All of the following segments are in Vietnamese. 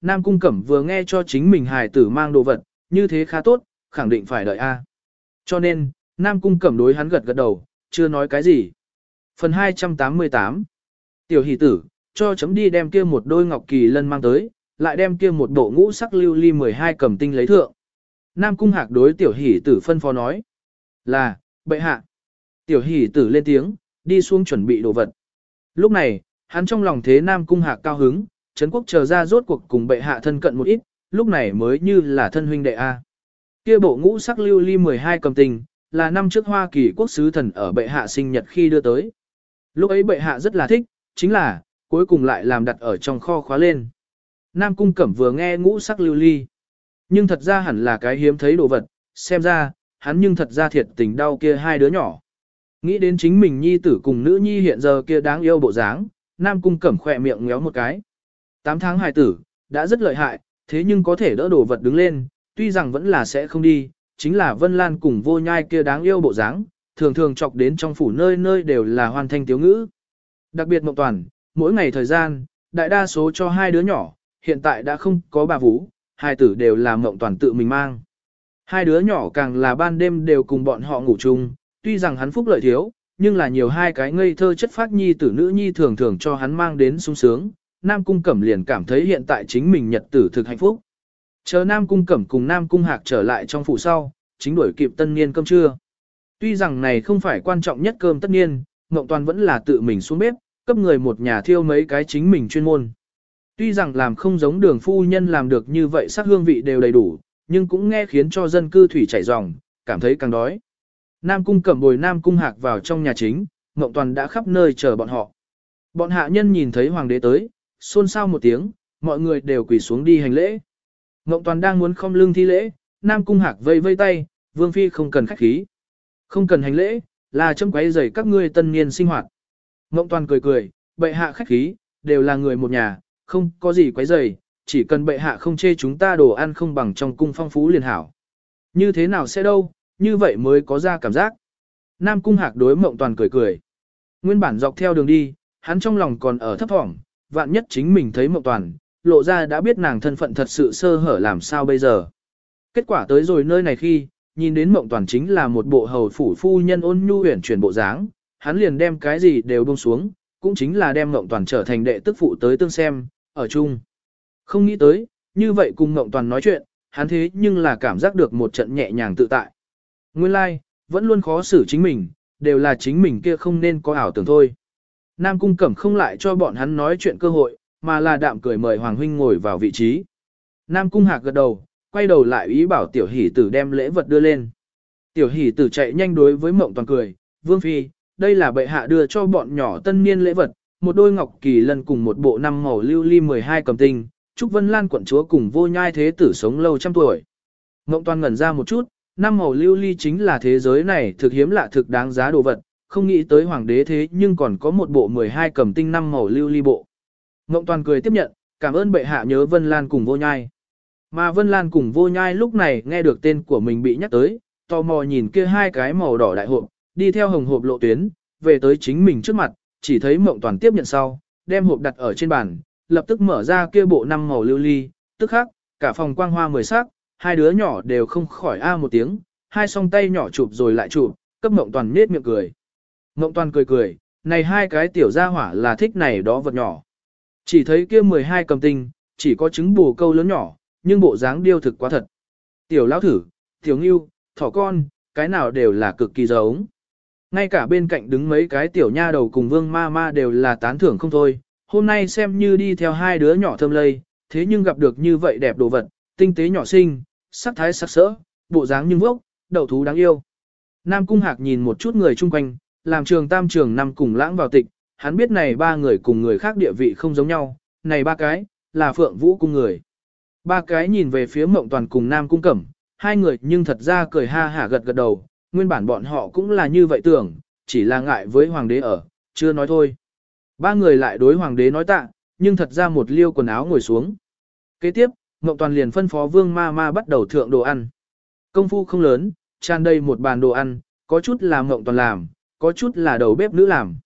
Nam Cung Cẩm vừa nghe cho chính mình hài tử mang đồ vật, như thế khá tốt, khẳng định phải đợi A. Cho nên, Nam Cung Cẩm đối hắn gật gật đầu, chưa nói cái gì. Phần 288 Tiểu hỷ tử, cho chấm đi đem kia một đôi ngọc kỳ lân mang tới, lại đem kia một bộ ngũ sắc lưu ly 12 cầm tinh lấy thượng. Nam Cung Hạc đối tiểu hỷ tử phân phó nói. Là, bệ hạ. Tiểu hỷ tử lên tiếng, đi xuống chuẩn bị đồ vật. Lúc này, hắn trong lòng thế Nam Cung Hạc cao hứng, Trấn Quốc chờ ra rốt cuộc cùng bệ hạ thân cận một ít, lúc này mới như là thân huynh đệ A. Kia bộ ngũ sắc lưu ly 12 cầm tình là năm trước Hoa Kỳ quốc sứ thần ở bệ hạ sinh nhật khi đưa tới. Lúc ấy bệ hạ rất là thích, chính là, cuối cùng lại làm đặt ở trong kho khóa lên. Nam Cung Cẩm vừa nghe ngũ sắc lưu ly. Nhưng thật ra hẳn là cái hiếm thấy đồ vật, xem ra, hắn nhưng thật ra thiệt tình đau kia hai đứa nhỏ. Nghĩ đến chính mình nhi tử cùng nữ nhi hiện giờ kia đáng yêu bộ dáng, Nam Cung Cẩm khỏe miệng ngéo một cái. Tám tháng hài tử, đã rất lợi hại, thế nhưng có thể đỡ đồ vật đứng lên, tuy rằng vẫn là sẽ không đi, chính là Vân Lan cùng vô nhai kia đáng yêu bộ dáng, thường thường chọc đến trong phủ nơi nơi đều là hoàn thanh tiếu ngữ. Đặc biệt Mộng Toàn, mỗi ngày thời gian, đại đa số cho hai đứa nhỏ, hiện tại đã không có bà vũ, hai tử đều là Mộng Toàn tự mình mang. Hai đứa nhỏ càng là ban đêm đều cùng bọn họ ngủ chung, tuy rằng hắn phúc lợi thiếu, nhưng là nhiều hai cái ngây thơ chất phát nhi tử nữ nhi thường thường cho hắn mang đến sung sướng, Nam Cung Cẩm liền cảm thấy hiện tại chính mình nhật tử thực hạnh phúc. Chờ Nam Cung Cẩm cùng Nam Cung Hạc trở lại trong phủ sau, chính đuổi kịp tân niên cơm trưa. Tuy rằng này không phải quan trọng nhất cơm tất niên, Ngộng Toàn vẫn là tự mình xuống bếp, cấp người một nhà thiêu mấy cái chính mình chuyên môn. Tuy rằng làm không giống đường phu nhân làm được như vậy sắc hương vị đều đầy đủ, nhưng cũng nghe khiến cho dân cư thủy chảy ròng, cảm thấy càng đói. Nam Cung Cẩm bồi Nam Cung Hạc vào trong nhà chính, Ngộng Toàn đã khắp nơi chờ bọn họ. Bọn hạ nhân nhìn thấy hoàng đế tới, xôn xao một tiếng, mọi người đều quỳ xuống đi hành lễ. Ngộng Toàn đang muốn không lưng thi lễ, Nam Cung Hạc vây vây tay, Vương Phi không cần khách khí. Không cần hành lễ, là châm quấy rầy các ngươi tân niên sinh hoạt. Ngộng Toàn cười cười, bệ hạ khách khí, đều là người một nhà, không có gì quấy rầy, chỉ cần bệ hạ không chê chúng ta đồ ăn không bằng trong cung phong phú liền hảo. Như thế nào sẽ đâu, như vậy mới có ra cảm giác. Nam Cung Hạc đối Mộng Toàn cười cười. Nguyên bản dọc theo đường đi, hắn trong lòng còn ở thấp thỏm, vạn nhất chính mình thấy Mộng Toàn, lộ ra đã biết nàng thân phận thật sự sơ hở làm sao bây giờ. Kết quả tới rồi nơi này khi, nhìn đến Mộng Toàn chính là một bộ hầu phủ phu nhân ôn nhu huyển chuyển bộ dáng, hắn liền đem cái gì đều buông xuống, cũng chính là đem Mộng Toàn trở thành đệ tức phụ tới tương xem, ở chung. Không nghĩ tới, như vậy cùng Mộng Toàn nói chuyện, hắn thế nhưng là cảm giác được một trận nhẹ nhàng tự tại. Nguyên lai, like, vẫn luôn khó xử chính mình, đều là chính mình kia không nên có ảo tưởng thôi. Nam Cung Cẩm không lại cho bọn hắn nói chuyện cơ hội, mà là đạm cười mời Hoàng Huynh ngồi vào vị trí. Nam Cung Hạc gật đầu, quay đầu lại ý bảo Tiểu Hỷ Tử đem lễ vật đưa lên. Tiểu Hỷ Tử chạy nhanh đối với Mộng Toàn cười, Vương Phi, đây là bệ hạ đưa cho bọn nhỏ tân niên lễ vật, một đôi ngọc kỳ lần cùng một bộ năm màu lưu ly 12 cầm tinh, Trúc Vân Lan quận chúa cùng vô nhai thế tử sống lâu trăm tuổi. Mộng Toàn ngẩn ra một chút, năm màu lưu ly chính là thế giới này thực hiếm lạ thực đáng giá đồ vật, không nghĩ tới hoàng đế thế nhưng còn có một bộ 12 cầm tinh năm màu lưu ly bộ. Ngộng toàn cười tiếp nhận, cảm ơn bệ hạ nhớ Vân Lan cùng vô nhai. Mà Vân Lan cùng vô nhai lúc này nghe được tên của mình bị nhắc tới, tò mò nhìn kia hai cái màu đỏ đại hộp, đi theo hồng hộp lộ tuyến, về tới chính mình trước mặt, chỉ thấy mộng toàn tiếp nhận sau, đem hộp đặt ở trên bàn, lập tức mở ra kia bộ năm màu lưu ly, tức khắc, cả phòng quang hoa mười sắc, hai đứa nhỏ đều không khỏi a một tiếng, hai song tay nhỏ chụp rồi lại chụp, cấp mộng toàn nết miệng cười. Mộng toàn cười cười, này hai cái tiểu gia hỏa là thích này đó vật nhỏ. Chỉ thấy kia 12 cầm tinh, chỉ có trứng bù câu lớn nhỏ, nhưng bộ dáng điêu thực quá thật. Tiểu lão thử, tiểu ngưu, thỏ con, cái nào đều là cực kỳ giống. Ngay cả bên cạnh đứng mấy cái tiểu nha đầu cùng vương ma ma đều là tán thưởng không thôi. Hôm nay xem như đi theo hai đứa nhỏ thơm lây, thế nhưng gặp được như vậy đẹp đồ vật, tinh tế nhỏ xinh, sắc thái sắc sỡ, bộ dáng nhưng vốc, đầu thú đáng yêu. Nam Cung Hạc nhìn một chút người chung quanh, làm trường tam trường năm cùng lãng vào tịch, hắn biết này ba người cùng người khác địa vị không giống nhau, này ba cái, là phượng vũ cung người. Ba cái nhìn về phía mộng toàn cùng nam cung cẩm, hai người nhưng thật ra cười ha hả gật gật đầu, nguyên bản bọn họ cũng là như vậy tưởng, chỉ là ngại với hoàng đế ở, chưa nói thôi. Ba người lại đối hoàng đế nói tạ, nhưng thật ra một liêu quần áo ngồi xuống. Kế tiếp, Ngộng Toàn liền phân phó Vương Ma Ma bắt đầu thượng đồ ăn. Công phu không lớn, tràn đầy một bàn đồ ăn, có chút là Ngộng Toàn làm, có chút là đầu bếp nữ làm.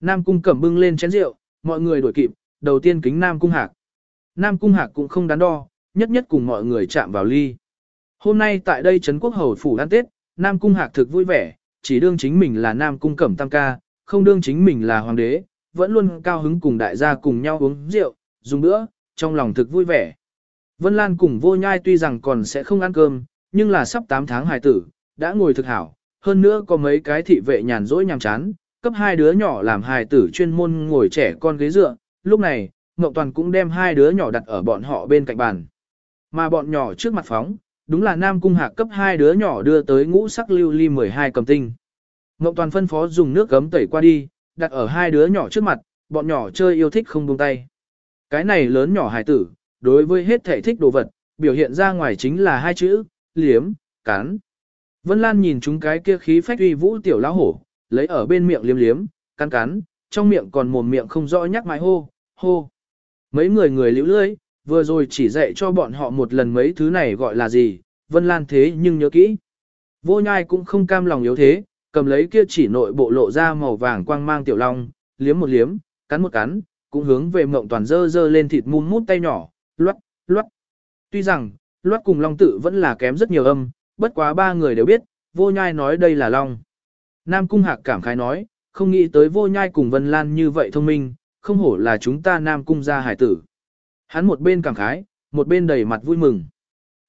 Nam Cung Cẩm bưng lên chén rượu, mọi người đổi kịp, đầu tiên kính Nam Cung Hạc. Nam Cung Hạc cũng không đắn đo, nhất nhất cùng mọi người chạm vào ly. Hôm nay tại đây Trấn Quốc Hầu Phủ ăn Tết, Nam Cung Hạc thực vui vẻ, chỉ đương chính mình là Nam Cung Cẩm Tam Ca, không đương chính mình là Hoàng đế, vẫn luôn cao hứng cùng đại gia cùng nhau uống rượu, dùng bữa, trong lòng thực vui vẻ. Vân Lan cùng vô nhai tuy rằng còn sẽ không ăn cơm, nhưng là sắp 8 tháng hài tử, đã ngồi thực hảo, hơn nữa có mấy cái thị vệ nhàn rỗi nhàm chán, cấp hai đứa nhỏ làm hài tử chuyên môn ngồi trẻ con ghế dựa, lúc này, Ngọc Toàn cũng đem hai đứa nhỏ đặt ở bọn họ bên cạnh bàn. Mà bọn nhỏ trước mặt phóng, đúng là Nam Cung Hạc cấp hai đứa nhỏ đưa tới ngũ sắc lưu ly 12 cầm tinh. Ngọc Toàn phân phó dùng nước gấm tẩy qua đi, đặt ở hai đứa nhỏ trước mặt, bọn nhỏ chơi yêu thích không buông tay. Cái này lớn nhỏ hài tử, đối với hết thể thích đồ vật, biểu hiện ra ngoài chính là hai chữ, liếm, cắn. Vân Lan nhìn chúng cái kia khí phách uy vũ tiểu lão hổ, lấy ở bên miệng liếm liếm, cắn cắn, trong miệng còn mồm miệng không rõ nhắc mãi hô, hô. Mấy người người liễu lưới, vừa rồi chỉ dạy cho bọn họ một lần mấy thứ này gọi là gì, Vân Lan thế nhưng nhớ kỹ. Vô nhai cũng không cam lòng yếu thế, cầm lấy kia chỉ nội bộ lộ ra màu vàng quang mang tiểu long, liếm một liếm, cắn một cắn, cũng hướng về mộng toàn dơ dơ lên thịt mum mút tay nhỏ, loát, loát. Tuy rằng, loát cùng long tự vẫn là kém rất nhiều âm, bất quá ba người đều biết, vô nhai nói đây là long. Nam Cung Hạc cảm khái nói, không nghĩ tới vô nhai cùng Vân Lan như vậy thông minh, không hổ là chúng ta Nam Cung gia hải tử. Hắn một bên cảm khái, một bên đầy mặt vui mừng.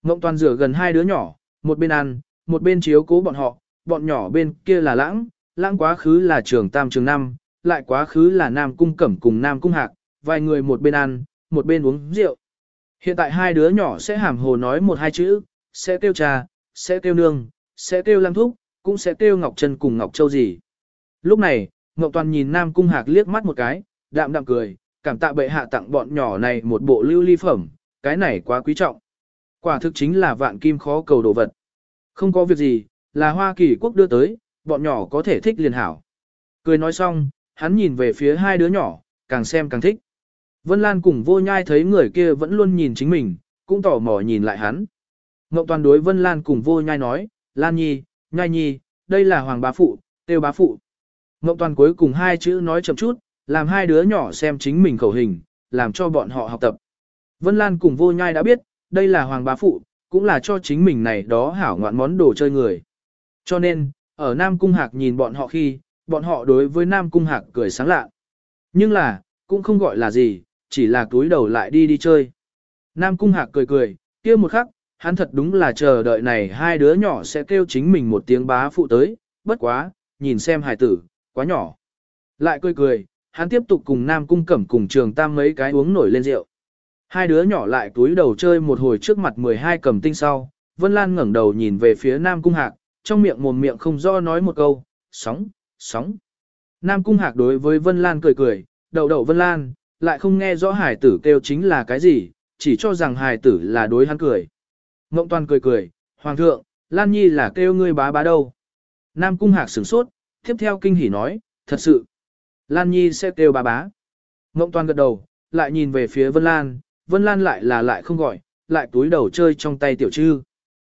Ngộng toàn rửa gần hai đứa nhỏ, một bên ăn, một bên chiếu cố bọn họ, bọn nhỏ bên kia là lãng, lãng quá khứ là trường tam trường năm, lại quá khứ là Nam Cung Cẩm cùng Nam Cung Hạc, vài người một bên ăn, một bên uống rượu. Hiện tại hai đứa nhỏ sẽ hàm hồ nói một hai chữ, sẽ kêu trà, sẽ kêu nương, sẽ kêu lăng thúc, cũng sẽ kêu Ngọc Trân cùng Ngọc Châu gì. Lúc này, Ngọc Toàn nhìn Nam Cung Hạc liếc mắt một cái, đạm đạm cười, cảm tạ bệ hạ tặng bọn nhỏ này một bộ lưu ly phẩm, cái này quá quý trọng. Quả thực chính là vạn kim khó cầu đồ vật. Không có việc gì, là Hoa Kỳ quốc đưa tới, bọn nhỏ có thể thích liền hảo. Cười nói xong, hắn nhìn về phía hai đứa nhỏ, càng xem càng thích. Vân Lan cùng vô nhai thấy người kia vẫn luôn nhìn chính mình, cũng tò mò nhìn lại hắn. Ngộ Toàn đối Vân Lan cùng vô nhai nói, Lan Nhi, nhai Nhi, đây là Hoàng bá phụ, tiêu bá phụ. Ngộ Toàn cuối cùng hai chữ nói chậm chút, làm hai đứa nhỏ xem chính mình khẩu hình, làm cho bọn họ học tập. Vân Lan cùng vô nhai đã biết, đây là Hoàng bá phụ, cũng là cho chính mình này đó hảo ngoạn món đồ chơi người. Cho nên, ở Nam Cung Hạc nhìn bọn họ khi, bọn họ đối với Nam Cung Hạc cười sáng lạ. Nhưng là, cũng không gọi là gì, chỉ là túi đầu lại đi đi chơi. Nam Cung Hạc cười cười, kia một khắc, hắn thật đúng là chờ đợi này hai đứa nhỏ sẽ kêu chính mình một tiếng bá phụ tới, bất quá, nhìn xem Hải tử, quá nhỏ. Lại cười cười, hắn tiếp tục cùng Nam Cung Cẩm cùng trường tam mấy cái uống nổi lên rượu. Hai đứa nhỏ lại túi đầu chơi một hồi trước mặt 12 cầm tinh sau, Vân Lan ngẩng đầu nhìn về phía Nam Cung Hạc, trong miệng mồm miệng không do nói một câu, sóng, sóng. Nam Cung Hạc đối với Vân Lan cười cười, đầu đầu Vân Lan, lại không nghe rõ hải tử kêu chính là cái gì, chỉ cho rằng hải tử là đối hắn cười. Ngộng toàn cười cười, Hoàng thượng, Lan Nhi là kêu ngươi bá bá đâu. Nam Cung Hạc sửng sốt, tiếp theo kinh hỉ nói, thật sự. Lan Nhi sẽ kêu bá bá. Ngộng toàn gật đầu, lại nhìn về phía Vân Lan, Vân Lan lại là lại không gọi, lại túi đầu chơi trong tay tiểu trư.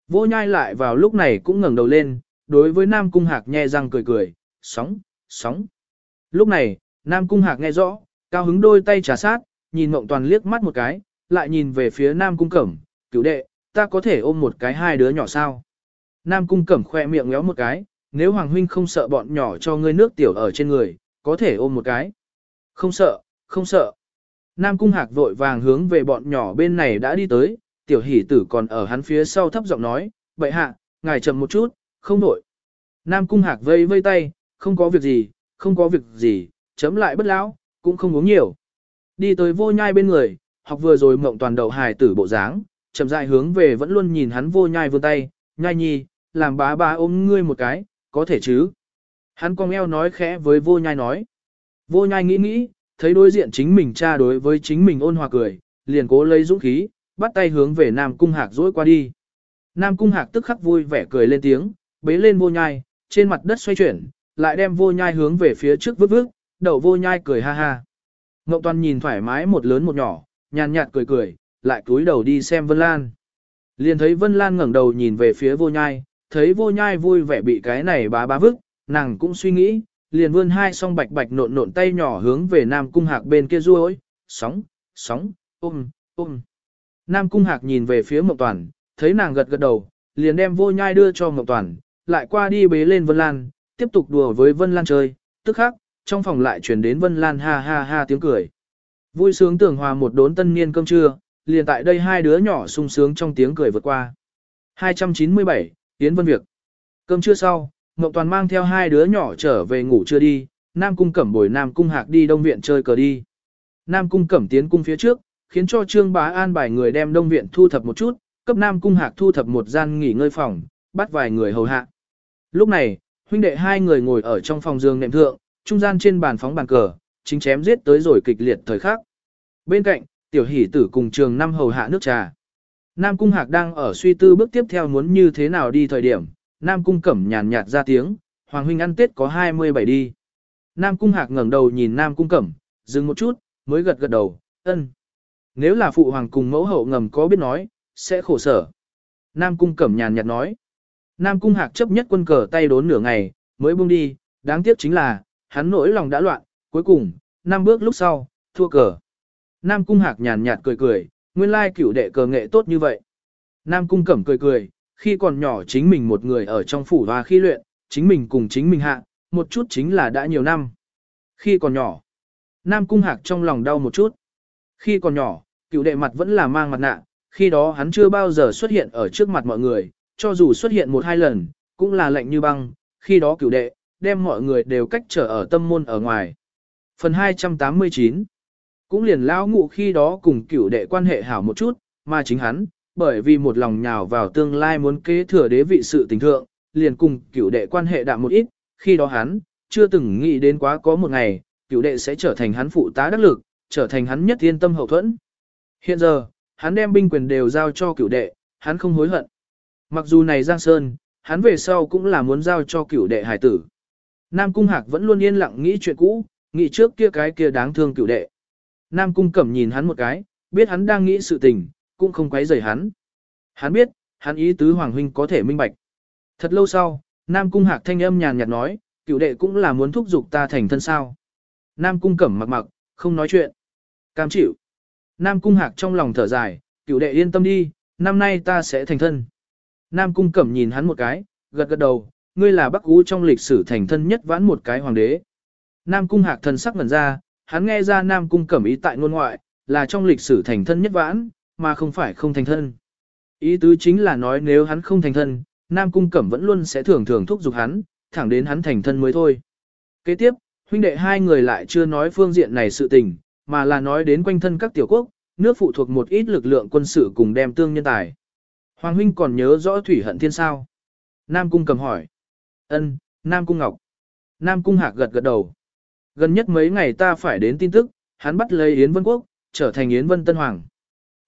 Vô nhai lại vào lúc này cũng ngẩng đầu lên, đối với Nam Cung Hạc nhe răng cười cười, sóng, sóng. Lúc này, Nam Cung Hạc nghe rõ, cao hứng đôi tay trà sát, nhìn Ngộng Toàn liếc mắt một cái, lại nhìn về phía Nam Cung Cẩm, cửu đệ, ta có thể ôm một cái hai đứa nhỏ sao? Nam Cung Cẩm khoe miệng ngéo một cái, nếu Hoàng Huynh không sợ bọn nhỏ cho ngươi nước tiểu ở trên người, có thể ôm một cái. Không sợ, không sợ. Nam Cung Hạc vội vàng hướng về bọn nhỏ bên này đã đi tới, tiểu hỷ tử còn ở hắn phía sau thấp giọng nói, vậy hạ, ngài chậm một chút, không nổi. Nam Cung Hạc vây vây tay, không có việc gì, không có việc gì, chấm lại bất lão, cũng không uống nhiều. Đi tới vô nhai bên người, học vừa rồi mộng toàn đầu hài tử bộ dáng, chậm rãi hướng về vẫn luôn nhìn hắn vô nhai vươn tay, nhai nhi, làm bá bá ôm ngươi một cái, có thể chứ. Hắn cong eo nói khẽ với vô nhai nói. Vô nhai nghĩ nghĩ, thấy đối diện chính mình cha đối với chính mình ôn hòa cười, liền cố lấy dũng khí, bắt tay hướng về Nam Cung Hạc dối qua đi. Nam Cung Hạc tức khắc vui vẻ cười lên tiếng, bế lên vô nhai, trên mặt đất xoay chuyển, lại đem vô nhai hướng về phía trước vứt vứt, đầu vô nhai cười ha ha. Ngộng Toàn nhìn thoải mái một lớn một nhỏ, nhàn nhạt cười cười, lại cúi đầu đi xem Vân Lan. Liền thấy Vân Lan ngẩng đầu nhìn về phía vô nhai, thấy vô nhai vui vẻ bị cái này bá bá vứt, nàng cũng suy nghĩ, liền vươn hai song bạch bạch nộn nộn tay nhỏ hướng về Nam Cung Hạc bên kia ruôi, sóng, sóng, ôm, Ôm. Nam Cung Hạc nhìn về phía Mộng Toàn, thấy nàng gật gật đầu, liền đem vô nhai đưa cho Mộng Toàn, lại qua đi bế lên Vân Lan, tiếp tục đùa với Vân Lan chơi, tức khắc, trong phòng lại chuyển đến Vân Lan ha ha ha tiếng cười. Vui sướng tưởng hòa một đốn tân niên cơm trưa, liền tại đây hai đứa nhỏ sung sướng trong tiếng cười vượt qua. 297, Yến Vân Việc Cơm trưa sau, Ngọc Toàn mang theo hai đứa nhỏ trở về ngủ chưa đi, Nam Cung Cẩm bồi Nam Cung Hạc đi Đông Viện chơi cờ đi. Nam Cung Cẩm tiến cung phía trước, khiến cho Trương Bá An bài người đem Đông Viện thu thập một chút, cấp Nam Cung Hạc thu thập một gian nghỉ ngơi phòng, bắt vài người hầu hạ. Lúc này, huynh đệ hai người ngồi ở trong phòng giường nệm thượng, trung gian trên bàn phóng bàn cờ, chính chém giết tới rồi kịch liệt thời khắc. Bên cạnh, tiểu hỷ tử cùng trường năm hầu hạ nước trà. Nam Cung Hạc đang ở suy tư bước tiếp theo muốn như thế nào đi thời điểm, Nam Cung Cẩm nhàn nhạt ra tiếng, Hoàng huynh ăn Tết có 27 đi. Nam Cung Hạc ngẩng đầu nhìn Nam Cung Cẩm, dừng một chút, mới gật gật đầu, ân. Nếu là phụ hoàng cùng mẫu hậu ngầm có biết nói, sẽ khổ sở. Nam Cung Cẩm nhàn nhạt nói. Nam Cung Hạc chấp nhất quân cờ tay đốn nửa ngày, mới buông đi, đáng tiếc chính là, hắn nỗi lòng đã loạn, cuối cùng, năm bước lúc sau, thua cờ. Nam Cung Hạc nhàn nhạt cười cười, nguyên lai cửu đệ cờ nghệ tốt như vậy. Nam Cung Cẩm cười cười, khi còn nhỏ chính mình một người ở trong phủ và khi luyện, chính mình cùng chính mình hạ, một chút chính là đã nhiều năm. Khi còn nhỏ, Nam Cung Hạc trong lòng đau một chút. Khi còn nhỏ, cựu đệ mặt vẫn là mang mặt nạ, khi đó hắn chưa bao giờ xuất hiện ở trước mặt mọi người, cho dù xuất hiện một hai lần, cũng là lạnh như băng, khi đó cựu đệ, đem mọi người đều cách trở ở tâm môn ở ngoài. Phần 289 cũng liền lao ngụ khi đó cùng cựu đệ quan hệ hảo một chút, mà chính hắn, bởi vì một lòng nhào vào tương lai muốn kế thừa đế vị sự tình thượng, liền cùng cựu đệ quan hệ đạm một ít, khi đó hắn, chưa từng nghĩ đến quá có một ngày, cựu đệ sẽ trở thành hắn phụ tá đắc lực, trở thành hắn nhất thiên tâm hậu thuẫn. Hiện giờ, hắn đem binh quyền đều giao cho cựu đệ, hắn không hối hận. Mặc dù này Giang Sơn, hắn về sau cũng là muốn giao cho cựu đệ hải tử. Nam Cung Hạc vẫn luôn yên lặng nghĩ chuyện cũ, nghĩ trước kia cái kia đáng thương cựu đệ. Nam Cung Cẩm nhìn hắn một cái, biết hắn đang nghĩ sự tình, cũng không quấy rầy hắn. Hắn biết, hắn ý tứ Hoàng Huynh có thể minh bạch. Thật lâu sau, Nam Cung Hạc thanh âm nhàn nhạt nói, cựu đệ cũng là muốn thúc giục ta thành thân sao. Nam Cung Cẩm mặc mặc, không nói chuyện. Cam chịu. Nam Cung Hạc trong lòng thở dài, cựu đệ yên tâm đi, năm nay ta sẽ thành thân. Nam Cung Cẩm nhìn hắn một cái, gật gật đầu, ngươi là Bắc Ú trong lịch sử thành thân nhất vãn một cái hoàng đế. Nam Cung Hạc thần sắc ngẩn ra, hắn nghe ra Nam Cung Cẩm ý tại ngôn ngoại, là trong lịch sử thành thân nhất vãn, mà không phải không thành thân. Ý tứ chính là nói nếu hắn không thành thân, Nam Cung Cẩm vẫn luôn sẽ thường thường thúc giục hắn, thẳng đến hắn thành thân mới thôi. Kế tiếp, huynh đệ hai người lại chưa nói phương diện này sự tình, mà là nói đến quanh thân các tiểu quốc, nước phụ thuộc một ít lực lượng quân sự cùng đem tương nhân tài. Hoàng huynh còn nhớ rõ Thủy Hận Thiên sao? Nam Cung cẩm hỏi. Ân, Nam Cung Ngọc. Nam Cung Hạc gật gật đầu. Gần nhất mấy ngày ta phải đến tin tức, hắn bắt lấy Yến Vân Quốc, trở thành Yến Vân Tân Hoàng.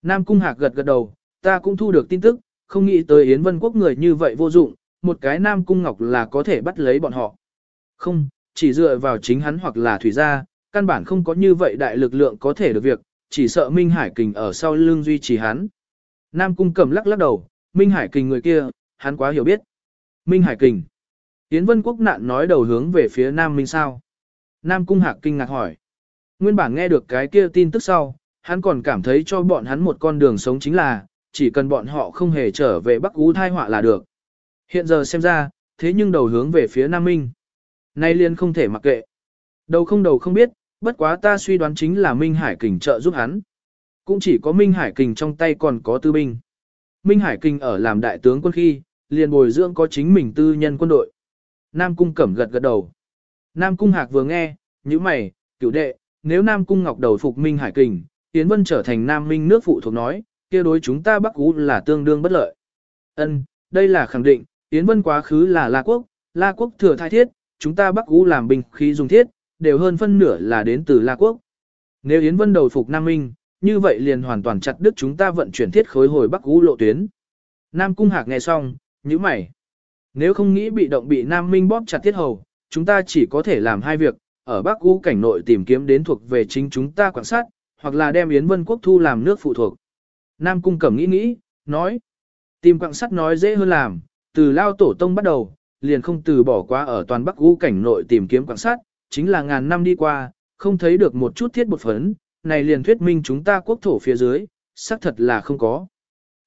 Nam Cung Hạc gật gật đầu, ta cũng thu được tin tức, không nghĩ tới Yến Vân Quốc người như vậy vô dụng, một cái Nam Cung Ngọc là có thể bắt lấy bọn họ. Không, chỉ dựa vào chính hắn hoặc là thủy gia, căn bản không có như vậy đại lực lượng có thể được việc, chỉ sợ Minh Hải Kình ở sau lưng duy trì hắn. Nam Cung cầm lắc lắc đầu, Minh Hải Kình người kia, hắn quá hiểu biết. Minh Hải Kình. Yến Vân Quốc nạn nói đầu hướng về phía Nam Minh sao. Nam Cung Hạc kinh ngạc hỏi. Nguyên bản nghe được cái kia tin tức sau, hắn còn cảm thấy cho bọn hắn một con đường sống chính là, chỉ cần bọn họ không hề trở về Bắc Ú thai họa là được. Hiện giờ xem ra, thế nhưng đầu hướng về phía Nam Minh. Nay liên không thể mặc kệ. Đầu không đầu không biết, bất quá ta suy đoán chính là Minh Hải Kình trợ giúp hắn. Cũng chỉ có Minh Hải Kình trong tay còn có tư binh. Minh Hải Kình ở làm đại tướng quân khi, liền bồi dưỡng có chính mình tư nhân quân đội. Nam Cung Cẩm gật gật đầu. Nam Cung Hạc vừa nghe, như mày, cửu đệ, nếu Nam Cung Ngọc đầu phục Minh Hải Kình, Yến Vân trở thành Nam Minh nước phụ thuộc nói, kia đối chúng ta Bắc Ú là tương đương bất lợi. Ân, đây là khẳng định, Yến Vân quá khứ là La Quốc, La Quốc thừa thai thiết, chúng ta Bắc Ú làm binh khí dùng thiết, đều hơn phân nửa là đến từ La Quốc. Nếu Yến Vân đầu phục Nam Minh, như vậy liền hoàn toàn chặt đứt chúng ta vận chuyển thiết khối hồi Bắc Ú lộ tuyến. Nam Cung Hạc nghe xong, nhíu mày. Nếu không nghĩ bị động bị Nam Minh bóp chặt thiết hầu, chúng ta chỉ có thể làm hai việc, ở Bắc U cảnh nội tìm kiếm đến thuộc về chính chúng ta quan sát, hoặc là đem Yến Vân Quốc thu làm nước phụ thuộc. Nam Cung Cẩm nghĩ nghĩ, nói. Tìm quan sát nói dễ hơn làm, từ lao tổ tông bắt đầu, liền không từ bỏ qua ở toàn Bắc U cảnh nội tìm kiếm quan sát chính là ngàn năm đi qua, không thấy được một chút thiết bột phấn, này liền thuyết minh chúng ta quốc thổ phía dưới, xác thật là không có.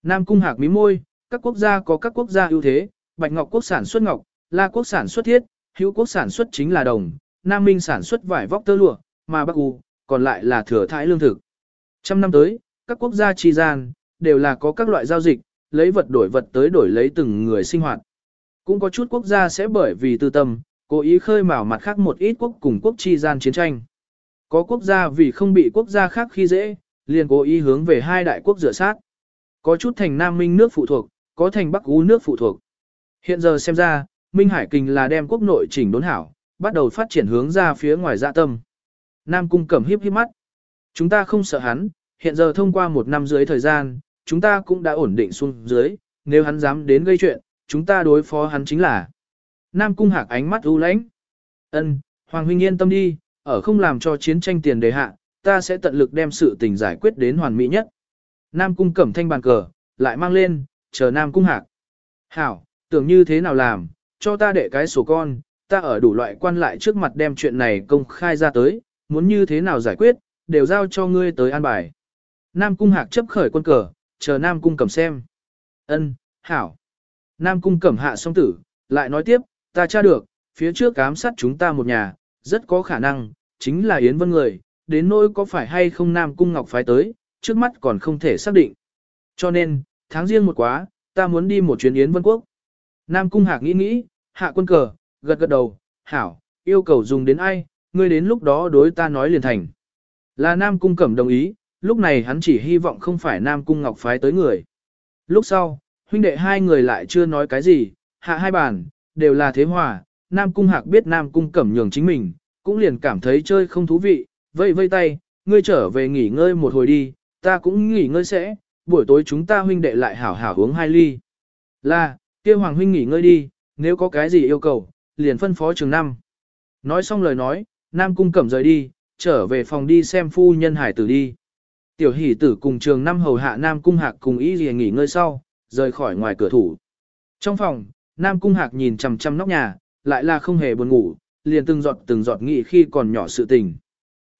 Nam Cung Hạc mí môi, các quốc gia có các quốc gia ưu thế, Bạch Ngọc quốc sản xuất ngọc, La quốc sản xuất thiết, Hữu quốc sản xuất chính là đồng, Nam Minh sản xuất vải vóc tơ lụa, mà Bắc U còn lại là thừa thải lương thực. Trăm năm tới, các quốc gia chi gian đều là có các loại giao dịch, lấy vật đổi vật tới đổi lấy từng người sinh hoạt. Cũng có chút quốc gia sẽ bởi vì tư tâm, cố ý khơi mào mặt khác một ít quốc cùng quốc chi gian chiến tranh. Có quốc gia vì không bị quốc gia khác khi dễ, liền cố ý hướng về hai đại quốc rửa sát. Có chút thành Nam Minh nước phụ thuộc, có thành Bắc Ú nước phụ thuộc. Hiện giờ xem ra, Minh Hải Kình là đem quốc nội chỉnh đốn hảo, bắt đầu phát triển hướng ra phía ngoài dạ tâm. Nam Cung cẩm hiếp hiếp mắt. Chúng ta không sợ hắn, hiện giờ thông qua một năm dưới thời gian, chúng ta cũng đã ổn định xuống dưới, nếu hắn dám đến gây chuyện, chúng ta đối phó hắn chính là. Nam Cung Hạc ánh mắt u lãnh. Ân, Hoàng huynh yên tâm đi, ở không làm cho chiến tranh tiền đề hạ, ta sẽ tận lực đem sự tình giải quyết đến hoàn mỹ nhất. Nam Cung cẩm thanh bàn cờ, lại mang lên, chờ Nam Cung Hạc. Hảo, tưởng như thế nào làm, cho ta để cái sổ con, ta ở đủ loại quan lại trước mặt đem chuyện này công khai ra tới, muốn như thế nào giải quyết, đều giao cho ngươi tới an bài. Nam Cung Hạc chấp khởi quân cờ, chờ Nam Cung Cẩm xem. Ân, hảo. Nam Cung Cẩm hạ xong tử, lại nói tiếp, ta tra được, phía trước cám sát chúng ta một nhà, rất có khả năng, chính là Yến Vân người, đến nỗi có phải hay không Nam Cung Ngọc phái tới, trước mắt còn không thể xác định. Cho nên, tháng riêng một quá, ta muốn đi một chuyến Yến Vân Quốc. Nam Cung Hạc nghĩ nghĩ, hạ quân cờ, gật gật đầu, hảo, yêu cầu dùng đến ai, ngươi đến lúc đó đối ta nói liền thành. Là Nam Cung Cẩm đồng ý, lúc này hắn chỉ hy vọng không phải Nam Cung Ngọc phái tới người. Lúc sau, huynh đệ hai người lại chưa nói cái gì, hạ hai bàn, đều là thế hòa, Nam Cung Hạc biết Nam Cung Cẩm nhường chính mình, cũng liền cảm thấy chơi không thú vị, vây vây tay, ngươi trở về nghỉ ngơi một hồi đi, ta cũng nghỉ ngơi sẽ, buổi tối chúng ta huynh đệ lại hảo hảo uống hai ly. Là, kia Hoàng huynh nghỉ ngơi đi, nếu có cái gì yêu cầu, liền phân phó trường năm. Nói xong lời nói, Nam Cung Cẩm rời đi, trở về phòng đi xem phu nhân hải tử đi. Tiểu hỷ tử cùng trường năm hầu hạ Nam Cung Hạc cùng ý gì nghỉ ngơi sau, rời khỏi ngoài cửa thủ. Trong phòng, Nam Cung Hạc nhìn chằm chằm nóc nhà, lại là không hề buồn ngủ, liền từng giọt từng giọt nghĩ khi còn nhỏ sự tình.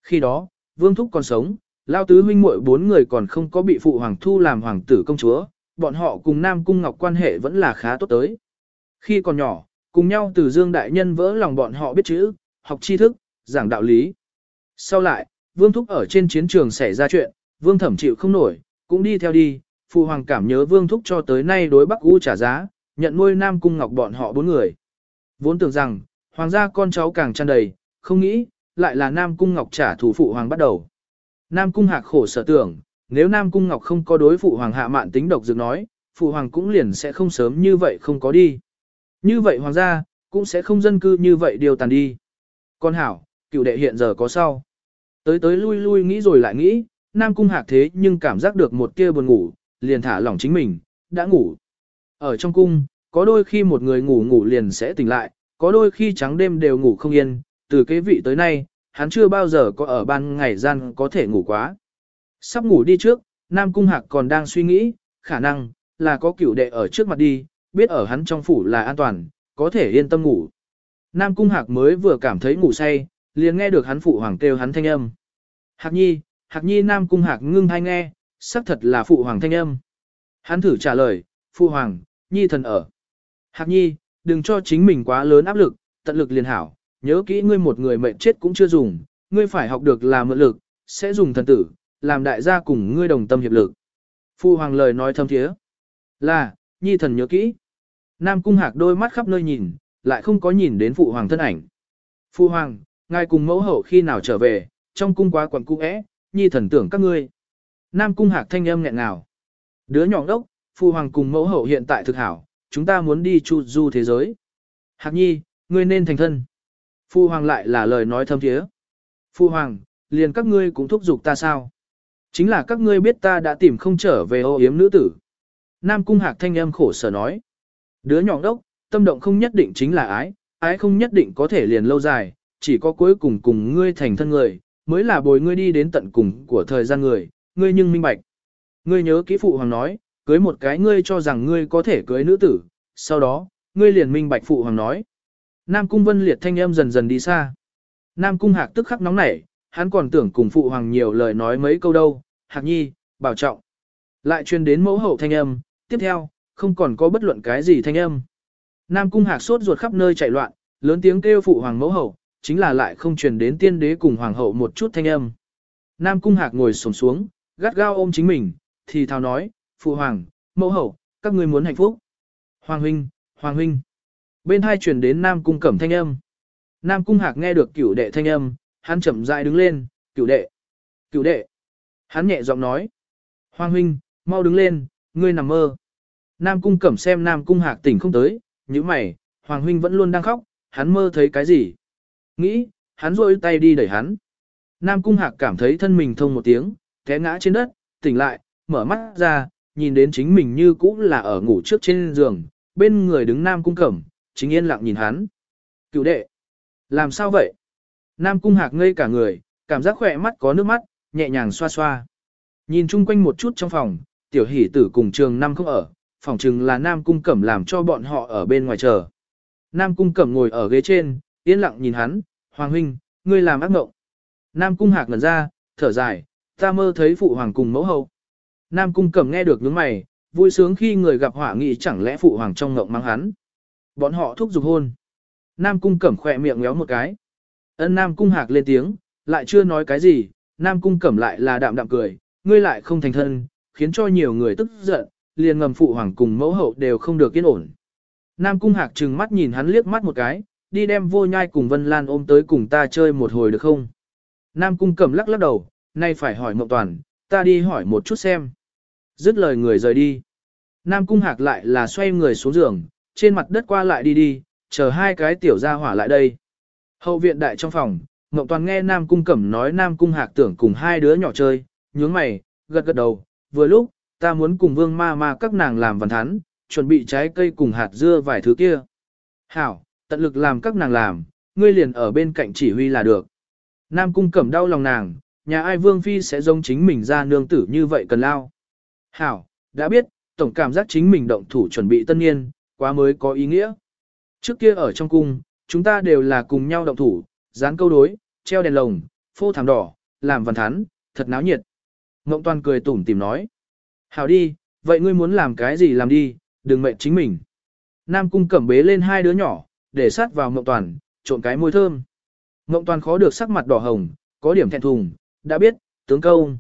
Khi đó, Vương Thúc còn sống, Lao Tứ huynh muội bốn người còn không có bị phụ hoàng thu làm hoàng tử công chúa, bọn họ cùng Nam Cung Ngọc quan hệ vẫn là khá tốt tới. Khi còn nhỏ, cùng nhau từ Dương Đại Nhân vỡ lòng bọn họ biết chữ, học tri thức, giảng đạo lý. Sau lại, Vương Thúc ở trên chiến trường xảy ra chuyện, Vương Thẩm chịu không nổi, cũng đi theo đi, phụ hoàng cảm nhớ Vương Thúc cho tới nay đối Bắc U trả giá, nhận nuôi Nam Cung Ngọc bọn họ bốn người. Vốn tưởng rằng, hoàng gia con cháu càng tràn đầy, không nghĩ, lại là Nam Cung Ngọc trả thù phụ hoàng bắt đầu. Nam Cung Hạc khổ sở tưởng, nếu Nam Cung Ngọc không có đối phụ hoàng hạ mạn tính độc dược nói, phụ hoàng cũng liền sẽ không sớm như vậy không có đi. Như vậy hoàng gia, cũng sẽ không dân cư như vậy điều tàn đi. Con hảo, cựu đệ hiện giờ có sau. Tới tới lui lui nghĩ rồi lại nghĩ, Nam Cung Hạc thế nhưng cảm giác được một kia buồn ngủ, liền thả lỏng chính mình, đã ngủ. Ở trong cung, có đôi khi một người ngủ ngủ liền sẽ tỉnh lại, có đôi khi trắng đêm đều ngủ không yên, từ kế vị tới nay, hắn chưa bao giờ có ở ban ngày gian có thể ngủ quá. Sắp ngủ đi trước, Nam Cung Hạc còn đang suy nghĩ, khả năng, là có cửu đệ ở trước mặt đi, biết ở hắn trong phủ là an toàn, có thể yên tâm ngủ. Nam Cung Hạc mới vừa cảm thấy ngủ say, liền nghe được hắn phụ hoàng kêu hắn thanh âm. Hạc nhi, Hạc nhi Nam Cung Hạc ngưng hay nghe, xác thật là phụ hoàng thanh âm. Hắn thử trả lời, phụ hoàng, nhi thần ở. Hạc nhi, đừng cho chính mình quá lớn áp lực, tận lực liền hảo, nhớ kỹ ngươi một người mệnh chết cũng chưa dùng, ngươi phải học được làm mượn lực, sẽ dùng thần tử, làm đại gia cùng ngươi đồng tâm hiệp lực. Phu hoàng lời nói thâm thiế. Là, nhi thần nhớ kỹ. Nam cung hạc đôi mắt khắp nơi nhìn, lại không có nhìn đến phụ hoàng thân ảnh. Phu hoàng, ngài cùng mẫu hậu khi nào trở về, trong cung quá quẩn cung ẽ, nhi thần tưởng các ngươi. Nam cung hạc thanh âm nghẹn ngào. Đứa nhỏ đốc, phu hoàng cùng mẫu hậu hiện tại thực hảo, chúng ta muốn đi chu du thế giới. Hạc nhi, ngươi nên thành thân. Phu hoàng lại là lời nói thâm thiế. Phu hoàng, liền các ngươi cũng thúc giục ta sao? Chính là các ngươi biết ta đã tìm không trở về ô yếm nữ tử. Nam cung hạc thanh âm khổ sở nói. Đứa nhỏ đốc, tâm động không nhất định chính là ái, ái không nhất định có thể liền lâu dài, chỉ có cuối cùng cùng ngươi thành thân người, mới là bồi ngươi đi đến tận cùng của thời gian người, ngươi nhưng minh bạch. Ngươi nhớ kỹ phụ hoàng nói, cưới một cái ngươi cho rằng ngươi có thể cưới nữ tử, sau đó, ngươi liền minh bạch phụ hoàng nói. Nam cung vân liệt thanh âm dần dần đi xa. Nam cung hạc tức khắc nóng nảy, hắn còn tưởng cùng phụ hoàng nhiều lời nói mấy câu đâu, hạc nhi, bảo trọng. Lại truyền đến mẫu hậu thanh âm, tiếp theo, không còn có bất luận cái gì thanh âm. Nam cung hạc sốt ruột khắp nơi chạy loạn, lớn tiếng kêu phụ hoàng mẫu hậu, chính là lại không truyền đến tiên đế cùng hoàng hậu một chút thanh âm. Nam cung hạc ngồi sổng xuống, gắt gao ôm chính mình, thì thào nói, phụ hoàng, mẫu hậu, các ngươi muốn hạnh phúc. Hoàng huynh, hoàng huynh. Bên hai truyền đến Nam cung cẩm thanh âm. Nam cung hạc nghe được cửu đệ thanh âm, hắn chậm rãi đứng lên, cửu đệ, cửu đệ. Hắn nhẹ giọng nói, hoàng huynh, mau đứng lên, ngươi nằm mơ. Nam cung cẩm xem Nam cung hạc tỉnh không tới, như mày, hoàng huynh vẫn luôn đang khóc, hắn mơ thấy cái gì. Nghĩ, hắn rôi tay đi đẩy hắn. Nam cung hạc cảm thấy thân mình thông một tiếng, té ngã trên đất, tỉnh lại, mở mắt ra, nhìn đến chính mình như cũ là ở ngủ trước trên giường, bên người đứng Nam cung cẩm, chính yên lặng nhìn hắn. Cựu đệ, làm sao vậy? Nam cung hạc ngây cả người, cảm giác khỏe mắt có nước mắt, nhẹ nhàng xoa xoa. Nhìn chung quanh một chút trong phòng, tiểu hỷ tử cùng trường năm không ở, phòng chừng là Nam cung cẩm làm cho bọn họ ở bên ngoài chờ. Nam cung cẩm ngồi ở ghế trên, yên lặng nhìn hắn, Hoàng huynh, ngươi làm ác mộng. Nam cung hạc ngẩn ra, thở dài, ta mơ thấy phụ hoàng cùng mẫu hậu. Nam cung cẩm nghe được những mày, vui sướng khi người gặp họa nghị chẳng lẽ phụ hoàng trong ngộng mang hắn. Bọn họ thúc giục hôn. Nam cung cẩm khỏe miệng ngéo một cái. Ân Nam cung hạc lên tiếng, lại chưa nói cái gì, Nam cung cẩm lại là đạm đạm cười, ngươi lại không thành thân, khiến cho nhiều người tức giận, liền ngầm phụ hoàng cùng mẫu hậu đều không được yên ổn. Nam cung hạc trừng mắt nhìn hắn liếc mắt một cái, đi đem vô nhai cùng Vân Lan ôm tới cùng ta chơi một hồi được không? Nam cung cẩm lắc lắc đầu, nay phải hỏi Mộng Toàn, ta đi hỏi một chút xem. Dứt lời người rời đi. Nam cung hạc lại là xoay người xuống giường, trên mặt đất qua lại đi đi, chờ hai cái tiểu gia hỏa lại đây. Hậu viện đại trong phòng, Ngọc Toàn nghe Nam cung cẩm nói Nam cung hạc tưởng cùng hai đứa nhỏ chơi, nhướng mày, gật gật đầu, vừa lúc, ta muốn cùng vương ma ma các nàng làm văn thắn, chuẩn bị trái cây cùng hạt dưa vài thứ kia. Hảo, tận lực làm các nàng làm, ngươi liền ở bên cạnh chỉ huy là được. Nam cung cẩm đau lòng nàng, nhà ai vương phi sẽ giống chính mình ra nương tử như vậy cần lao. Hảo, đã biết, tổng cảm giác chính mình động thủ chuẩn bị tân niên, quá mới có ý nghĩa. Trước kia ở trong cung, chúng ta đều là cùng nhau động thủ, dán câu đối, treo đèn lồng, phô thảm đỏ, làm văn thắn, thật náo nhiệt. Ngộng toàn cười tủm tìm nói. Hảo đi, vậy ngươi muốn làm cái gì làm đi, đừng mệt chính mình. Nam cung cẩm bế lên hai đứa nhỏ, để sát vào Ngộng toàn, trộn cái môi thơm. Ngộng toàn khó được sắc mặt đỏ hồng, có điểm thẹn thùng, đã biết, tướng câu.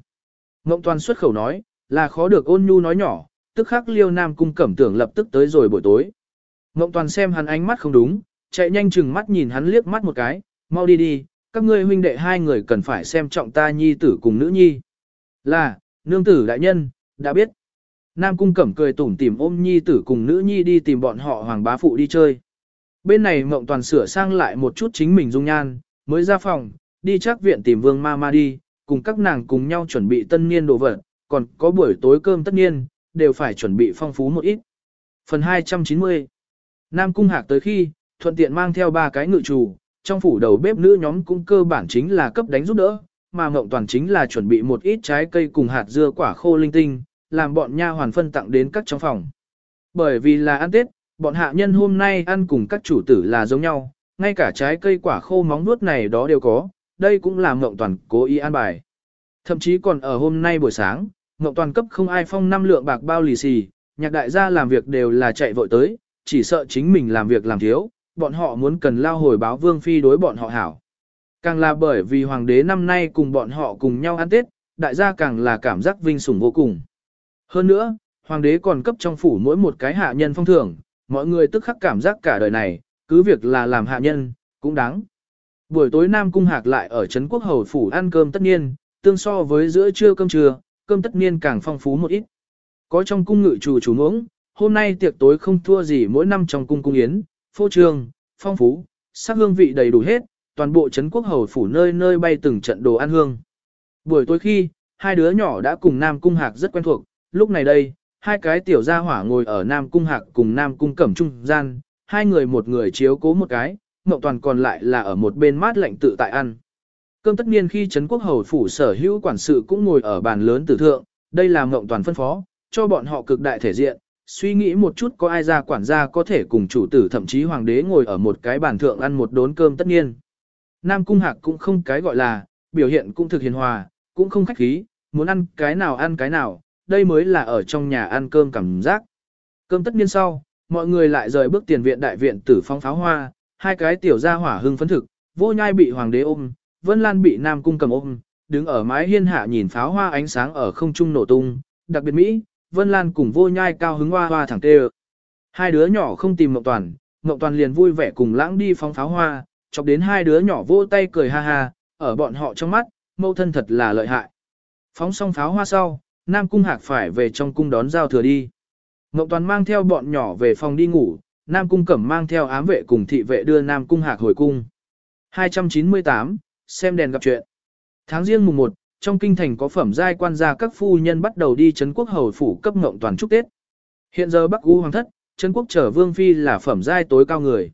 Ngộng toàn xuất khẩu nói, là khó được ôn nhu nói nhỏ, tức khắc liêu Nam cung cẩm tưởng lập tức tới rồi buổi tối. Ngộng toàn xem hắn ánh mắt không đúng, chạy nhanh chừng mắt nhìn hắn liếc mắt một cái, mau đi đi, các ngươi huynh đệ hai người cần phải xem trọng ta nhi tử cùng nữ nhi. Là, nương tử đại nhân, đã biết. Nam cung cẩm cười tủm tỉm ôm nhi tử cùng nữ nhi đi tìm bọn họ hoàng bá phụ đi chơi. Bên này mộng toàn sửa sang lại một chút chính mình dung nhan, mới ra phòng, đi chắc viện tìm vương ma ma đi, cùng các nàng cùng nhau chuẩn bị tân niên đồ vật, còn có buổi tối cơm tất niên, đều phải chuẩn bị phong phú một ít. Phần 290 Nam cung hạc tới khi, thuận tiện mang theo ba cái ngự chủ, trong phủ đầu bếp nữ nhóm cũng cơ bản chính là cấp đánh giúp đỡ, mà Ngộng Toàn chính là chuẩn bị một ít trái cây cùng hạt dưa quả khô linh tinh, làm bọn nha hoàn phân tặng đến các trong phòng. Bởi vì là ăn Tết, bọn hạ nhân hôm nay ăn cùng các chủ tử là giống nhau, ngay cả trái cây quả khô móng nuốt này đó đều có, đây cũng là Ngộng Toàn cố ý ăn bài. Thậm chí còn ở hôm nay buổi sáng, Ngộng Toàn cấp không ai phong năm lượng bạc bao lì xì, nhạc đại gia làm việc đều là chạy vội tới, chỉ sợ chính mình làm việc làm thiếu, bọn họ muốn cần lao hồi báo vương phi đối bọn họ hảo. Càng là bởi vì hoàng đế năm nay cùng bọn họ cùng nhau ăn Tết, đại gia càng là cảm giác vinh sủng vô cùng. Hơn nữa, hoàng đế còn cấp trong phủ mỗi một cái hạ nhân phong thưởng, mọi người tức khắc cảm giác cả đời này, cứ việc là làm hạ nhân, cũng đáng. Buổi tối Nam Cung Hạc lại ở Trấn Quốc Hầu Phủ ăn cơm tất niên, tương so với giữa trưa cơm trưa, cơm tất niên càng phong phú một ít. Có trong cung ngự chủ chủ ngưỡng, hôm nay tiệc tối không thua gì mỗi năm trong cung cung yến, phô trương, phong phú, sắc hương vị đầy đủ hết, toàn bộ Trấn quốc hầu phủ nơi nơi bay từng trận đồ ăn hương. Buổi tối khi, hai đứa nhỏ đã cùng Nam Cung Hạc rất quen thuộc, lúc này đây, hai cái tiểu gia hỏa ngồi ở Nam Cung Hạc cùng Nam Cung Cẩm trung gian, hai người một người chiếu cố một cái, mộng Toàn còn lại là ở một bên mát lạnh tự tại ăn. Cơm tất nhiên khi Trấn quốc hầu phủ sở hữu quản sự cũng ngồi ở bàn lớn tử thượng, đây là mộng Toàn phân phó, cho bọn họ cực đại thể diện, suy nghĩ một chút có ai ra quản gia có thể cùng chủ tử thậm chí hoàng đế ngồi ở một cái bàn thượng ăn một đốn cơm tất nhiên. Nam Cung Hạc cũng không cái gọi là, biểu hiện cũng thực hiền hòa, cũng không khách khí, muốn ăn cái nào ăn cái nào, đây mới là ở trong nhà ăn cơm cảm giác. Cơm tất niên sau, mọi người lại rời bước tiền viện đại viện tử phong pháo hoa, hai cái tiểu gia hỏa hưng phấn thực, vô nhai bị hoàng đế ôm, Vân Lan bị Nam Cung cầm ôm, đứng ở mái hiên hạ nhìn pháo hoa ánh sáng ở không trung nổ tung, đặc biệt Mỹ, Vân Lan cùng vô nhai cao hứng hoa hoa thẳng tê Hai đứa nhỏ không tìm Mộng Toàn, Mộng Toàn liền vui vẻ cùng lãng đi phóng pháo hoa, chọc đến hai đứa nhỏ vô tay cười ha ha, ở bọn họ trong mắt, mâu thân thật là lợi hại. Phóng xong pháo hoa sau, Nam Cung Hạc phải về trong cung đón giao thừa đi. Mộng Toàn mang theo bọn nhỏ về phòng đi ngủ, Nam Cung Cẩm mang theo ám vệ cùng thị vệ đưa Nam Cung Hạc hồi cung. 298, xem đèn gặp chuyện. Tháng riêng mùng 1, trong kinh thành có phẩm giai quan gia các phu nhân bắt đầu đi Trấn quốc hầu phủ cấp ngộng toàn chúc Tết. Hiện giờ Bắc U Hoàng thất, Trấn quốc trở vương phi là phẩm giai tối cao người.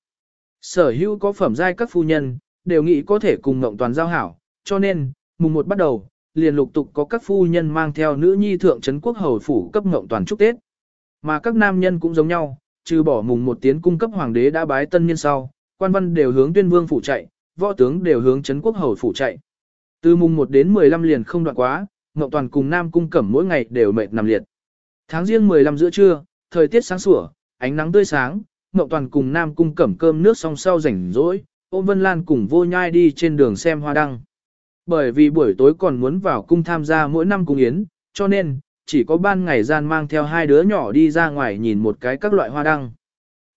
Sở hữu có phẩm giai các phu nhân, đều nghĩ có thể cùng ngộng toàn giao hảo, cho nên, mùng một bắt đầu, liền lục tục có các phu nhân mang theo nữ nhi thượng Trấn quốc hầu phủ cấp ngộng toàn chúc Tết. Mà các nam nhân cũng giống nhau, trừ bỏ mùng một tiến cung cấp hoàng đế đã bái tân niên sau, quan văn đều hướng tuyên vương phủ chạy, võ tướng đều hướng Trấn quốc hầu phủ chạy. Từ mùng 1 đến 15 liền không đoạn quá, Ngọc Toàn cùng Nam Cung Cẩm mỗi ngày đều mệt nằm liệt. Tháng riêng 15 giữa trưa, thời tiết sáng sủa, ánh nắng tươi sáng, Ngọc Toàn cùng Nam Cung Cẩm cơm nước xong sau rảnh rỗi, ôm Vân Lan cùng vô nhai đi trên đường xem hoa đăng. Bởi vì buổi tối còn muốn vào cung tham gia mỗi năm cung yến, cho nên, chỉ có ban ngày gian mang theo hai đứa nhỏ đi ra ngoài nhìn một cái các loại hoa đăng.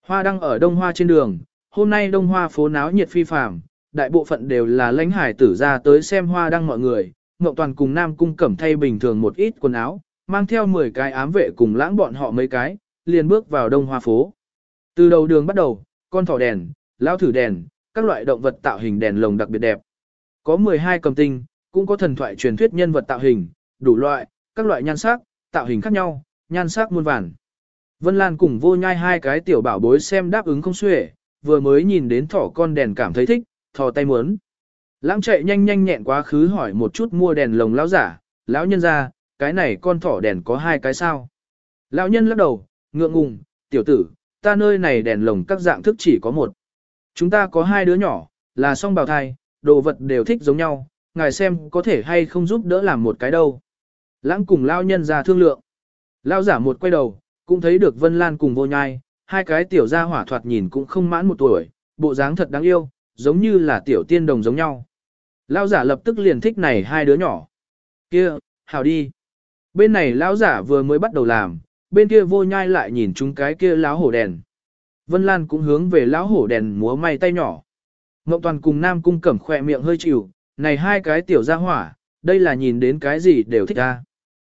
Hoa đăng ở đông hoa trên đường, hôm nay đông hoa phố náo nhiệt phi phàm, đại bộ phận đều là lãnh hải tử ra tới xem hoa đăng mọi người, Ngọc Toàn cùng Nam Cung cẩm thay bình thường một ít quần áo, mang theo 10 cái ám vệ cùng lãng bọn họ mấy cái, liền bước vào đông hoa phố. Từ đầu đường bắt đầu, con thỏ đèn, lao thử đèn, các loại động vật tạo hình đèn lồng đặc biệt đẹp. Có 12 cầm tinh, cũng có thần thoại truyền thuyết nhân vật tạo hình, đủ loại, các loại nhan sắc, tạo hình khác nhau, nhan sắc muôn vàn. Vân Lan cùng vô nhai hai cái tiểu bảo bối xem đáp ứng không xuể, vừa mới nhìn đến thỏ con đèn cảm thấy thích, thò tay muốn. Lãng chạy nhanh nhanh nhẹn quá khứ hỏi một chút mua đèn lồng lão giả, lão nhân ra, cái này con thỏ đèn có hai cái sao. Lão nhân lắc đầu, ngượng ngùng, tiểu tử, ta nơi này đèn lồng các dạng thức chỉ có một. Chúng ta có hai đứa nhỏ, là song bào thai, đồ vật đều thích giống nhau, ngài xem có thể hay không giúp đỡ làm một cái đâu. Lãng cùng lão nhân ra thương lượng. Lão giả một quay đầu, cũng thấy được Vân Lan cùng vô nhai, hai cái tiểu gia hỏa thoạt nhìn cũng không mãn một tuổi, bộ dáng thật đáng yêu, giống như là tiểu tiên đồng giống nhau. Lão giả lập tức liền thích này hai đứa nhỏ. Kia, hào đi. Bên này lão giả vừa mới bắt đầu làm, bên kia vô nhai lại nhìn chúng cái kia lão hổ đèn. Vân Lan cũng hướng về lão hổ đèn múa may tay nhỏ. Ngọc Toàn cùng Nam Cung cẩm khỏe miệng hơi chịu, này hai cái tiểu gia hỏa, đây là nhìn đến cái gì đều thích ra.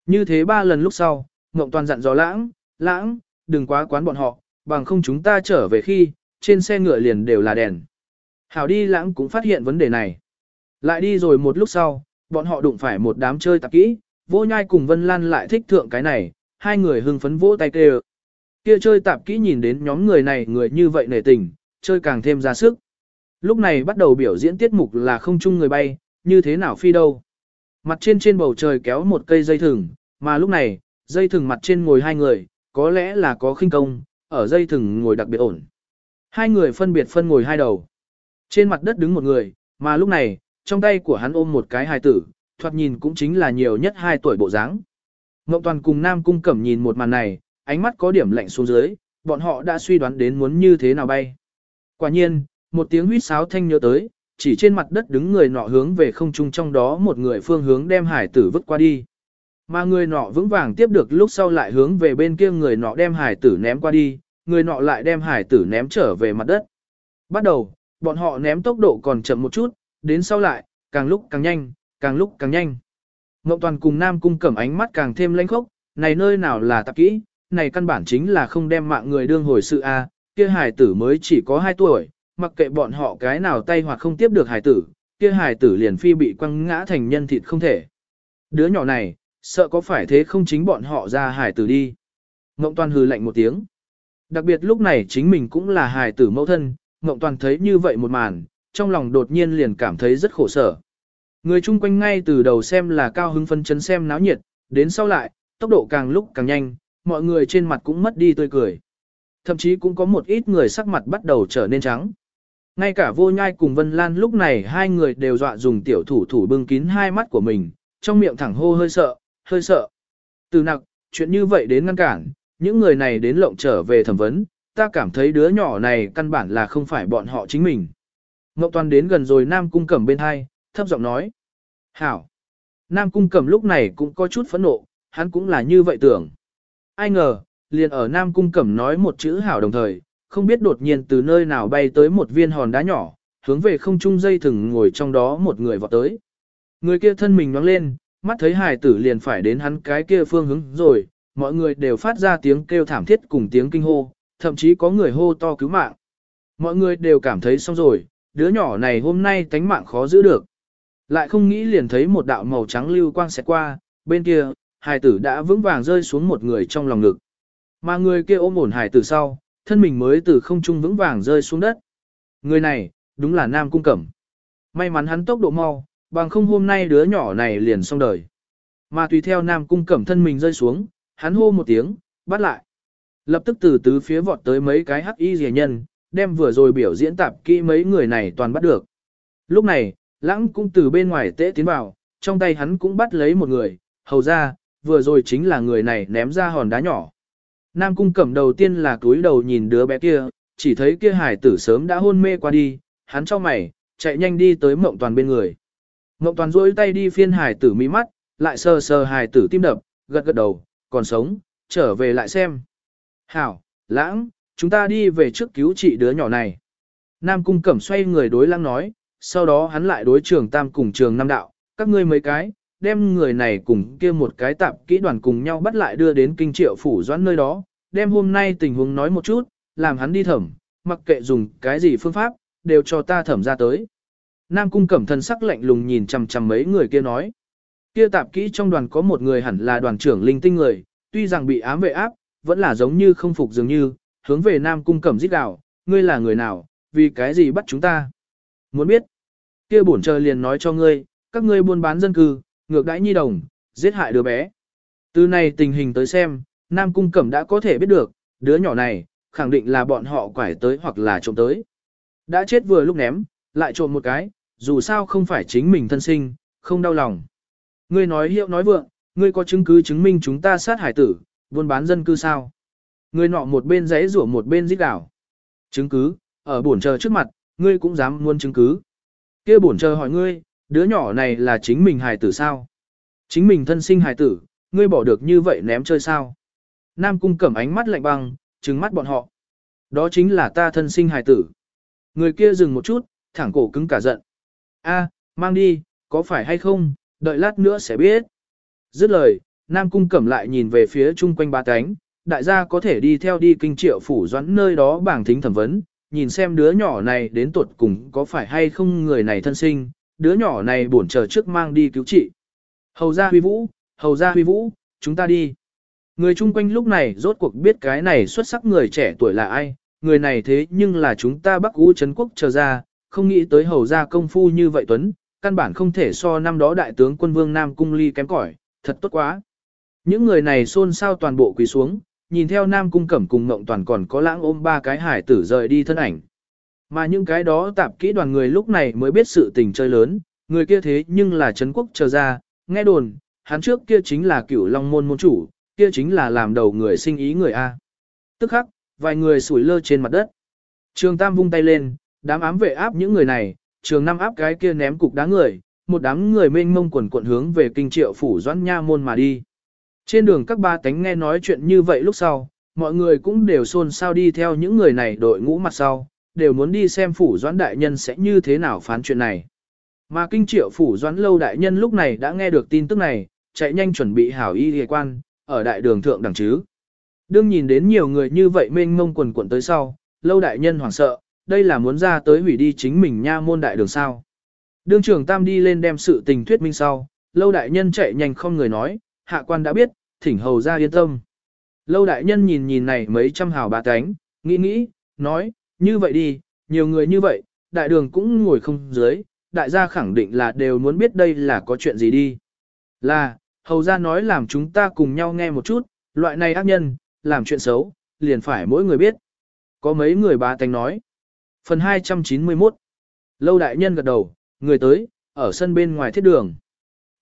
Như thế ba lần lúc sau, Ngọc Toàn dặn dò lãng, lãng, đừng quá quán bọn họ, bằng không chúng ta trở về khi, trên xe ngựa liền đều là đèn. Hảo đi lãng cũng phát hiện vấn đề này. Lại đi rồi một lúc sau, bọn họ đụng phải một đám chơi tạp kỹ, vô nhai cùng Vân Lan lại thích thượng cái này, hai người hưng phấn vỗ tay kêu. Kia chơi tạp kỹ nhìn đến nhóm người này người như vậy nể tình, chơi càng thêm ra sức. Lúc này bắt đầu biểu diễn tiết mục là không chung người bay, như thế nào phi đâu. Mặt trên trên bầu trời kéo một cây dây thừng, mà lúc này, dây thừng mặt trên ngồi hai người, có lẽ là có khinh công, ở dây thừng ngồi đặc biệt ổn. Hai người phân biệt phân ngồi hai đầu. Trên mặt đất đứng một người, mà lúc này, trong tay của hắn ôm một cái hài tử, thoạt nhìn cũng chính là nhiều nhất hai tuổi bộ dáng. Ngộng Toàn cùng Nam Cung Cẩm nhìn một màn này, ánh mắt có điểm lạnh xuống dưới, bọn họ đã suy đoán đến muốn như thế nào bay. Quả nhiên, một tiếng huýt sáo thanh nhớ tới, chỉ trên mặt đất đứng người nọ hướng về không trung trong đó một người phương hướng đem hải tử vứt qua đi. Mà người nọ vững vàng tiếp được lúc sau lại hướng về bên kia người nọ đem hải tử ném qua đi, người nọ lại đem hải tử ném trở về mặt đất. Bắt đầu, bọn họ ném tốc độ còn chậm một chút, đến sau lại, càng lúc càng nhanh, càng lúc càng nhanh. Ngọc Toàn cùng Nam Cung cẩm ánh mắt càng thêm lãnh khốc, này nơi nào là tạp kỹ, này căn bản chính là không đem mạng người đương hồi sự a, kia hải tử mới chỉ có 2 tuổi, mặc kệ bọn họ cái nào tay hoặc không tiếp được hải tử, kia hải tử liền phi bị quăng ngã thành nhân thịt không thể. Đứa nhỏ này, sợ có phải thế không chính bọn họ ra hải tử đi. Ngộng Toàn hừ lạnh một tiếng. Đặc biệt lúc này chính mình cũng là hải tử mẫu thân, Ngộng Toàn thấy như vậy một màn, trong lòng đột nhiên liền cảm thấy rất khổ sở. Người chung quanh ngay từ đầu xem là cao hứng phân chấn xem náo nhiệt, đến sau lại, tốc độ càng lúc càng nhanh, mọi người trên mặt cũng mất đi tươi cười. Thậm chí cũng có một ít người sắc mặt bắt đầu trở nên trắng. Ngay cả vô nhai cùng Vân Lan lúc này hai người đều dọa dùng tiểu thủ thủ bưng kín hai mắt của mình, trong miệng thẳng hô hơi sợ, hơi sợ. Từ nặc, chuyện như vậy đến ngăn cản, những người này đến lộng trở về thẩm vấn, ta cảm thấy đứa nhỏ này căn bản là không phải bọn họ chính mình. Ngọc Toàn đến gần rồi Nam Cung Cẩm bên hai, thấp giọng nói. Hảo. Nam Cung Cẩm lúc này cũng có chút phẫn nộ, hắn cũng là như vậy tưởng. Ai ngờ, liền ở Nam Cung Cẩm nói một chữ hảo đồng thời, không biết đột nhiên từ nơi nào bay tới một viên hòn đá nhỏ, hướng về không trung dây thừng ngồi trong đó một người vọt tới. Người kia thân mình nhoáng lên, mắt thấy hài tử liền phải đến hắn cái kia phương hướng rồi, mọi người đều phát ra tiếng kêu thảm thiết cùng tiếng kinh hô, thậm chí có người hô to cứu mạng. Mọi người đều cảm thấy xong rồi, đứa nhỏ này hôm nay tánh mạng khó giữ được. Lại không nghĩ liền thấy một đạo màu trắng lưu quang sẽ qua, bên kia, hài tử đã vững vàng rơi xuống một người trong lòng ngực. Mà người kia ôm ổn hài tử sau, thân mình mới từ không trung vững vàng rơi xuống đất. Người này, đúng là Nam Cung Cẩm. May mắn hắn tốc độ mau, bằng không hôm nay đứa nhỏ này liền xong đời. Mà tùy theo Nam Cung Cẩm thân mình rơi xuống, hắn hô một tiếng, bắt lại. Lập tức từ tứ phía vọt tới mấy cái hắc y rẻ nhân, đem vừa rồi biểu diễn tạp kỹ mấy người này toàn bắt được. Lúc này, lãng cũng từ bên ngoài tễ tiến vào, trong tay hắn cũng bắt lấy một người, hầu ra, vừa rồi chính là người này ném ra hòn đá nhỏ. Nam cung cẩm đầu tiên là cúi đầu nhìn đứa bé kia, chỉ thấy kia hải tử sớm đã hôn mê qua đi, hắn cho mày, chạy nhanh đi tới mộng toàn bên người. Mộng toàn duỗi tay đi phiên hải tử mỹ mắt, lại sờ sờ hải tử tim đập, gật gật đầu, còn sống, trở về lại xem. Hảo, lãng, chúng ta đi về trước cứu trị đứa nhỏ này. Nam cung cẩm xoay người đối lãng nói, sau đó hắn lại đối trường tam cùng trường nam đạo, các ngươi mấy cái, đem người này cùng kia một cái tạp kỹ đoàn cùng nhau bắt lại đưa đến kinh triệu phủ doãn nơi đó, đem hôm nay tình huống nói một chút, làm hắn đi thẩm, mặc kệ dùng cái gì phương pháp, đều cho ta thẩm ra tới. Nam cung cẩm thân sắc lạnh lùng nhìn chằm chằm mấy người kia nói. Kia tạp kỹ trong đoàn có một người hẳn là đoàn trưởng linh tinh người, tuy rằng bị ám vệ áp, vẫn là giống như không phục dường như, hướng về Nam cung cẩm giết đạo, ngươi là người nào, vì cái gì bắt chúng ta. Muốn biết, kia bổn chờ liền nói cho ngươi, các ngươi buôn bán dân cư, ngược đãi nhi đồng, giết hại đứa bé. Từ này tình hình tới xem, Nam Cung Cẩm đã có thể biết được, đứa nhỏ này, khẳng định là bọn họ quải tới hoặc là trộm tới. Đã chết vừa lúc ném, lại trộm một cái, dù sao không phải chính mình thân sinh, không đau lòng. Ngươi nói hiệu nói vượng, ngươi có chứng cứ chứng minh chúng ta sát hải tử, buôn bán dân cư sao? người nọ một bên giấy rủa một bên giết đảo. Chứng cứ, ở bổn chờ trước mặt, ngươi cũng dám muốn chứng cứ. kia bổn chờ hỏi ngươi, đứa nhỏ này là chính mình hài tử sao? Chính mình thân sinh hài tử, ngươi bỏ được như vậy ném chơi sao? Nam cung cẩm ánh mắt lạnh băng, trừng mắt bọn họ. Đó chính là ta thân sinh hài tử. Người kia dừng một chút, thẳng cổ cứng cả giận. A, mang đi, có phải hay không, đợi lát nữa sẽ biết. Dứt lời, Nam cung cẩm lại nhìn về phía chung quanh ba cánh, đại gia có thể đi theo đi kinh triệu phủ doãn nơi đó bảng thính thẩm vấn, nhìn xem đứa nhỏ này đến tuột cùng có phải hay không người này thân sinh, đứa nhỏ này bổn chờ trước mang đi cứu trị. Hầu ra huy vũ, hầu ra huy vũ, chúng ta đi. Người chung quanh lúc này rốt cuộc biết cái này xuất sắc người trẻ tuổi là ai, người này thế nhưng là chúng ta Bắc U Trấn Quốc chờ ra, không nghĩ tới hầu ra công phu như vậy Tuấn, căn bản không thể so năm đó đại tướng quân vương Nam Cung Ly kém cỏi, thật tốt quá. Những người này xôn xao toàn bộ quỳ xuống, nhìn theo Nam Cung Cẩm cùng Ngộng Toàn còn có lãng ôm ba cái hải tử rời đi thân ảnh. Mà những cái đó tạp kỹ đoàn người lúc này mới biết sự tình chơi lớn, người kia thế nhưng là Trấn Quốc chờ ra, nghe đồn, hắn trước kia chính là cửu long môn môn chủ, kia chính là làm đầu người sinh ý người A. Tức khắc, vài người sủi lơ trên mặt đất. Trường Tam vung tay lên, đám ám vệ áp những người này, trường Năm áp cái kia ném cục đá người, một đám người mênh mông quần quận hướng về kinh triệu phủ doãn nha môn mà đi. Trên đường các ba tánh nghe nói chuyện như vậy lúc sau, mọi người cũng đều xôn xao đi theo những người này đội ngũ mặt sau, đều muốn đi xem phủ doãn đại nhân sẽ như thế nào phán chuyện này. Mà kinh triệu phủ doãn lâu đại nhân lúc này đã nghe được tin tức này, chạy nhanh chuẩn bị hảo y hề quan, ở đại đường thượng đẳng chứ. Đương nhìn đến nhiều người như vậy mênh mông quần quần tới sau, lâu đại nhân hoảng sợ, đây là muốn ra tới hủy đi chính mình nha môn đại đường sao. Đương trưởng tam đi lên đem sự tình thuyết minh sau, lâu đại nhân chạy nhanh không người nói, hạ quan đã biết, thỉnh hầu ra yên tâm. Lâu đại nhân nhìn nhìn này mấy trăm hào bà cánh, nghĩ nghĩ, nói, như vậy đi, nhiều người như vậy, đại đường cũng ngồi không dưới, đại gia khẳng định là đều muốn biết đây là có chuyện gì đi. Là, hầu ra nói làm chúng ta cùng nhau nghe một chút, loại này ác nhân, làm chuyện xấu, liền phải mỗi người biết. Có mấy người bà tánh nói. Phần 291 Lâu đại nhân gật đầu, người tới, ở sân bên ngoài thiết đường.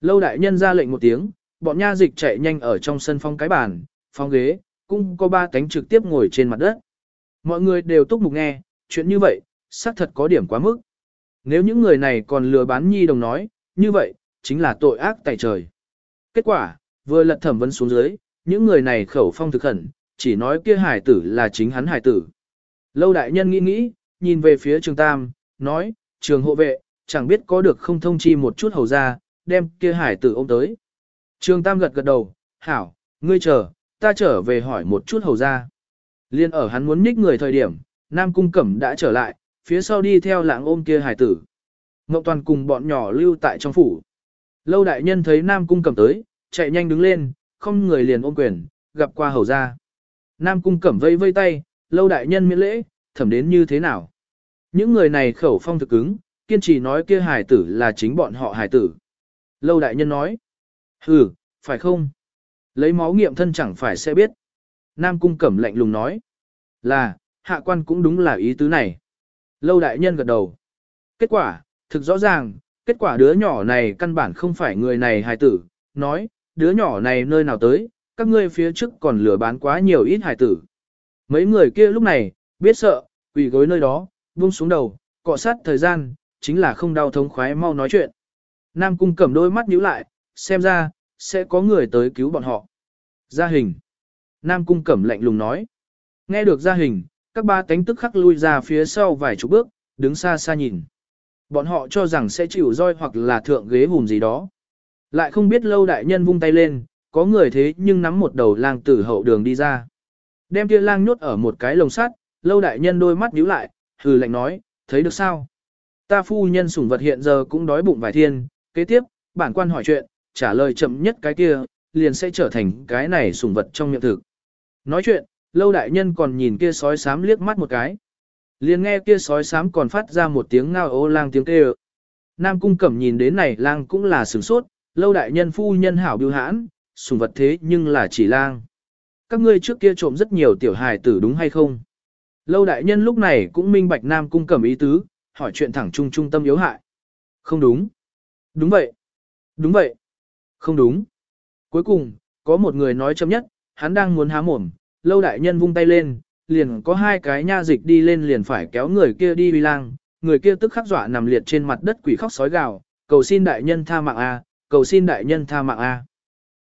Lâu đại nhân ra lệnh một tiếng, bọn nha dịch chạy nhanh ở trong sân phong cái bàn, phong ghế, cũng có ba cánh trực tiếp ngồi trên mặt đất. Mọi người đều túc mục nghe, chuyện như vậy, xác thật có điểm quá mức. Nếu những người này còn lừa bán nhi đồng nói, như vậy, chính là tội ác tại trời. Kết quả, vừa lật thẩm vấn xuống dưới, những người này khẩu phong thực khẩn, chỉ nói kia hải tử là chính hắn hải tử. Lâu đại nhân nghĩ nghĩ, nhìn về phía trường tam, nói, trường hộ vệ, chẳng biết có được không thông chi một chút hầu ra, đem kia hải tử ôm tới. Trường tam gật gật đầu, hảo, ngươi chờ, ta trở về hỏi một chút hầu ra. Liên ở hắn muốn ních người thời điểm, Nam Cung Cẩm đã trở lại, phía sau đi theo lãng ôm kia hải tử. Ngọc Toàn cùng bọn nhỏ lưu tại trong phủ. Lâu đại nhân thấy Nam Cung Cẩm tới, chạy nhanh đứng lên, không người liền ôm quyền, gặp qua hầu ra. Nam Cung Cẩm vây vây tay, lâu đại nhân miễn lễ, thẩm đến như thế nào. Những người này khẩu phong thực cứng, kiên trì nói kia hải tử là chính bọn họ hải tử. Lâu đại nhân nói, ừ, phải không? Lấy máu nghiệm thân chẳng phải sẽ biết. Nam Cung Cẩm lạnh lùng nói, là, hạ quan cũng đúng là ý tứ này. Lâu đại nhân gật đầu. Kết quả, thực rõ ràng, kết quả đứa nhỏ này căn bản không phải người này hài tử, nói, đứa nhỏ này nơi nào tới, các ngươi phía trước còn lừa bán quá nhiều ít hài tử. Mấy người kia lúc này, biết sợ, quỳ gối nơi đó, buông xuống đầu, cọ sát thời gian, chính là không đau thống khoái mau nói chuyện. Nam cung cẩm đôi mắt nhíu lại, xem ra, sẽ có người tới cứu bọn họ. Gia hình. Nam cung cẩm lạnh lùng nói. Nghe được gia hình, các ba tánh tức khắc lui ra phía sau vài chục bước, đứng xa xa nhìn. Bọn họ cho rằng sẽ chịu roi hoặc là thượng ghế hùn gì đó. Lại không biết lâu đại nhân vung tay lên, có người thế nhưng nắm một đầu lang tử hậu đường đi ra. Đem kia lang nhốt ở một cái lồng sắt, lâu đại nhân đôi mắt nhíu lại, hừ lạnh nói, thấy được sao? Ta phu nhân sủng vật hiện giờ cũng đói bụng vài thiên, kế tiếp, bản quan hỏi chuyện, trả lời chậm nhất cái kia, liền sẽ trở thành cái này sủng vật trong miệng thực. Nói chuyện, lâu đại nhân còn nhìn kia sói sám liếc mắt một cái. Liền nghe kia sói sám còn phát ra một tiếng ngao ô lang tiếng kêu. Nam cung cẩm nhìn đến này lang cũng là sửng sốt, lâu đại nhân phu nhân hảo biêu hãn, sùng vật thế nhưng là chỉ lang. Các ngươi trước kia trộm rất nhiều tiểu hài tử đúng hay không? Lâu đại nhân lúc này cũng minh bạch Nam cung cẩm ý tứ, hỏi chuyện thẳng trung trung tâm yếu hại. Không đúng. Đúng vậy. Đúng vậy. Không đúng. Cuối cùng, có một người nói chấm nhất, hắn đang muốn há mồm, lâu đại nhân vung tay lên, liền có hai cái nha dịch đi lên liền phải kéo người kia đi uy lang, người kia tức khắc dọa nằm liệt trên mặt đất quỷ khóc sói gào, cầu xin đại nhân tha mạng a, cầu xin đại nhân tha mạng a.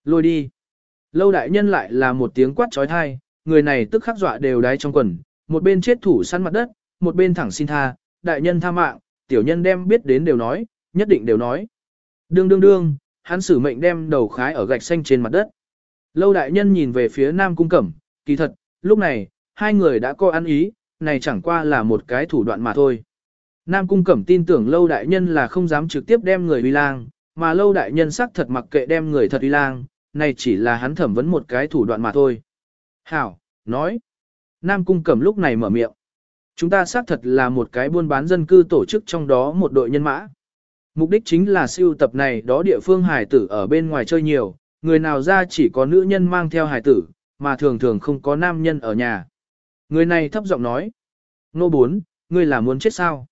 Lôi đi. Lâu đại nhân lại là một tiếng quát trói thai, người này tức khắc dọa đều đáy trong quần, một bên chết thủ săn mặt đất, một bên thẳng xin tha, đại nhân tha mạng, tiểu nhân đem biết đến đều nói, nhất định đều nói. Đương đương đương, hắn sử mệnh đem đầu khái ở gạch xanh trên mặt đất. Lâu đại nhân nhìn về phía Nam Cung Cẩm, kỳ thật, lúc này, hai người đã có ăn ý, này chẳng qua là một cái thủ đoạn mà thôi. Nam Cung Cẩm tin tưởng Lâu đại nhân là không dám trực tiếp đem người uy lang, mà Lâu đại nhân xác thật mặc kệ đem người thật uy lang, này chỉ là hắn thẩm vấn một cái thủ đoạn mà thôi. Hảo, nói. Nam Cung Cẩm lúc này mở miệng. Chúng ta xác thật là một cái buôn bán dân cư tổ chức trong đó một đội nhân mã. Mục đích chính là siêu tập này đó địa phương hải tử ở bên ngoài chơi nhiều, người nào ra chỉ có nữ nhân mang theo hải tử, mà thường thường không có nam nhân ở nhà. Người này thấp giọng nói. Nô bốn, ngươi là muốn chết sao?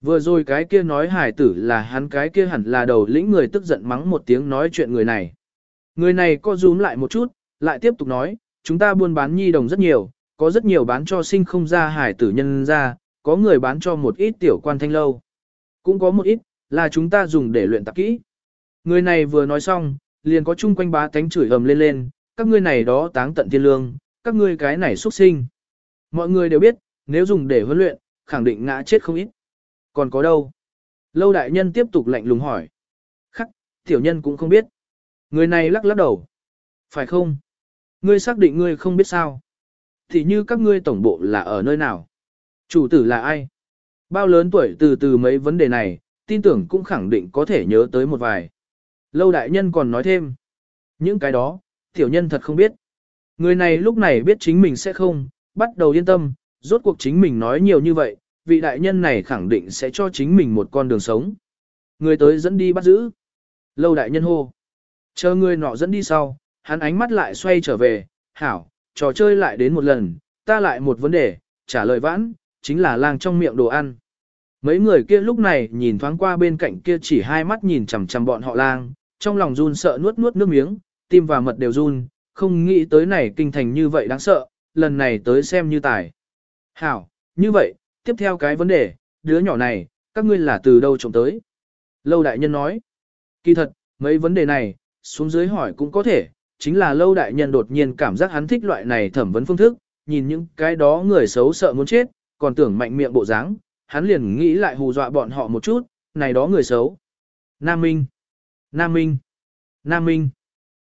Vừa rồi cái kia nói hải tử là hắn cái kia hẳn là đầu lĩnh người tức giận mắng một tiếng nói chuyện người này. Người này co rúm lại một chút, lại tiếp tục nói, chúng ta buôn bán nhi đồng rất nhiều, có rất nhiều bán cho sinh không ra hải tử nhân ra, có người bán cho một ít tiểu quan thanh lâu. Cũng có một ít, là chúng ta dùng để luyện tập kỹ. Người này vừa nói xong, liền có chung quanh bá tánh chửi ầm lên lên, các ngươi này đó táng tận thiên lương, các ngươi cái này xuất sinh. Mọi người đều biết, nếu dùng để huấn luyện, khẳng định ngã chết không ít. Còn có đâu? Lâu đại nhân tiếp tục lạnh lùng hỏi. Khắc, tiểu nhân cũng không biết. Người này lắc lắc đầu. Phải không? Ngươi xác định ngươi không biết sao? Thì như các ngươi tổng bộ là ở nơi nào? Chủ tử là ai? Bao lớn tuổi từ từ mấy vấn đề này, tin tưởng cũng khẳng định có thể nhớ tới một vài. Lâu đại nhân còn nói thêm. Những cái đó, tiểu nhân thật không biết. Người này lúc này biết chính mình sẽ không, bắt đầu yên tâm, rốt cuộc chính mình nói nhiều như vậy, vị đại nhân này khẳng định sẽ cho chính mình một con đường sống. Người tới dẫn đi bắt giữ. Lâu đại nhân hô. Chờ người nọ dẫn đi sau, hắn ánh mắt lại xoay trở về, hảo, trò chơi lại đến một lần, ta lại một vấn đề, trả lời vãn, chính là lang trong miệng đồ ăn. Mấy người kia lúc này nhìn thoáng qua bên cạnh kia chỉ hai mắt nhìn chằm chằm bọn họ lang, trong lòng run sợ nuốt nuốt nước miếng, tim và mật đều run, không nghĩ tới này kinh thành như vậy đáng sợ, lần này tới xem như tài. Hảo, như vậy, tiếp theo cái vấn đề, đứa nhỏ này, các ngươi là từ đâu trộm tới? Lâu đại nhân nói, kỳ thật, mấy vấn đề này, xuống dưới hỏi cũng có thể, chính là lâu đại nhân đột nhiên cảm giác hắn thích loại này thẩm vấn phương thức, nhìn những cái đó người xấu sợ muốn chết, còn tưởng mạnh miệng bộ dáng, hắn liền nghĩ lại hù dọa bọn họ một chút, này đó người xấu. Nam Minh, Nam Minh, Nam Minh.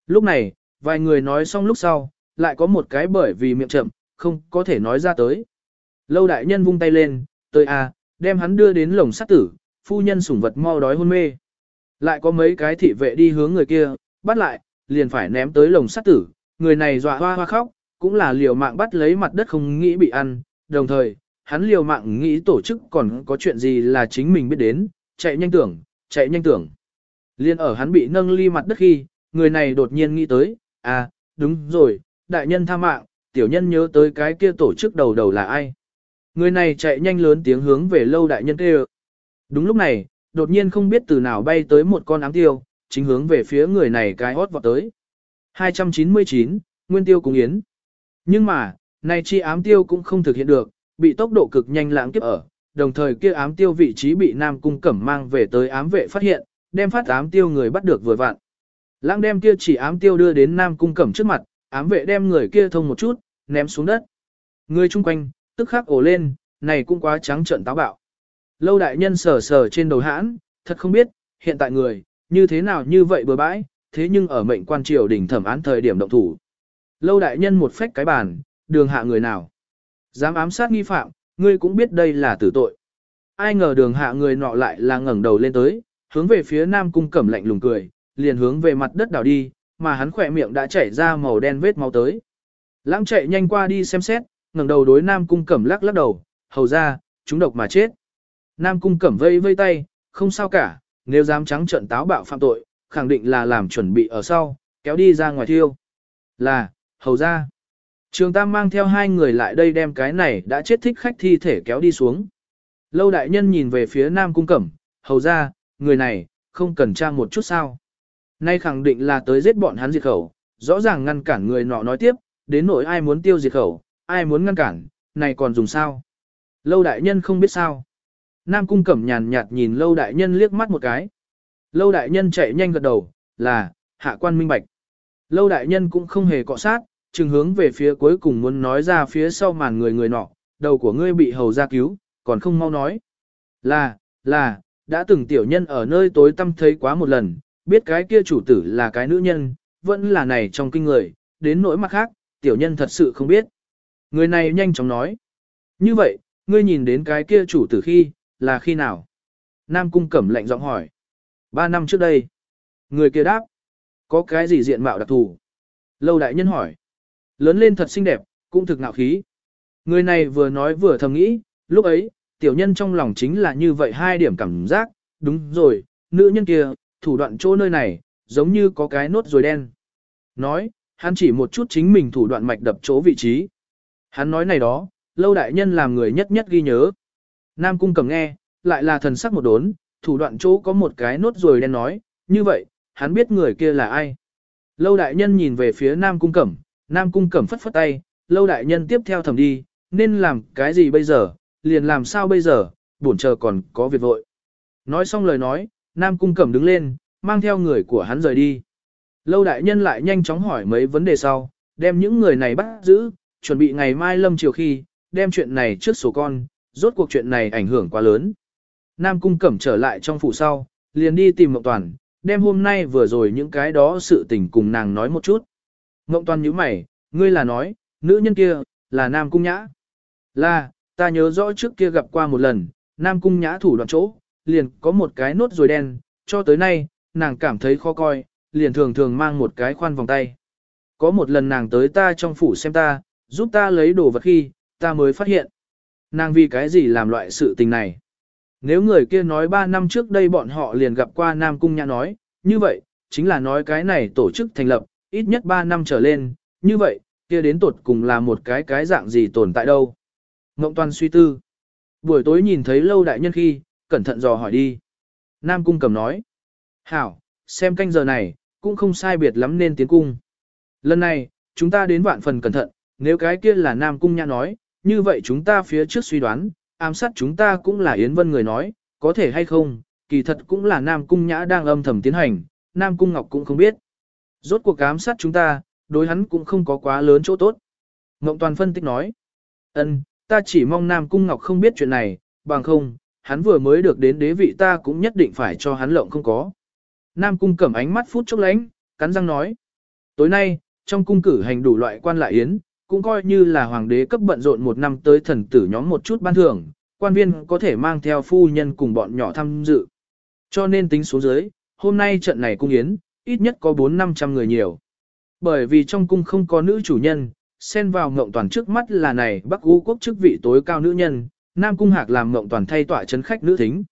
Lúc này, vài người nói xong lúc sau, lại có một cái bởi vì miệng chậm, không có thể nói ra tới. Lâu đại nhân vung tay lên, tới à, đem hắn đưa đến lồng sắt tử, phu nhân sủng vật mau đói hôn mê. Lại có mấy cái thị vệ đi hướng người kia, bắt lại, liền phải ném tới lồng sắt tử, người này dọa hoa hoa khóc, cũng là liều mạng bắt lấy mặt đất không nghĩ bị ăn, đồng thời, hắn liều mạng nghĩ tổ chức còn có chuyện gì là chính mình biết đến, chạy nhanh tưởng, chạy nhanh tưởng. Liên ở hắn bị nâng ly mặt đất khi, người này đột nhiên nghĩ tới, à, đúng rồi, đại nhân tha mạng, tiểu nhân nhớ tới cái kia tổ chức đầu đầu là ai. Người này chạy nhanh lớn tiếng hướng về lâu đại nhân kêu. Đúng lúc này, đột nhiên không biết từ nào bay tới một con ám tiêu, chính hướng về phía người này cái hót vọt tới. 299, Nguyên tiêu cùng yến. Nhưng mà, này chi ám tiêu cũng không thực hiện được, bị tốc độ cực nhanh lãng kiếp ở, đồng thời kia ám tiêu vị trí bị Nam Cung Cẩm mang về tới ám vệ phát hiện, đem phát ám tiêu người bắt được vừa vặn. Lãng đem kia chỉ ám tiêu đưa đến Nam Cung Cẩm trước mặt, ám vệ đem người kia thông một chút, ném xuống đất. Người chung quanh, tức khắc ổ lên, này cũng quá trắng trợn táo bạo. Lâu đại nhân sờ sờ trên đầu hãn, thật không biết, hiện tại người, như thế nào như vậy bừa bãi, thế nhưng ở mệnh quan triều đình thẩm án thời điểm động thủ. Lâu đại nhân một phách cái bàn, đường hạ người nào. Dám ám sát nghi phạm, ngươi cũng biết đây là tử tội. Ai ngờ đường hạ người nọ lại là ngẩng đầu lên tới, hướng về phía nam cung cẩm lạnh lùng cười, liền hướng về mặt đất đảo đi, mà hắn khỏe miệng đã chảy ra màu đen vết máu tới. Lãng chạy nhanh qua đi xem xét, ngẩng đầu đối nam cung cẩm lắc lắc đầu, hầu ra, chúng độc mà chết. Nam cung cẩm vây vây tay, không sao cả, nếu dám trắng trận táo bạo phạm tội, khẳng định là làm chuẩn bị ở sau, kéo đi ra ngoài thiêu. Là, hầu ra. Trường Tam mang theo hai người lại đây đem cái này đã chết thích khách thi thể kéo đi xuống. Lâu đại nhân nhìn về phía Nam Cung Cẩm, hầu ra, người này, không cần trang một chút sao. Nay khẳng định là tới giết bọn hắn diệt khẩu, rõ ràng ngăn cản người nọ nói tiếp, đến nỗi ai muốn tiêu diệt khẩu, ai muốn ngăn cản, này còn dùng sao. Lâu đại nhân không biết sao. Nam Cung Cẩm nhàn nhạt nhìn Lâu đại nhân liếc mắt một cái. Lâu đại nhân chạy nhanh gật đầu, là, hạ quan minh bạch. Lâu đại nhân cũng không hề cọ sát, chừng hướng về phía cuối cùng muốn nói ra phía sau màn người người nọ, đầu của ngươi bị hầu ra cứu, còn không mau nói. Là, là, đã từng tiểu nhân ở nơi tối tăm thấy quá một lần, biết cái kia chủ tử là cái nữ nhân, vẫn là này trong kinh người, đến nỗi mặt khác, tiểu nhân thật sự không biết. Người này nhanh chóng nói. Như vậy, ngươi nhìn đến cái kia chủ tử khi, là khi nào? Nam cung cẩm lạnh giọng hỏi. Ba năm trước đây. Người kia đáp. Có cái gì diện mạo đặc thù? Lâu đại nhân hỏi. Lớn lên thật xinh đẹp, cũng thực ngạo khí. Người này vừa nói vừa thầm nghĩ, lúc ấy, tiểu nhân trong lòng chính là như vậy hai điểm cảm giác, đúng rồi, nữ nhân kia, thủ đoạn chỗ nơi này, giống như có cái nốt rồi đen. Nói, hắn chỉ một chút chính mình thủ đoạn mạch đập chỗ vị trí. Hắn nói này đó, lâu đại nhân làm người nhất nhất ghi nhớ. Nam cung cầm nghe, lại là thần sắc một đốn, thủ đoạn chỗ có một cái nốt rồi đen nói, như vậy, hắn biết người kia là ai. Lâu đại nhân nhìn về phía Nam cung cẩm, Nam cung cẩm phất phất tay, lâu đại nhân tiếp theo thầm đi, nên làm cái gì bây giờ, liền làm sao bây giờ, bổn chờ còn có việc vội. Nói xong lời nói, Nam cung cẩm đứng lên, mang theo người của hắn rời đi. Lâu đại nhân lại nhanh chóng hỏi mấy vấn đề sau, đem những người này bắt giữ, chuẩn bị ngày mai lâm chiều khi, đem chuyện này trước số con, rốt cuộc chuyện này ảnh hưởng quá lớn. Nam cung cẩm trở lại trong phủ sau, liền đi tìm Mộng Toàn, đem hôm nay vừa rồi những cái đó sự tình cùng nàng nói một chút. Ngộng toàn nhíu mày, ngươi là nói, nữ nhân kia, là Nam Cung Nhã. Là, ta nhớ rõ trước kia gặp qua một lần, Nam Cung Nhã thủ đoạn chỗ, liền có một cái nốt rồi đen, cho tới nay, nàng cảm thấy khó coi, liền thường thường mang một cái khoan vòng tay. Có một lần nàng tới ta trong phủ xem ta, giúp ta lấy đồ vật khi, ta mới phát hiện. Nàng vì cái gì làm loại sự tình này? Nếu người kia nói 3 năm trước đây bọn họ liền gặp qua Nam Cung Nhã nói, như vậy, chính là nói cái này tổ chức thành lập, ít nhất 3 năm trở lên, như vậy, kia đến tột cùng là một cái cái dạng gì tồn tại đâu. Ngộng toàn suy tư. Buổi tối nhìn thấy lâu đại nhân khi, cẩn thận dò hỏi đi. Nam cung cầm nói. Hảo, xem canh giờ này, cũng không sai biệt lắm nên tiến cung. Lần này, chúng ta đến vạn phần cẩn thận, nếu cái kia là Nam Cung Nhã nói, như vậy chúng ta phía trước suy đoán, ám sát chúng ta cũng là Yến Vân người nói, có thể hay không, kỳ thật cũng là Nam Cung Nhã đang âm thầm tiến hành, Nam Cung Ngọc cũng không biết. Rốt cuộc ám sát chúng ta, đối hắn cũng không có quá lớn chỗ tốt. Ngộng Toàn phân tích nói, ân, ta chỉ mong Nam Cung Ngọc không biết chuyện này, bằng không, hắn vừa mới được đến đế vị ta cũng nhất định phải cho hắn lộng không có. Nam Cung cẩm ánh mắt phút chốc lánh, cắn răng nói. Tối nay, trong cung cử hành đủ loại quan lại yến, cũng coi như là hoàng đế cấp bận rộn một năm tới thần tử nhóm một chút ban thưởng, quan viên có thể mang theo phu nhân cùng bọn nhỏ tham dự. Cho nên tính số dưới, hôm nay trận này cung yến, ít nhất có 4-500 người nhiều. Bởi vì trong cung không có nữ chủ nhân, xen vào ngộng toàn trước mắt là này Bắc U quốc chức vị tối cao nữ nhân, Nam Cung Hạc làm ngộng toàn thay tỏa chấn khách nữ thính.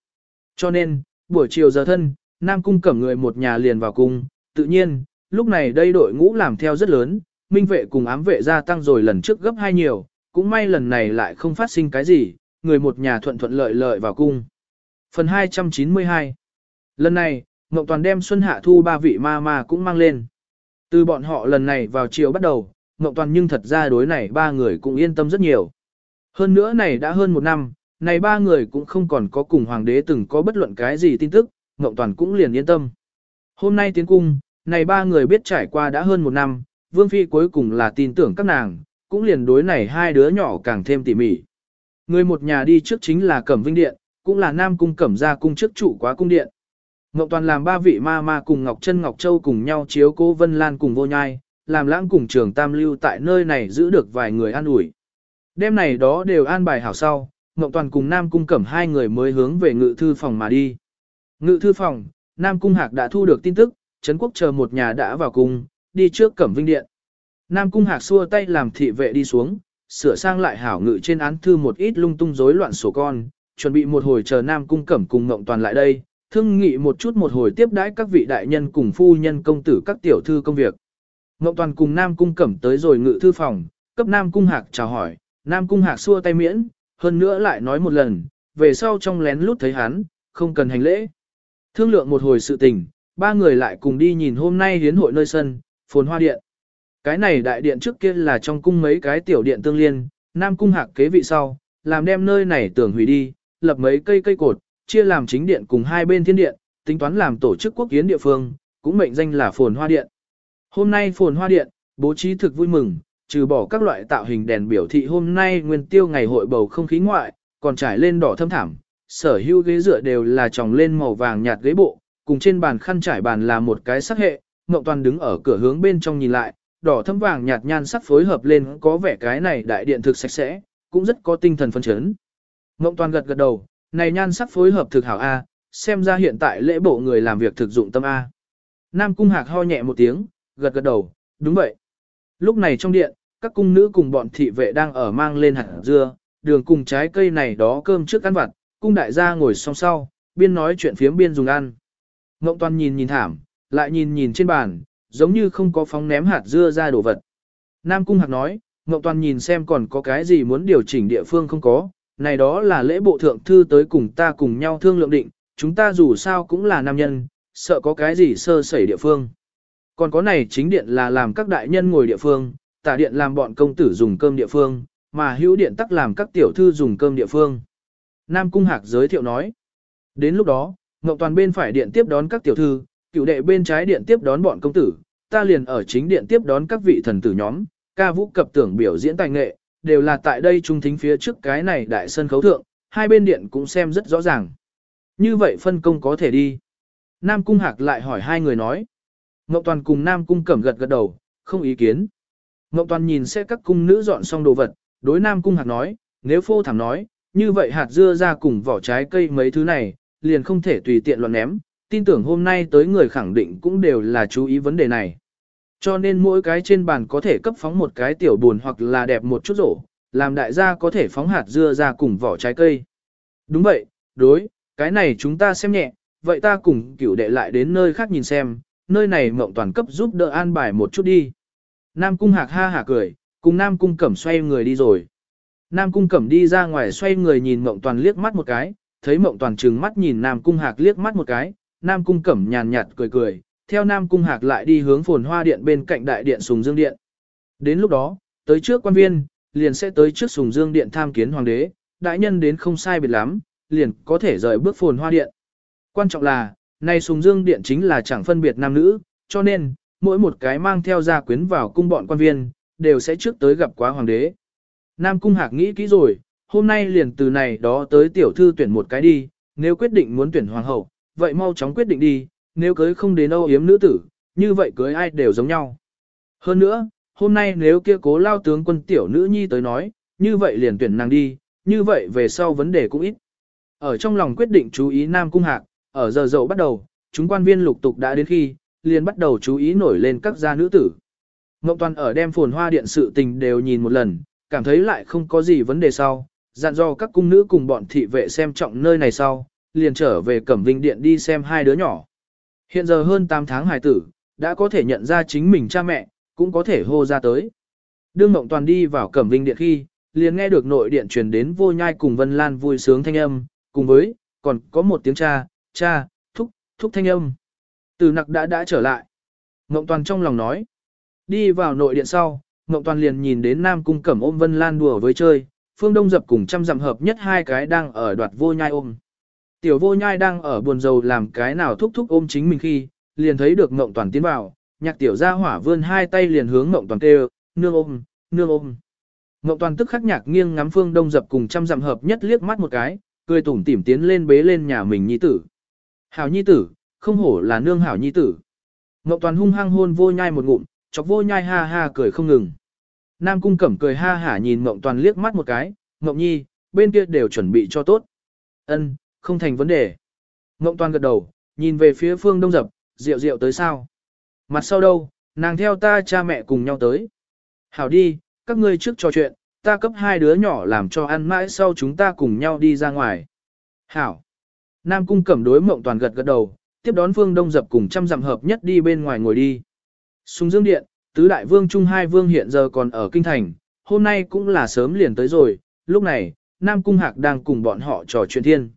Cho nên, buổi chiều giờ thân, Nam Cung cẩm người một nhà liền vào cung, tự nhiên, lúc này đây đội ngũ làm theo rất lớn, minh vệ cùng ám vệ gia tăng rồi lần trước gấp hai nhiều, cũng may lần này lại không phát sinh cái gì, người một nhà thuận thuận lợi lợi vào cung. Phần 292 Lần này, Ngọc Toàn đem Xuân Hạ Thu ba vị ma ma cũng mang lên. Từ bọn họ lần này vào chiều bắt đầu, Ngọc Toàn nhưng thật ra đối này ba người cũng yên tâm rất nhiều. Hơn nữa này đã hơn một năm, này ba người cũng không còn có cùng hoàng đế từng có bất luận cái gì tin tức, Ngọc Toàn cũng liền yên tâm. Hôm nay tiến cung, này ba người biết trải qua đã hơn một năm, Vương Phi cuối cùng là tin tưởng các nàng, cũng liền đối này hai đứa nhỏ càng thêm tỉ mỉ. Người một nhà đi trước chính là Cẩm Vinh Điện, cũng là Nam Cung Cẩm gia cung trước chủ quá cung điện. Ngọc Toàn làm ba vị ma ma cùng Ngọc Trân Ngọc Châu cùng nhau chiếu cố Vân Lan cùng vô nhai, làm lãng cùng trường Tam Lưu tại nơi này giữ được vài người an ủi. Đêm này đó đều an bài hảo sau, Ngọc Toàn cùng Nam Cung Cẩm hai người mới hướng về ngự thư phòng mà đi. Ngự thư phòng, Nam Cung Hạc đã thu được tin tức, Trấn Quốc chờ một nhà đã vào cung, đi trước Cẩm Vinh Điện. Nam Cung Hạc xua tay làm thị vệ đi xuống, sửa sang lại hảo ngự trên án thư một ít lung tung rối loạn sổ con, chuẩn bị một hồi chờ Nam Cung Cẩm cùng Ngộng Toàn lại đây, thương nghị một chút một hồi tiếp đãi các vị đại nhân cùng phu nhân công tử các tiểu thư công việc. Ngộng Toàn cùng Nam Cung Cẩm tới rồi ngự thư phòng, cấp Nam Cung Hạc chào hỏi, Nam Cung Hạc xua tay miễn, hơn nữa lại nói một lần, về sau trong lén lút thấy hắn, không cần hành lễ. Thương lượng một hồi sự tình, ba người lại cùng đi nhìn hôm nay hiến hội nơi sân, phồn hoa điện. Cái này đại điện trước kia là trong cung mấy cái tiểu điện tương liên, Nam Cung Hạc kế vị sau, làm đem nơi này tưởng hủy đi, lập mấy cây cây cột, chia làm chính điện cùng hai bên thiên điện, tính toán làm tổ chức quốc kiến địa phương, cũng mệnh danh là phồn hoa điện. Hôm nay phồn hoa điện, bố trí thực vui mừng, trừ bỏ các loại tạo hình đèn biểu thị hôm nay nguyên tiêu ngày hội bầu không khí ngoại, còn trải lên đỏ thâm thảm, sở hữu ghế dựa đều là tròng lên màu vàng nhạt ghế bộ, cùng trên bàn khăn trải bàn là một cái sắc hệ, Ngộng Toàn đứng ở cửa hướng bên trong nhìn lại, đỏ thâm vàng nhạt nhan sắc phối hợp lên có vẻ cái này đại điện thực sạch sẽ, cũng rất có tinh thần phấn chấn. Ngộng Toàn gật gật đầu, này nhan sắc phối hợp thực hảo A, xem ra hiện tại lễ bộ người làm việc thực dụng tâm A. Nam Cung Hạc ho nhẹ một tiếng, gật gật đầu, đúng vậy. Lúc này trong điện, các cung nữ cùng bọn thị vệ đang ở mang lên hạt dưa, đường cùng trái cây này đó cơm trước ăn vặt, cung đại gia ngồi song sau, biên nói chuyện phiếm biên dùng ăn. Ngộng Toàn nhìn nhìn thảm, lại nhìn nhìn trên bàn, giống như không có phóng ném hạt dưa ra đồ vật. Nam Cung Hạc nói, Ngộng Toàn nhìn xem còn có cái gì muốn điều chỉnh địa phương không có, này đó là lễ bộ thượng thư tới cùng ta cùng nhau thương lượng định, chúng ta dù sao cũng là nam nhân, sợ có cái gì sơ sẩy địa phương. Còn có này chính điện là làm các đại nhân ngồi địa phương, tả điện làm bọn công tử dùng cơm địa phương, mà hữu điện tắc làm các tiểu thư dùng cơm địa phương. Nam Cung Hạc giới thiệu nói. Đến lúc đó, Ngọc Toàn bên phải điện tiếp đón các tiểu thư, cựu đệ bên trái điện tiếp đón bọn công tử, ta liền ở chính điện tiếp đón các vị thần tử nhóm, ca vũ cập tưởng biểu diễn tài nghệ, đều là tại đây trung thính phía trước cái này đại sân khấu thượng, hai bên điện cũng xem rất rõ ràng. Như vậy phân công có thể đi. Nam Cung Hạc lại hỏi hai người nói. Ngọc Toàn cùng Nam Cung Cẩm gật gật đầu, không ý kiến. Ngọc Toàn nhìn xe các cung nữ dọn xong đồ vật, đối Nam Cung Hạc nói, nếu phô thảm nói, như vậy hạt dưa ra cùng vỏ trái cây mấy thứ này, liền không thể tùy tiện loạn ném, tin tưởng hôm nay tới người khẳng định cũng đều là chú ý vấn đề này. Cho nên mỗi cái trên bàn có thể cấp phóng một cái tiểu buồn hoặc là đẹp một chút rổ, làm đại gia có thể phóng hạt dưa ra cùng vỏ trái cây. Đúng vậy, đối, cái này chúng ta xem nhẹ, vậy ta cùng cửu đệ lại đến nơi khác nhìn xem, nơi này mộng toàn cấp giúp đỡ an bài một chút đi. Nam cung hạc ha hả cười, cùng Nam cung cẩm xoay người đi rồi. Nam cung cẩm đi ra ngoài xoay người nhìn mộng toàn liếc mắt một cái, thấy mộng toàn trừng mắt nhìn Nam cung hạc liếc mắt một cái, Nam cung cẩm nhàn nhạt cười cười, theo Nam Cung Hạc lại đi hướng phồn hoa điện bên cạnh đại điện Sùng Dương Điện. Đến lúc đó, tới trước quan viên, liền sẽ tới trước Sùng Dương Điện tham kiến hoàng đế, đại nhân đến không sai biệt lắm, liền có thể rời bước phồn hoa điện. Quan trọng là, nay Sùng Dương Điện chính là chẳng phân biệt nam nữ, cho nên, mỗi một cái mang theo gia quyến vào cung bọn quan viên, đều sẽ trước tới gặp quá hoàng đế. Nam Cung Hạc nghĩ kỹ rồi, hôm nay liền từ này đó tới tiểu thư tuyển một cái đi, nếu quyết định muốn tuyển hoàng hậu, vậy mau chóng quyết định đi, nếu cưới không đến âu yếm nữ tử, như vậy cưới ai đều giống nhau. Hơn nữa, hôm nay nếu kia cố lao tướng quân tiểu nữ nhi tới nói, như vậy liền tuyển nàng đi, như vậy về sau vấn đề cũng ít. Ở trong lòng quyết định chú ý Nam Cung Hạc, ở giờ dậu bắt đầu, chúng quan viên lục tục đã đến khi, liền bắt đầu chú ý nổi lên các gia nữ tử. Ngộng Toàn ở đem phồn hoa điện sự tình đều nhìn một lần, cảm thấy lại không có gì vấn đề sau, dặn dò các cung nữ cùng bọn thị vệ xem trọng nơi này sau, liền trở về Cẩm Vinh Điện đi xem hai đứa nhỏ. Hiện giờ hơn 8 tháng hài tử, đã có thể nhận ra chính mình cha mẹ, cũng có thể hô ra tới. Đương Mộng Toàn đi vào Cẩm Vinh Điện khi, liền nghe được nội điện truyền đến vô nhai cùng Vân Lan vui sướng thanh âm, cùng với, còn có một tiếng cha, cha, thúc, thúc thanh âm. Từ nặc đã đã trở lại. Mộng Toàn trong lòng nói. Đi vào nội điện sau, Mộng Toàn liền nhìn đến Nam Cung Cẩm ôm Vân Lan đùa với chơi, Phương Đông dập cùng trăm dặm hợp nhất hai cái đang ở đoạt vô nhai ôm. Tiểu vô nhai đang ở buồn rầu làm cái nào thúc thúc ôm chính mình khi, liền thấy được Mộng Toàn tiến vào, nhạc tiểu ra hỏa vươn hai tay liền hướng Mộng Toàn kêu, nương ôm, nương ôm. Mộng Toàn tức khắc nhạc nghiêng ngắm Phương Đông dập cùng trăm dặm hợp nhất liếc mắt một cái, cười tủm tỉm tiến lên bế lên nhà mình nhi tử. Hảo nhi tử, không hổ là nương hảo nhi tử. Mộng Toàn hung hăng hôn vô nhai một ngụm, chọc vô nhai ha ha cười không ngừng. Nam Cung Cẩm cười ha hả nhìn Mộng Toàn liếc mắt một cái, Mộng Nhi, bên kia đều chuẩn bị cho tốt. Ân, không thành vấn đề. Ngộng Toàn gật đầu, nhìn về phía phương đông dập, rượu rượu tới sao. Mặt sau đâu, nàng theo ta cha mẹ cùng nhau tới. Hảo đi, các ngươi trước trò chuyện, ta cấp hai đứa nhỏ làm cho ăn mãi sau chúng ta cùng nhau đi ra ngoài. Hảo. Nam Cung Cẩm đối Mộng Toàn gật gật đầu, tiếp đón phương đông dập cùng trăm dặm hợp nhất đi bên ngoài ngồi đi. Sùng Dương Điện, tứ đại vương trung hai vương hiện giờ còn ở kinh thành, hôm nay cũng là sớm liền tới rồi, lúc này, Nam Cung Hạc đang cùng bọn họ trò chuyện thiên.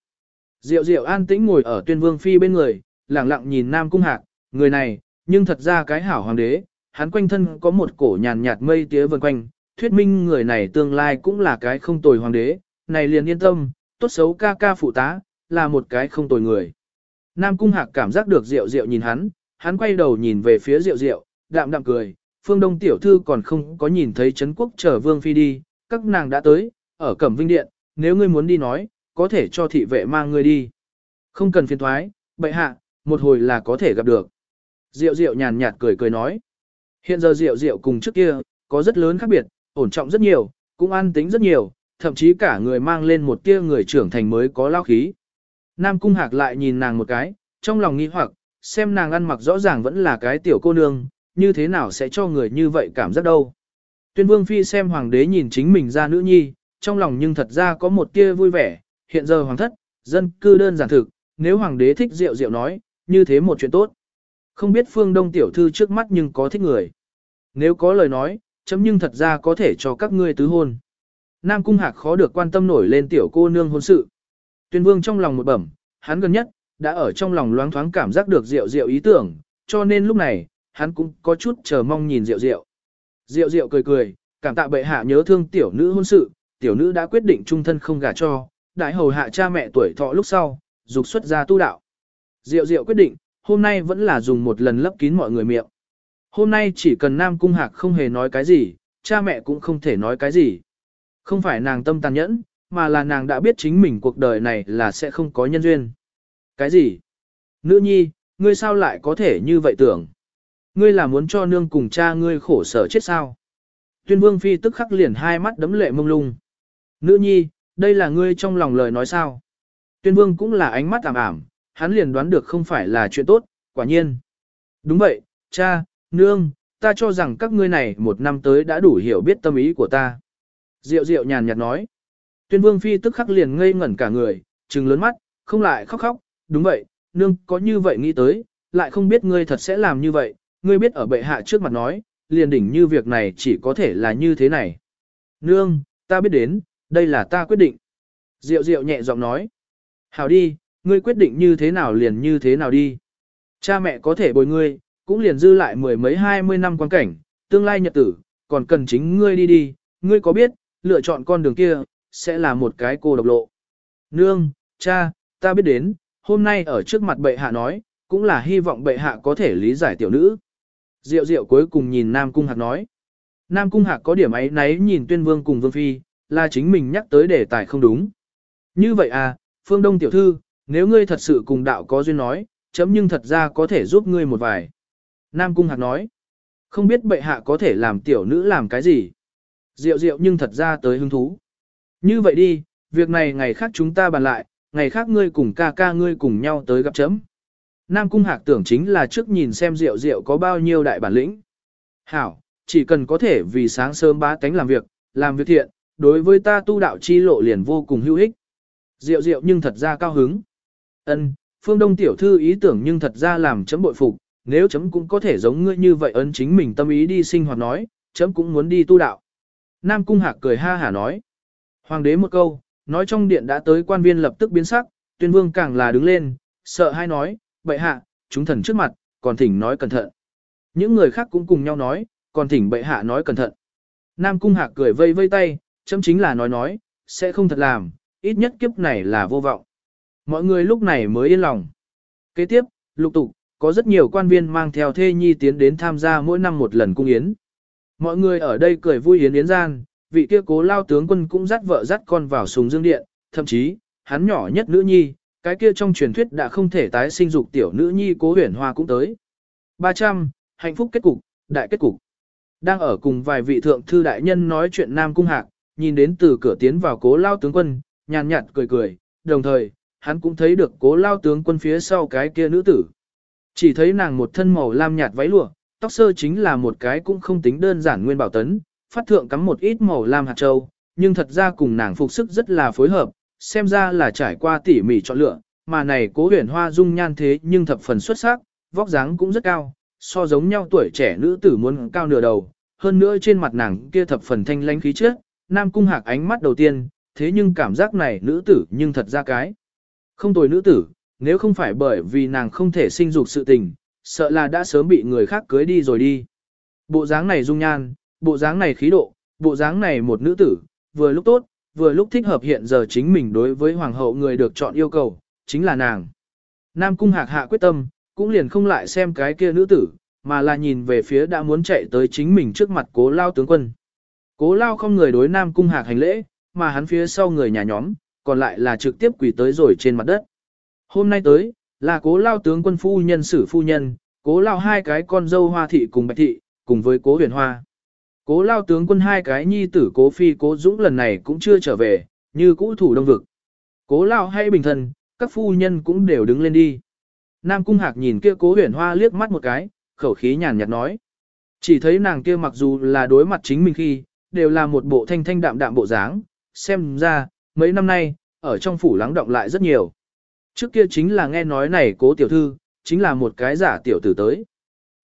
Diệu Diệu an tĩnh ngồi ở tuyên vương phi bên người, lặng lặng nhìn Nam Cung Hạc, người này, nhưng thật ra cái hảo hoàng đế, hắn quanh thân có một cổ nhàn nhạt mây tía vần quanh, thuyết minh người này tương lai cũng là cái không tồi hoàng đế, này liền yên tâm, tốt xấu ca ca phụ tá, là một cái không tồi người. Nam Cung Hạc cảm giác được Diệu Diệu nhìn hắn, hắn quay đầu nhìn về phía Diệu Diệu, đạm đạm cười, phương đông tiểu thư còn không có nhìn thấy Trấn quốc chờ vương phi đi, các nàng đã tới, ở Cẩm Vinh Điện, nếu ngươi muốn đi nói, có thể cho thị vệ mang ngươi đi. Không cần phiền thoái, bệ hạ, một hồi là có thể gặp được. Diệu diệu nhàn nhạt cười cười nói. Hiện giờ diệu diệu cùng trước kia, có rất lớn khác biệt, ổn trọng rất nhiều, cũng an tính rất nhiều, thậm chí cả người mang lên một tia người trưởng thành mới có lao khí. Nam Cung Hạc lại nhìn nàng một cái, trong lòng nghi hoặc, xem nàng ăn mặc rõ ràng vẫn là cái tiểu cô nương, như thế nào sẽ cho người như vậy cảm giác đâu. Tuyên Vương Phi xem hoàng đế nhìn chính mình ra nữ nhi, trong lòng nhưng thật ra có một tia vui vẻ, hiện giờ hoàng thất, dân cư đơn giản thực, nếu hoàng đế thích rượu rượu nói, như thế một chuyện tốt. Không biết phương đông tiểu thư trước mắt nhưng có thích người. Nếu có lời nói, chấm nhưng thật ra có thể cho các ngươi tứ hôn. Nam Cung Hạc khó được quan tâm nổi lên tiểu cô nương hôn sự. Tuyên vương trong lòng một bẩm, hắn gần nhất, đã ở trong lòng loáng thoáng cảm giác được rượu rượu ý tưởng, cho nên lúc này, hắn cũng có chút chờ mong nhìn rượu rượu. Rượu rượu cười cười, cảm tạ bệ hạ nhớ thương tiểu nữ hôn sự, tiểu nữ đã quyết định trung thân không gả cho, đại hầu hạ cha mẹ tuổi thọ lúc sau, dục xuất ra tu đạo. Diệu diệu quyết định, hôm nay vẫn là dùng một lần lấp kín mọi người miệng. Hôm nay chỉ cần Nam Cung Hạc không hề nói cái gì, cha mẹ cũng không thể nói cái gì. Không phải nàng tâm tàn nhẫn, mà là nàng đã biết chính mình cuộc đời này là sẽ không có nhân duyên. Cái gì? Nữ nhi, ngươi sao lại có thể như vậy tưởng? Ngươi là muốn cho nương cùng cha ngươi khổ sở chết sao? Tuyên vương phi tức khắc liền hai mắt đấm lệ mông lung. Nữ nhi, đây là ngươi trong lòng lời nói sao? Tuyên vương cũng là ánh mắt ảm ảm, hắn liền đoán được không phải là chuyện tốt, quả nhiên. Đúng vậy, cha, nương, ta cho rằng các ngươi này một năm tới đã đủ hiểu biết tâm ý của ta. Diệu diệu nhàn nhạt nói. Tuyên vương phi tức khắc liền ngây ngẩn cả người, trừng lớn mắt, không lại khóc khóc, đúng vậy, nương có như vậy nghĩ tới, lại không biết ngươi thật sẽ làm như vậy, ngươi biết ở bệ hạ trước mặt nói, liền đỉnh như việc này chỉ có thể là như thế này. Nương, ta biết đến, đây là ta quyết định. Diệu diệu nhẹ giọng nói. Hảo đi, ngươi quyết định như thế nào liền như thế nào đi. Cha mẹ có thể bồi ngươi, cũng liền dư lại mười mấy hai mươi năm quan cảnh, tương lai nhật tử, còn cần chính ngươi đi đi, ngươi có biết, lựa chọn con đường kia, sẽ là một cái cô độc lộ. Nương, cha, ta biết đến, hôm nay ở trước mặt bệ hạ nói, cũng là hy vọng bệ hạ có thể lý giải tiểu nữ. Diệu diệu cuối cùng nhìn Nam Cung Hạc nói. Nam Cung Hạc có điểm ấy nấy nhìn tuyên vương cùng vương phi, là chính mình nhắc tới đề tài không đúng. Như vậy à, phương đông tiểu thư, nếu ngươi thật sự cùng đạo có duyên nói, chấm nhưng thật ra có thể giúp ngươi một vài. Nam Cung Hạc nói, không biết bệ hạ có thể làm tiểu nữ làm cái gì. Diệu diệu nhưng thật ra tới hứng thú. Như vậy đi, việc này ngày khác chúng ta bàn lại, ngày khác ngươi cùng ca ca ngươi cùng nhau tới gặp chấm. Nam Cung Hạc tưởng chính là trước nhìn xem Diệu Diệu có bao nhiêu đại bản lĩnh. Hảo, chỉ cần có thể vì sáng sớm bá tánh làm việc, làm việc thiện, đối với ta tu đạo chi lộ liền vô cùng hữu ích. Diệu Diệu nhưng thật ra cao hứng. Ân, Phương Đông tiểu thư ý tưởng nhưng thật ra làm chấm bội phục, nếu chấm cũng có thể giống ngươi như vậy ấn chính mình tâm ý đi sinh hoạt nói, chấm cũng muốn đi tu đạo. Nam Cung Hạc cười ha hả nói. Hoàng đế một câu, nói trong điện đã tới quan viên lập tức biến sắc, tuyên vương càng là đứng lên, sợ hai nói, bệ hạ, chúng thần trước mặt, còn thỉnh nói cẩn thận. Những người khác cũng cùng nhau nói, còn thỉnh bệ hạ nói cẩn thận. Nam cung hạc cười vây vây tay, châm chính là nói nói, sẽ không thật làm, ít nhất kiếp này là vô vọng. Mọi người lúc này mới yên lòng. Kế tiếp, lục tục, có rất nhiều quan viên mang theo thê nhi tiến đến tham gia mỗi năm một lần cung yến. Mọi người ở đây cười vui yến yến gian, vị kia cố lao tướng quân cũng dắt vợ dắt con vào sùng dương điện, thậm chí, hắn nhỏ nhất nữ nhi, cái kia trong truyền thuyết đã không thể tái sinh dục tiểu nữ nhi cố huyền hoa cũng tới. 300, hạnh phúc kết cục, đại kết cục. Đang ở cùng vài vị thượng thư đại nhân nói chuyện Nam Cung Hạc, nhìn đến từ cửa tiến vào cố lao tướng quân, nhàn nhạt cười cười, đồng thời, hắn cũng thấy được cố lao tướng quân phía sau cái kia nữ tử. Chỉ thấy nàng một thân màu lam nhạt váy lụa, tóc sơ chính là một cái cũng không tính đơn giản nguyên bảo tấn, phát thượng cắm một ít màu lam hạt châu, nhưng thật ra cùng nàng phục sức rất là phối hợp, xem ra là trải qua tỉ mỉ chọn lựa, mà này cố huyền hoa dung nhan thế nhưng thập phần xuất sắc, vóc dáng cũng rất cao, so giống nhau tuổi trẻ nữ tử muốn cao nửa đầu, hơn nữa trên mặt nàng kia thập phần thanh lãnh khí chất, nam cung hạc ánh mắt đầu tiên, thế nhưng cảm giác này nữ tử nhưng thật ra cái. Không tồi nữ tử, nếu không phải bởi vì nàng không thể sinh dục sự tình, sợ là đã sớm bị người khác cưới đi rồi đi. Bộ dáng này dung nhan, bộ dáng này khí độ, bộ dáng này một nữ tử, vừa lúc tốt, vừa lúc thích hợp hiện giờ chính mình đối với hoàng hậu người được chọn yêu cầu, chính là nàng. Nam cung hạc hạ quyết tâm, cũng liền không lại xem cái kia nữ tử, mà là nhìn về phía đã muốn chạy tới chính mình trước mặt cố lao tướng quân. Cố lao không người đối Nam cung hạc hành lễ, mà hắn phía sau người nhà nhóm, còn lại là trực tiếp quỳ tới rồi trên mặt đất. Hôm nay tới, là cố lao tướng quân phu nhân sử phu nhân, cố lao hai cái con dâu hoa thị cùng bạch thị, cùng với cố huyền hoa. Cố lao tướng quân hai cái nhi tử cố phi cố dũng lần này cũng chưa trở về, như cũ thủ đông vực. Cố lao hay bình thân, các phu nhân cũng đều đứng lên đi. Nam cung hạc nhìn kia cố huyền hoa liếc mắt một cái, khẩu khí nhàn nhạt nói. Chỉ thấy nàng kia mặc dù là đối mặt chính mình khi, đều là một bộ thanh thanh đạm đạm bộ dáng, xem ra, mấy năm nay, ở trong phủ lắng động lại rất nhiều. Trước kia chính là nghe nói này cố tiểu thư, chính là một cái giả tiểu tử tới.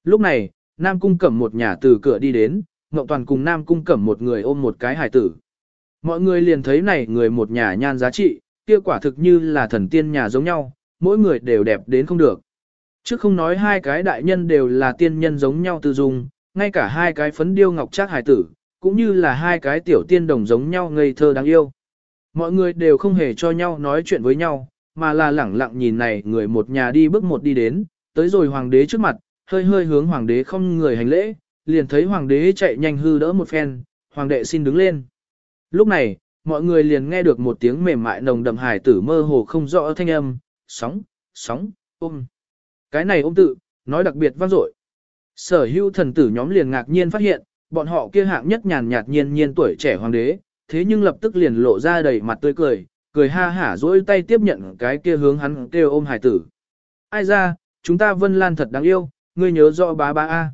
Lúc này, Nam cung cẩm một nhà từ cửa đi đến, ngọc Toàn cùng Nam Cung Cẩm một người ôm một cái hài tử. Mọi người liền thấy này người một nhà nhan giá trị, kia quả thực như là thần tiên nhà giống nhau, mỗi người đều đẹp đến không được. Chứ không nói hai cái đại nhân đều là tiên nhân giống nhau tư dung, ngay cả hai cái phấn điêu ngọc trác hài tử, cũng như là hai cái tiểu tiên đồng giống nhau ngây thơ đáng yêu. Mọi người đều không hề cho nhau nói chuyện với nhau, mà là lẳng lặng nhìn này người một nhà đi bước một đi đến, tới rồi hoàng đế trước mặt, hơi hơi hướng hoàng đế không người hành lễ, liền thấy hoàng đế chạy nhanh hư đỡ một phen, hoàng đệ xin đứng lên. Lúc này, mọi người liền nghe được một tiếng mềm mại nồng đậm hải tử mơ hồ không rõ thanh âm, sóng, sóng, ôm. Cái này ôm tự, nói đặc biệt vang dội. Sở hữu thần tử nhóm liền ngạc nhiên phát hiện, bọn họ kia hạng nhất nhàn nhạt nhiên nhiên tuổi trẻ hoàng đế, thế nhưng lập tức liền lộ ra đầy mặt tươi cười, cười ha hả dỗi tay tiếp nhận cái kia hướng hắn kêu ôm hải tử. Ai ra, chúng ta vân lan thật đáng yêu, ngươi nhớ rõ bá bá A.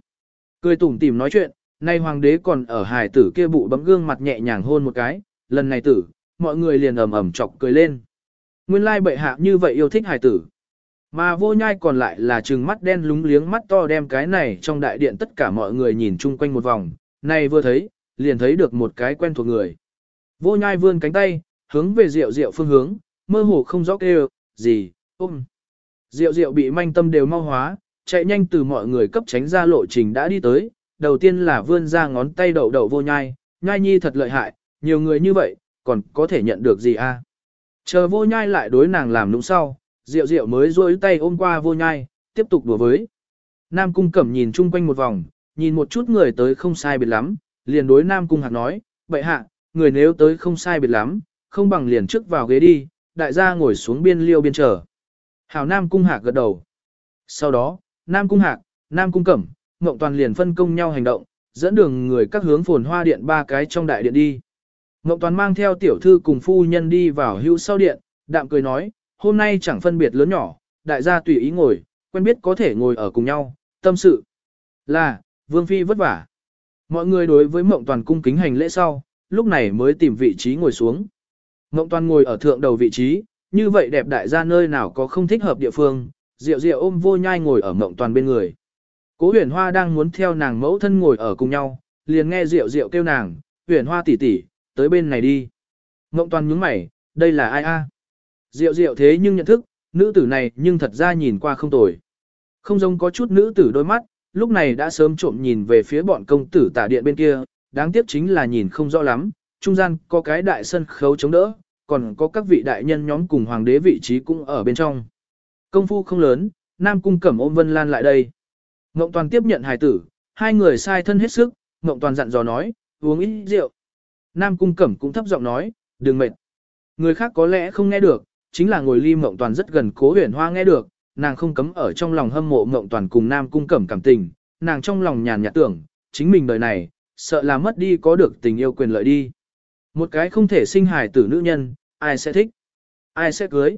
Cười tủm tỉm nói chuyện, nay hoàng đế còn ở hải tử kia bụ bấm gương mặt nhẹ nhàng hôn một cái, lần này tử, mọi người liền ầm ầm chọc cười lên. Nguyên lai bệ hạ như vậy yêu thích hải tử. Mà vô nhai còn lại là trừng mắt đen lúng liếng mắt to đem cái này trong đại điện tất cả mọi người nhìn chung quanh một vòng, này vừa thấy, liền thấy được một cái quen thuộc người. Vô nhai vươn cánh tay, hướng về rượu rượu phương hướng, mơ hồ không rõ kêu, gì, ôm. Rượu rượu bị manh tâm đều mau hóa, chạy nhanh từ mọi người cấp tránh ra lộ trình đã đi tới, đầu tiên là vươn ra ngón tay đậu đậu vô nhai, nhai nhi thật lợi hại, nhiều người như vậy, còn có thể nhận được gì a? Chờ vô nhai lại đối nàng làm nũng sau, rượu rượu mới duỗi tay ôm qua vô nhai, tiếp tục đùa với. Nam cung cẩm nhìn chung quanh một vòng, nhìn một chút người tới không sai biệt lắm, liền đối Nam cung hạc nói, vậy hạ, người nếu tới không sai biệt lắm, không bằng liền trước vào ghế đi, đại gia ngồi xuống biên liêu biên chờ. Hảo Nam cung hạc gật đầu. Sau đó, Nam cung hạc, Nam cung cẩm, Ngộng Toàn liền phân công nhau hành động, dẫn đường người các hướng phồn hoa điện ba cái trong đại điện đi. Ngộng Toàn mang theo tiểu thư cùng phu nhân đi vào hữu sau điện, đạm cười nói, hôm nay chẳng phân biệt lớn nhỏ, đại gia tùy ý ngồi, quen biết có thể ngồi ở cùng nhau, tâm sự. Là, Vương Phi vất vả. Mọi người đối với Mộng Toàn cung kính hành lễ sau, lúc này mới tìm vị trí ngồi xuống. Mộng Toàn ngồi ở thượng đầu vị trí, như vậy đẹp đại gia nơi nào có không thích hợp địa phương, Diệu Diệu ôm vô nhai ngồi ở Mộng Toàn bên người. Cố huyền hoa đang muốn theo nàng mẫu thân ngồi ở cùng nhau, liền nghe Diệu Diệu kêu nàng, huyền hoa tỷ tỷ, tới bên này đi. Mộng Toàn nhướng mày, đây là ai a? Diệu Diệu thế nhưng nhận thức, nữ tử này nhưng thật ra nhìn qua không tồi. Không giống có chút nữ tử đôi mắt, lúc này đã sớm trộm nhìn về phía bọn công tử tả điện bên kia, đáng tiếc chính là nhìn không rõ lắm, trung gian có cái đại sân khấu chống đỡ, còn có các vị đại nhân nhóm cùng hoàng đế vị trí cũng ở bên trong. Công phu không lớn, Nam Cung cẩm ôm Vân Lan lại đây. Ngộng Toàn tiếp nhận hài tử, hai người sai thân hết sức, Ngộng Toàn dặn dò nói, uống ít rượu. Nam Cung cẩm cũng thấp giọng nói, đừng mệt. Người khác có lẽ không nghe được, chính là ngồi ly Ngộng Toàn rất gần cố huyền hoa nghe được, nàng không cấm ở trong lòng hâm mộ mộng Toàn cùng Nam Cung cẩm cảm tình, nàng trong lòng nhàn nhạt tưởng, chính mình đời này, sợ là mất đi có được tình yêu quyền lợi đi. Một cái không thể sinh hài tử nữ nhân, ai sẽ thích, ai sẽ cưới.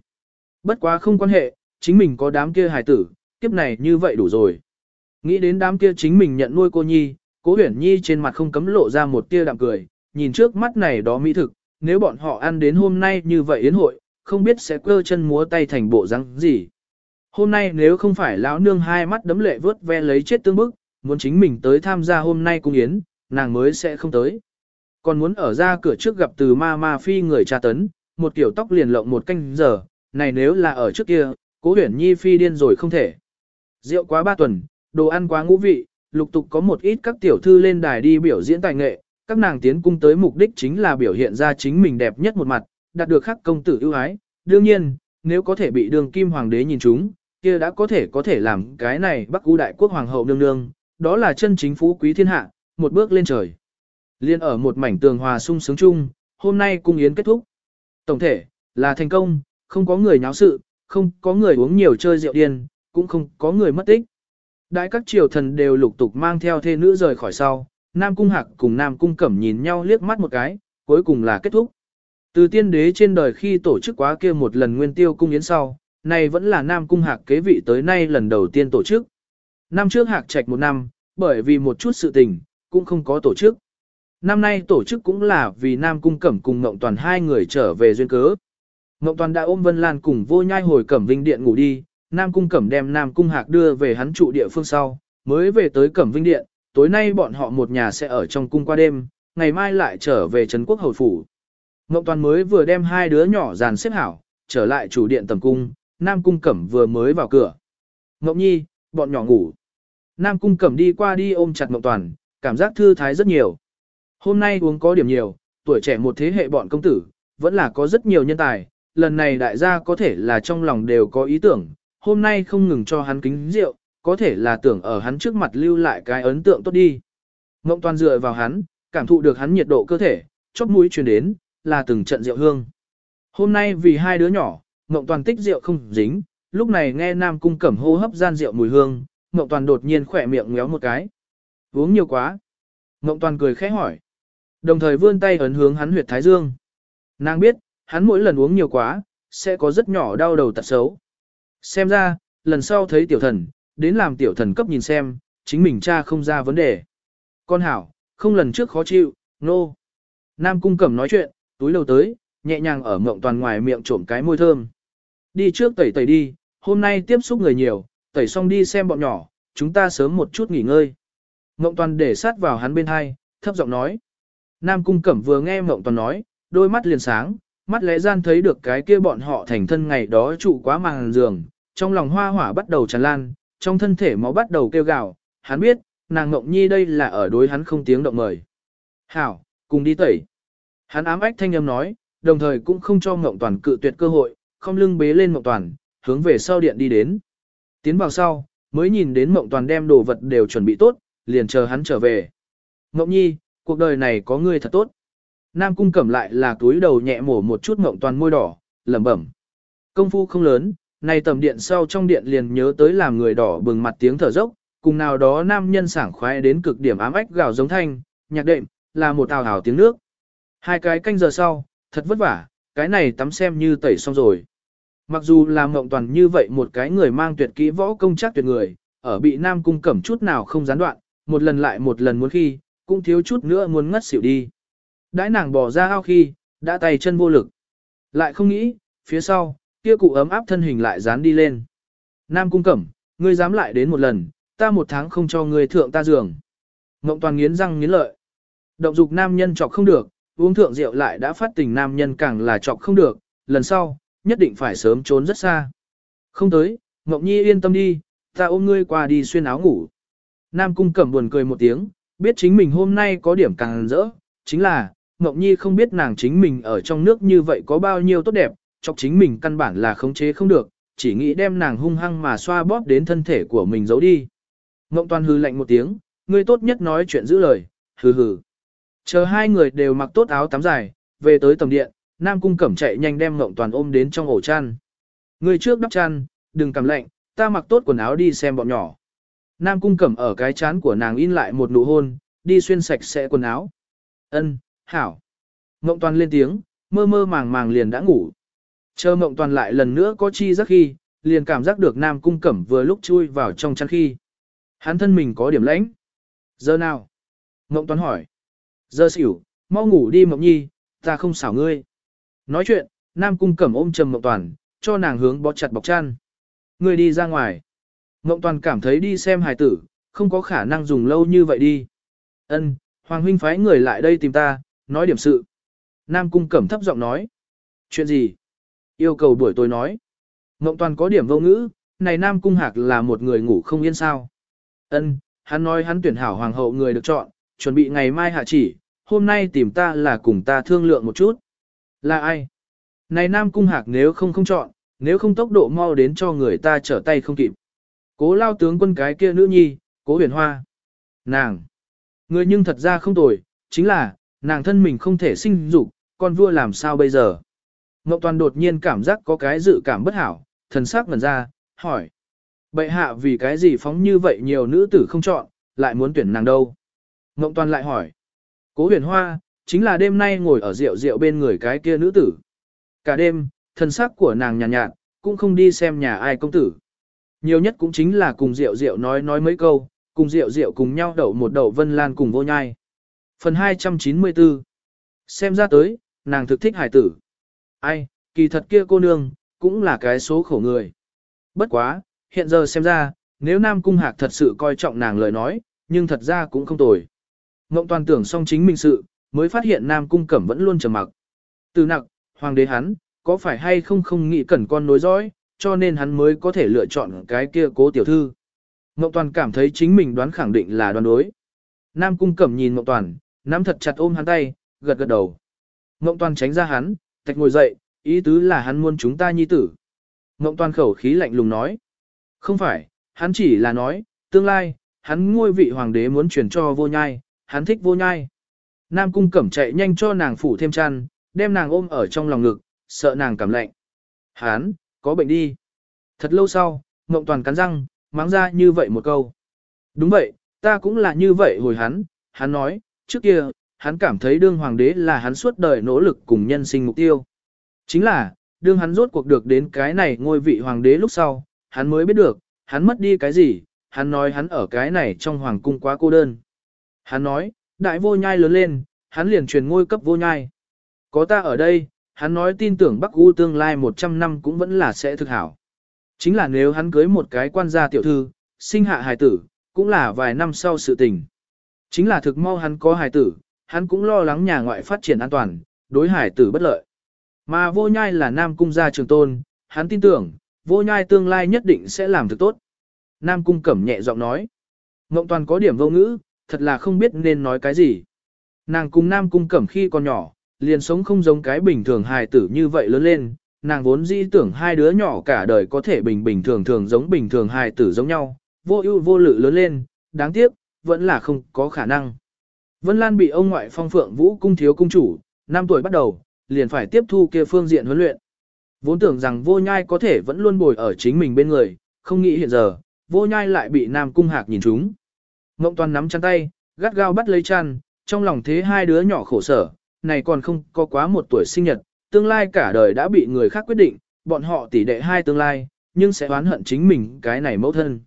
Bất quá không quan hệ, chính mình có đám kia hài tử, kiếp này như vậy đủ rồi. Nghĩ đến đám kia chính mình nhận nuôi cô Nhi, cố huyển Nhi trên mặt không cấm lộ ra một tia đạm cười, nhìn trước mắt này đó mỹ thực, nếu bọn họ ăn đến hôm nay như vậy yến hội, không biết sẽ cơ chân múa tay thành bộ răng gì. Hôm nay nếu không phải lão nương hai mắt đấm lệ vớt ve lấy chết tương bức, muốn chính mình tới tham gia hôm nay cung yến, nàng mới sẽ không tới. Còn muốn ở ra cửa trước gặp từ ma ma phi người cha tấn, một tiểu tóc liền lộng một canh giờ, này nếu là ở trước kia, cố huyển nhi phi điên rồi không thể. Rượu quá ba tuần, đồ ăn quá ngũ vị, lục tục có một ít các tiểu thư lên đài đi biểu diễn tài nghệ, các nàng tiến cung tới mục đích chính là biểu hiện ra chính mình đẹp nhất một mặt, đạt được khắc công tử ưu ái. Đương nhiên, nếu có thể bị đường kim hoàng đế nhìn chúng, kia đã có thể có thể làm cái này bắc u đại quốc hoàng hậu nương nương, đó là chân chính phú quý thiên hạ, một bước lên trời. Liên ở một mảnh tường hòa sung sướng chung, hôm nay cung yến kết thúc. Tổng thể, là thành công, không có người nháo sự, không có người uống nhiều chơi rượu điên, cũng không có người mất tích. Đại các triều thần đều lục tục mang theo thê nữ rời khỏi sau, Nam Cung Hạc cùng Nam Cung Cẩm nhìn nhau liếc mắt một cái, cuối cùng là kết thúc. Từ tiên đế trên đời khi tổ chức quá kia một lần nguyên tiêu cung yến sau, này vẫn là Nam Cung Hạc kế vị tới nay lần đầu tiên tổ chức. Năm trước Hạc trạch một năm, bởi vì một chút sự tình, cũng không có tổ chức. Năm nay tổ chức cũng là vì Nam Cung Cẩm cùng Ngộng Toàn hai người trở về duyên cớ. Ngộng Toàn đã ôm Vân Lan cùng vô nhai hồi Cẩm Vinh Điện ngủ đi, Nam Cung Cẩm đem Nam Cung Hạc đưa về hắn trụ địa phương sau, mới về tới Cẩm Vinh Điện, tối nay bọn họ một nhà sẽ ở trong cung qua đêm, ngày mai lại trở về Trấn Quốc Hầu Phủ. Ngộng Toàn mới vừa đem hai đứa nhỏ dàn xếp hảo, trở lại chủ điện tầm cung, Nam Cung Cẩm vừa mới vào cửa. Ngọc Nhi, bọn nhỏ ngủ. Nam Cung Cẩm đi qua đi ôm chặt Ngộng Toàn, cảm giác thư thái rất nhiều. Hôm nay uống có điểm nhiều, tuổi trẻ một thế hệ bọn công tử, vẫn là có rất nhiều nhân tài, lần này đại gia có thể là trong lòng đều có ý tưởng, hôm nay không ngừng cho hắn kính rượu, có thể là tưởng ở hắn trước mặt lưu lại cái ấn tượng tốt đi. Ngộng toàn dựa vào hắn, cảm thụ được hắn nhiệt độ cơ thể, chóp mũi truyền đến, là từng trận rượu hương. Hôm nay vì hai đứa nhỏ, Mộng toàn tích rượu không dính, lúc này nghe Nam Cung Cẩm hô hấp gian rượu mùi hương, Mộng toàn đột nhiên khỏe miệng ngéo một cái. Uống nhiều quá. Mộng toàn cười khẽ hỏi. Đồng thời vươn tay ấn hướng hắn huyệt thái dương. Nàng biết, hắn mỗi lần uống nhiều quá, sẽ có rất nhỏ đau đầu tật xấu. Xem ra, lần sau thấy tiểu thần, đến làm tiểu thần cấp nhìn xem, chính mình cha không ra vấn đề. Con hảo, không lần trước khó chịu, nô. No. Nam cung cẩm nói chuyện, túi lâu tới, nhẹ nhàng ở mộng toàn ngoài miệng trộm cái môi thơm. Đi trước tẩy tẩy đi, hôm nay tiếp xúc người nhiều, tẩy xong đi xem bọn nhỏ, chúng ta sớm một chút nghỉ ngơi. Ngộng toàn để sát vào hắn bên hai, thấp giọng nói. Nam cung cẩm vừa nghe Ngộng toàn nói, đôi mắt liền sáng, mắt lẽ gian thấy được cái kia bọn họ thành thân ngày đó trụ quá màn giường, trong lòng hoa hỏa bắt đầu tràn lan, trong thân thể máu bắt đầu kêu gào, hắn biết, nàng Ngộng Nhi đây là ở đối hắn không tiếng động mời. Hảo, cùng đi tẩy. Hắn ám ách thanh âm nói, đồng thời cũng không cho Ngộng Toàn cự tuyệt cơ hội, không lưng bế lên Mộng Toàn, hướng về sau điện đi đến. Tiến vào sau, mới nhìn đến Mộng Toàn đem đồ vật đều chuẩn bị tốt, liền chờ hắn trở về. Mộng Nhi, cuộc đời này có ngươi thật tốt. Nam cung cẩm lại là túi đầu nhẹ mổ một chút Mộng Toàn môi đỏ, lẩm bẩm. Công phu không lớn, này tầm điện sau trong điện liền nhớ tới làm người đỏ bừng mặt tiếng thở dốc, cùng nào đó nam nhân sảng khoái đến cực điểm ám ách gào giống thanh, nhạc đệm, là một tào hào tiếng nước. Hai cái canh giờ sau, thật vất vả, cái này tắm xem như tẩy xong rồi. Mặc dù là mộng toàn như vậy một cái người mang tuyệt kỹ võ công chắc tuyệt người, ở bị nam cung cẩm chút nào không gián đoạn, một lần lại một lần muốn khi, cũng thiếu chút nữa muốn ngất xỉu đi. Đãi nàng bỏ ra ao khi, đã tay chân vô lực. Lại không nghĩ, phía sau, kia cụ ấm áp thân hình lại dán đi lên. Nam cung cẩm, ngươi dám lại đến một lần, ta một tháng không cho ngươi thượng ta giường. Mộng toàn nghiến răng nghiến lợi. Động dục nam nhân chọc không được, uống thượng rượu lại đã phát tình nam nhân càng là chọc không được, lần sau, nhất định phải sớm trốn rất xa. Không tới, Ngọc Nhi yên tâm đi, ta ôm ngươi qua đi xuyên áo ngủ. Nam cung cẩm buồn cười một tiếng, biết chính mình hôm nay có điểm càng rỡ, chính là, Ngọc Nhi không biết nàng chính mình ở trong nước như vậy có bao nhiêu tốt đẹp, chọc chính mình căn bản là khống chế không được, chỉ nghĩ đem nàng hung hăng mà xoa bóp đến thân thể của mình giấu đi. Ngộng toàn hư lạnh một tiếng, ngươi tốt nhất nói chuyện giữ lời, hừ hừ. Chờ hai người đều mặc tốt áo tắm dài, về tới tầm điện, Nam Cung Cẩm chạy nhanh đem Ngộng toàn ôm đến trong ổ chăn. người trước đắp chăn, đừng cầm lạnh, ta mặc tốt quần áo đi xem bọn nhỏ. Nam Cung Cẩm ở cái chán của nàng in lại một nụ hôn, đi xuyên sạch sẽ quần áo. Ân, hảo. Ngộng toàn lên tiếng, mơ mơ màng màng liền đã ngủ. Chờ Ngộng toàn lại lần nữa có chi giấc khi, liền cảm giác được Nam Cung Cẩm vừa lúc chui vào trong chăn khi. Hắn thân mình có điểm lãnh. Giờ nào? Ngộng toàn hỏi. Giờ xỉu, mau ngủ đi Mộng Nhi, ta không xảo ngươi. Nói chuyện, Nam Cung cẩm ôm trầm Mộng Toàn, cho nàng hướng bó chặt bọc chăn. người đi ra ngoài. Mộng Toàn cảm thấy đi xem hài tử, không có khả năng dùng lâu như vậy đi. Ân, Hoàng huynh phái người lại đây tìm ta, nói điểm sự. Nam Cung cẩm thấp giọng nói. Chuyện gì? Yêu cầu buổi tối nói. Mộng Toàn có điểm vô ngữ, này Nam Cung Hạc là một người ngủ không yên sao. Ân, hắn nói hắn tuyển hảo hoàng hậu người được chọn, chuẩn bị ngày mai hạ chỉ, hôm nay tìm ta là cùng ta thương lượng một chút. Là ai? Này Nam Cung Hạc nếu không không chọn, nếu không tốc độ mau đến cho người ta trở tay không kịp. Cố lao tướng quân cái kia nữ nhi, cố huyền hoa. Nàng. Người nhưng thật ra không tồi, chính là, nàng thân mình không thể sinh dục, con vua làm sao bây giờ? Ngọc Toàn đột nhiên cảm giác có cái dự cảm bất hảo, thần sắc ngần ra, hỏi. Bệ hạ vì cái gì phóng như vậy nhiều nữ tử không chọn, lại muốn tuyển nàng đâu? ngọc toàn lại hỏi. Cố huyền hoa, chính là đêm nay ngồi ở rượu rượu bên người cái kia nữ tử. Cả đêm, thân sắc của nàng nhàn nhạt, nhạt, cũng không đi xem nhà ai công tử. Nhiều nhất cũng chính là cùng rượu rượu nói nói mấy câu, cùng rượu rượu cùng nhau đậu một đậu vân lan cùng vô nhai. Phần 294 Xem ra tới, nàng thực thích hải tử. Ai, kỳ thật kia cô nương, cũng là cái số khổ người. Bất quá, hiện giờ xem ra, nếu Nam Cung Hạc thật sự coi trọng nàng lời nói, nhưng thật ra cũng không tồi. Ngộng toàn tưởng xong chính mình sự, mới phát hiện Nam Cung Cẩm vẫn luôn trầm mặc. Từ nặc, hoàng đế hắn, có phải hay không không nghĩ cần con nối dõi, cho nên hắn mới có thể lựa chọn cái kia cố tiểu thư. Mộng toàn cảm thấy chính mình đoán khẳng định là đoán đối. Nam Cung Cẩm nhìn Mộng toàn, nắm thật chặt ôm hắn tay, gật gật đầu. Mộng toàn tránh ra hắn, thạch ngồi dậy, ý tứ là hắn muốn chúng ta nhi tử. Mộng toàn khẩu khí lạnh lùng nói. Không phải, hắn chỉ là nói, tương lai, hắn ngôi vị hoàng đế muốn chuyển cho vô nhai, hắn thích vô nhai. Nam cung cẩm chạy nhanh cho nàng phủ thêm chăn, đem nàng ôm ở trong lòng ngực, sợ nàng cảm lạnh. Hán, có bệnh đi. Thật lâu sau, Ngộng Toàn cắn răng, mắng ra như vậy một câu. Đúng vậy, ta cũng là như vậy hồi hắn, hắn nói, trước kia, hắn cảm thấy đương hoàng đế là hắn suốt đời nỗ lực cùng nhân sinh mục tiêu. Chính là, đương hắn rốt cuộc được đến cái này ngôi vị hoàng đế lúc sau, hắn mới biết được, hắn mất đi cái gì, hắn nói hắn ở cái này trong hoàng cung quá cô đơn. Hắn nói, đại vô nhai lớn lên, hắn liền truyền ngôi cấp vô nhai. Có ta ở đây, hắn nói tin tưởng Bắc U tương lai 100 năm cũng vẫn là sẽ thực hảo. Chính là nếu hắn cưới một cái quan gia tiểu thư, sinh hạ hài tử, cũng là vài năm sau sự tình. Chính là thực mau hắn có hài tử, hắn cũng lo lắng nhà ngoại phát triển an toàn, đối hài tử bất lợi. Mà vô nhai là nam cung gia trường tôn, hắn tin tưởng, vô nhai tương lai nhất định sẽ làm thực tốt. Nam Cung Cẩm nhẹ giọng nói. Ngộng Toàn có điểm vô ngữ, thật là không biết nên nói cái gì. Nàng cùng Nam Cung Cẩm khi còn nhỏ, liền sống không giống cái bình thường hài tử như vậy lớn lên, nàng vốn dĩ tưởng hai đứa nhỏ cả đời có thể bình bình thường thường giống bình thường hài tử giống nhau, vô ưu vô lự lớn lên, đáng tiếc, vẫn là không có khả năng. Vân Lan bị ông ngoại phong phượng vũ cung thiếu cung chủ, 5 tuổi bắt đầu, liền phải tiếp thu kia phương diện huấn luyện. Vốn tưởng rằng vô nhai có thể vẫn luôn bồi ở chính mình bên người, không nghĩ hiện giờ, vô nhai lại bị Nam Cung Hạc nhìn trúng. Mộng toàn nắm chăn tay, gắt gao bắt lấy chăn, trong lòng thế hai đứa nhỏ khổ sở, này còn không có quá một tuổi sinh nhật, tương lai cả đời đã bị người khác quyết định, bọn họ tỷ đệ hai tương lai, nhưng sẽ oán hận chính mình cái này mẫu thân.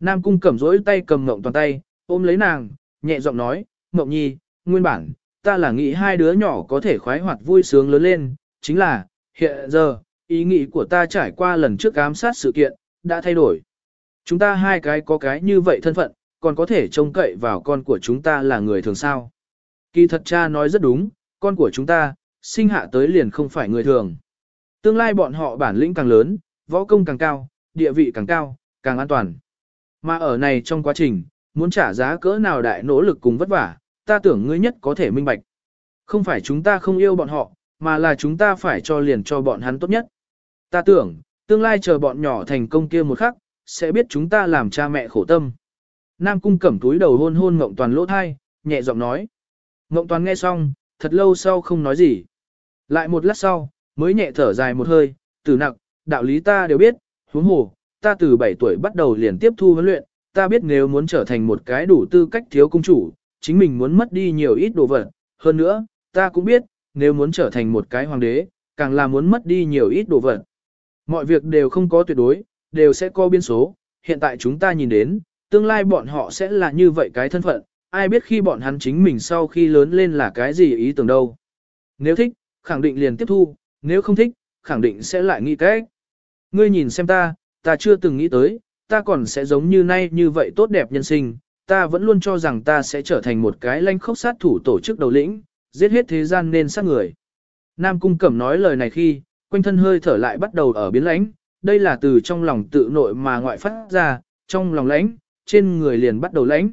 Nam Cung cầm rỗi tay cầm mộng toàn tay, ôm lấy nàng, nhẹ giọng nói, mộng nhi, nguyên bản, ta là nghĩ hai đứa nhỏ có thể khoái hoạt vui sướng lớn lên, chính là, hiện giờ, ý nghĩ của ta trải qua lần trước ám sát sự kiện, đã thay đổi. Chúng ta hai cái có cái như vậy thân phận, còn có thể trông cậy vào con của chúng ta là người thường sao. Kỳ thật cha nói rất đúng, con của chúng ta, sinh hạ tới liền không phải người thường. Tương lai bọn họ bản lĩnh càng lớn, võ công càng cao, địa vị càng cao, càng an toàn. Mà ở này trong quá trình, muốn trả giá cỡ nào đại nỗ lực cùng vất vả, ta tưởng ngươi nhất có thể minh bạch. Không phải chúng ta không yêu bọn họ, mà là chúng ta phải cho liền cho bọn hắn tốt nhất. Ta tưởng, tương lai chờ bọn nhỏ thành công kia một khắc, sẽ biết chúng ta làm cha mẹ khổ tâm. Nam cung cẩm túi đầu hôn hôn Ngộng Toàn lỗ thai, nhẹ giọng nói. Ngộng Toàn nghe xong, thật lâu sau không nói gì. Lại một lát sau, mới nhẹ thở dài một hơi, từ nặng, đạo lý ta đều biết, huống hồ, ta từ 7 tuổi bắt đầu liền tiếp thu huấn luyện, ta biết nếu muốn trở thành một cái đủ tư cách thiếu công chủ, chính mình muốn mất đi nhiều ít đồ vật. Hơn nữa, ta cũng biết, nếu muốn trở thành một cái hoàng đế, càng là muốn mất đi nhiều ít đồ vật. Mọi việc đều không có tuyệt đối, đều sẽ có biên số, hiện tại chúng ta nhìn đến, tương lai bọn họ sẽ là như vậy cái thân phận, ai biết khi bọn hắn chính mình sau khi lớn lên là cái gì ý tưởng đâu. Nếu thích, khẳng định liền tiếp thu, nếu không thích, khẳng định sẽ lại nghĩ cách. Ngươi nhìn xem ta, ta chưa từng nghĩ tới, ta còn sẽ giống như nay như vậy tốt đẹp nhân sinh, ta vẫn luôn cho rằng ta sẽ trở thành một cái lanh khốc sát thủ tổ chức đầu lĩnh, giết hết thế gian nên sát người. Nam Cung Cẩm nói lời này khi, quanh thân hơi thở lại bắt đầu ở biến lãnh, đây là từ trong lòng tự nội mà ngoại phát ra, trong lòng lãnh, trên người liền bắt đầu lãnh.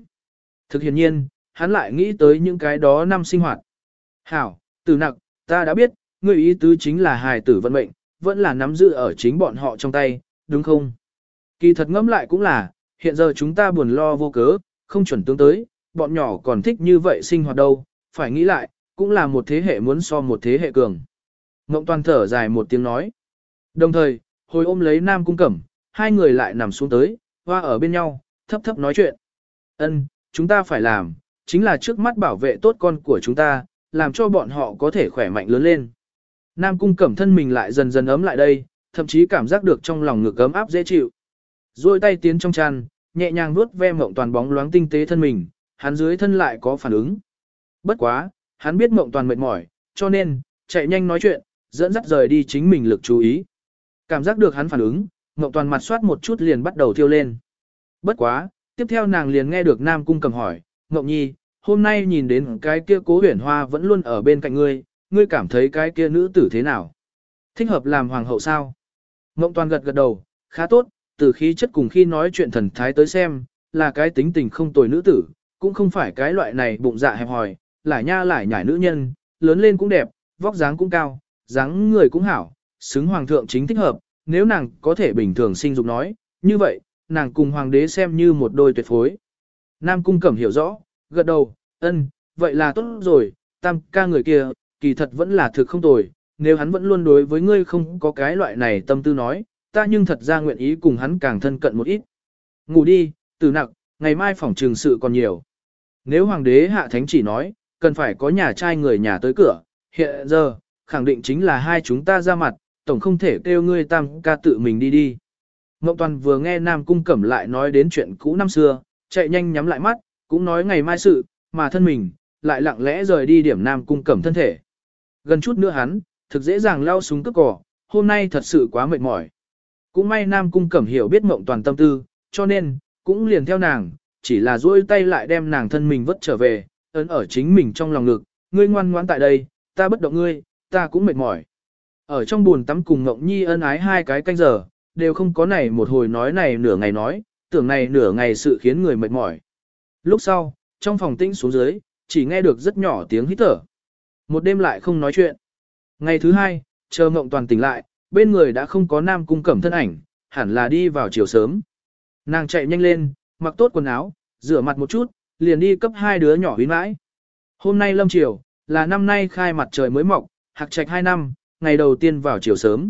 Thực hiện nhiên, hắn lại nghĩ tới những cái đó năm sinh hoạt. Hảo, từ nặc ta đã biết, người ý tứ chính là hài tử vận mệnh, vẫn là nắm giữ ở chính bọn họ trong tay, đúng không? Kỳ thật ngẫm lại cũng là, hiện giờ chúng ta buồn lo vô cớ, không chuẩn tương tới, bọn nhỏ còn thích như vậy sinh hoạt đâu, phải nghĩ lại, cũng là một thế hệ muốn so một thế hệ cường. Ngộng toàn thở dài một tiếng nói. Đồng thời, hồi ôm lấy Nam Cung Cẩm, hai người lại nằm xuống tới, hoa ở bên nhau, thấp thấp nói chuyện. Ân, chúng ta phải làm, chính là trước mắt bảo vệ tốt con của chúng ta, làm cho bọn họ có thể khỏe mạnh lớn lên. Nam Cung Cẩm thân mình lại dần dần ấm lại đây, thậm chí cảm giác được trong lòng ngực ấm áp dễ chịu. Rồi tay tiến trong chăn, nhẹ nhàng vuốt ve mộng toàn bóng loáng tinh tế thân mình, hắn dưới thân lại có phản ứng. Bất quá, hắn biết mộng toàn mệt mỏi, cho nên, chạy nhanh nói chuyện, dẫn dắt rời đi chính mình lực chú ý. Cảm giác được hắn phản ứng, mộng toàn mặt soát một chút liền bắt đầu thiêu lên. Bất quá, tiếp theo nàng liền nghe được Nam Cung cầm hỏi, Ngọc Nhi, hôm nay nhìn đến cái kia cố huyền hoa vẫn luôn ở bên cạnh ngươi, ngươi cảm thấy cái kia nữ tử thế nào? Thích hợp làm hoàng hậu sao? Ngọc Toàn gật gật đầu, khá tốt, từ khi chất cùng khi nói chuyện thần thái tới xem, là cái tính tình không tồi nữ tử, cũng không phải cái loại này bụng dạ hẹp hòi, lại nha lại nhảy nữ nhân, lớn lên cũng đẹp, vóc dáng cũng cao, dáng người cũng hảo, xứng hoàng thượng chính thích hợp, nếu nàng có thể bình thường sinh dục nói, như vậy, nàng cùng hoàng đế xem như một đôi tuyệt phối. Nam cung cẩm hiểu rõ, gật đầu, ân, vậy là tốt rồi, tam ca người kia, kỳ thật vẫn là thực không tồi, nếu hắn vẫn luôn đối với ngươi không có cái loại này tâm tư nói, ta nhưng thật ra nguyện ý cùng hắn càng thân cận một ít. Ngủ đi, từ nặng, ngày mai phòng trường sự còn nhiều. Nếu hoàng đế hạ thánh chỉ nói, cần phải có nhà trai người nhà tới cửa, hiện giờ, khẳng định chính là hai chúng ta ra mặt, tổng không thể kêu ngươi tam ca tự mình đi đi. Ngộng Toàn vừa nghe Nam Cung Cẩm lại nói đến chuyện cũ năm xưa, chạy nhanh nhắm lại mắt, cũng nói ngày mai sự, mà thân mình, lại lặng lẽ rời đi điểm Nam Cung Cẩm thân thể. Gần chút nữa hắn, thực dễ dàng lao súng cướp cỏ, hôm nay thật sự quá mệt mỏi. Cũng may Nam Cung Cẩm hiểu biết Ngộng Toàn tâm tư, cho nên, cũng liền theo nàng, chỉ là duỗi tay lại đem nàng thân mình vất trở về, ấn ở chính mình trong lòng ngực, ngươi ngoan ngoãn tại đây, ta bất động ngươi, ta cũng mệt mỏi. Ở trong buồn tắm cùng Ngộng Nhi ân ái hai cái canh giờ, đều không có này một hồi nói này nửa ngày nói, tưởng này nửa ngày sự khiến người mệt mỏi. Lúc sau, trong phòng tĩnh xuống dưới, chỉ nghe được rất nhỏ tiếng hít thở. Một đêm lại không nói chuyện. Ngày thứ hai, chờ mộng toàn tỉnh lại, bên người đã không có nam cung cẩm thân ảnh, hẳn là đi vào chiều sớm. Nàng chạy nhanh lên, mặc tốt quần áo, rửa mặt một chút, liền đi cấp hai đứa nhỏ huyến mãi. Hôm nay lâm chiều, là năm nay khai mặt trời mới mọc, hạc trạch hai năm, ngày đầu tiên vào chiều sớm.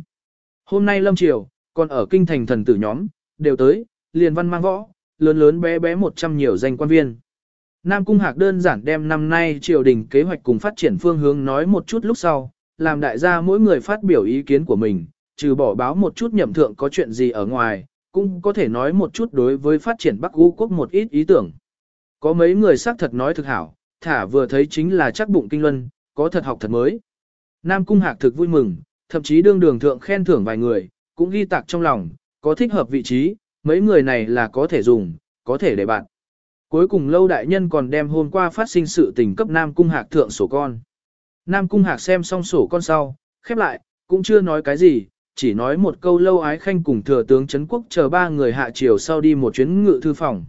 Hôm nay lâm chiều, còn ở kinh thành thần tử nhóm, đều tới, liền văn mang võ, lớn lớn bé bé một trăm nhiều danh quan viên. Nam Cung Hạc đơn giản đem năm nay triều đình kế hoạch cùng phát triển phương hướng nói một chút lúc sau, làm đại gia mỗi người phát biểu ý kiến của mình, trừ bỏ báo một chút nhậm thượng có chuyện gì ở ngoài, cũng có thể nói một chút đối với phát triển Bắc U quốc một ít ý tưởng. Có mấy người xác thật nói thực hảo, thả vừa thấy chính là chắc bụng kinh luân, có thật học thật mới. Nam Cung Hạc thực vui mừng, thậm chí đương đường thượng khen thưởng vài người, cũng ghi tạc trong lòng, có thích hợp vị trí, mấy người này là có thể dùng, có thể để bạn. Cuối cùng lâu đại nhân còn đem hôm qua phát sinh sự tình cấp Nam Cung Hạc thượng sổ con. Nam Cung Hạc xem xong sổ con sau, khép lại, cũng chưa nói cái gì, chỉ nói một câu lâu ái khanh cùng thừa tướng Trấn Quốc chờ ba người hạ chiều sau đi một chuyến ngự thư phòng.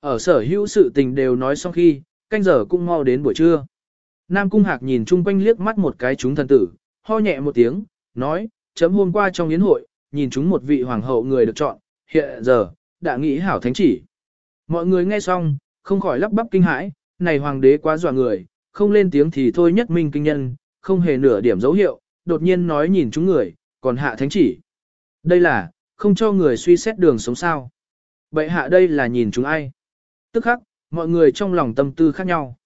Ở sở hữu sự tình đều nói xong khi, canh giờ cũng mau đến buổi trưa. Nam Cung Hạc nhìn chung quanh liếc mắt một cái chúng thần tử, ho nhẹ một tiếng, nói, chấm hôm qua trong yến hội, nhìn chúng một vị hoàng hậu người được chọn, hiện giờ, đã nghĩ hảo thánh chỉ. Mọi người nghe xong, không khỏi lắp bắp kinh hãi, này hoàng đế quá dọa người, không lên tiếng thì thôi nhất minh kinh nhân, không hề nửa điểm dấu hiệu, đột nhiên nói nhìn chúng người, còn hạ thánh chỉ. Đây là, không cho người suy xét đường sống sao. Bệ hạ đây là nhìn chúng ai. Tức khắc, mọi người trong lòng tâm tư khác nhau.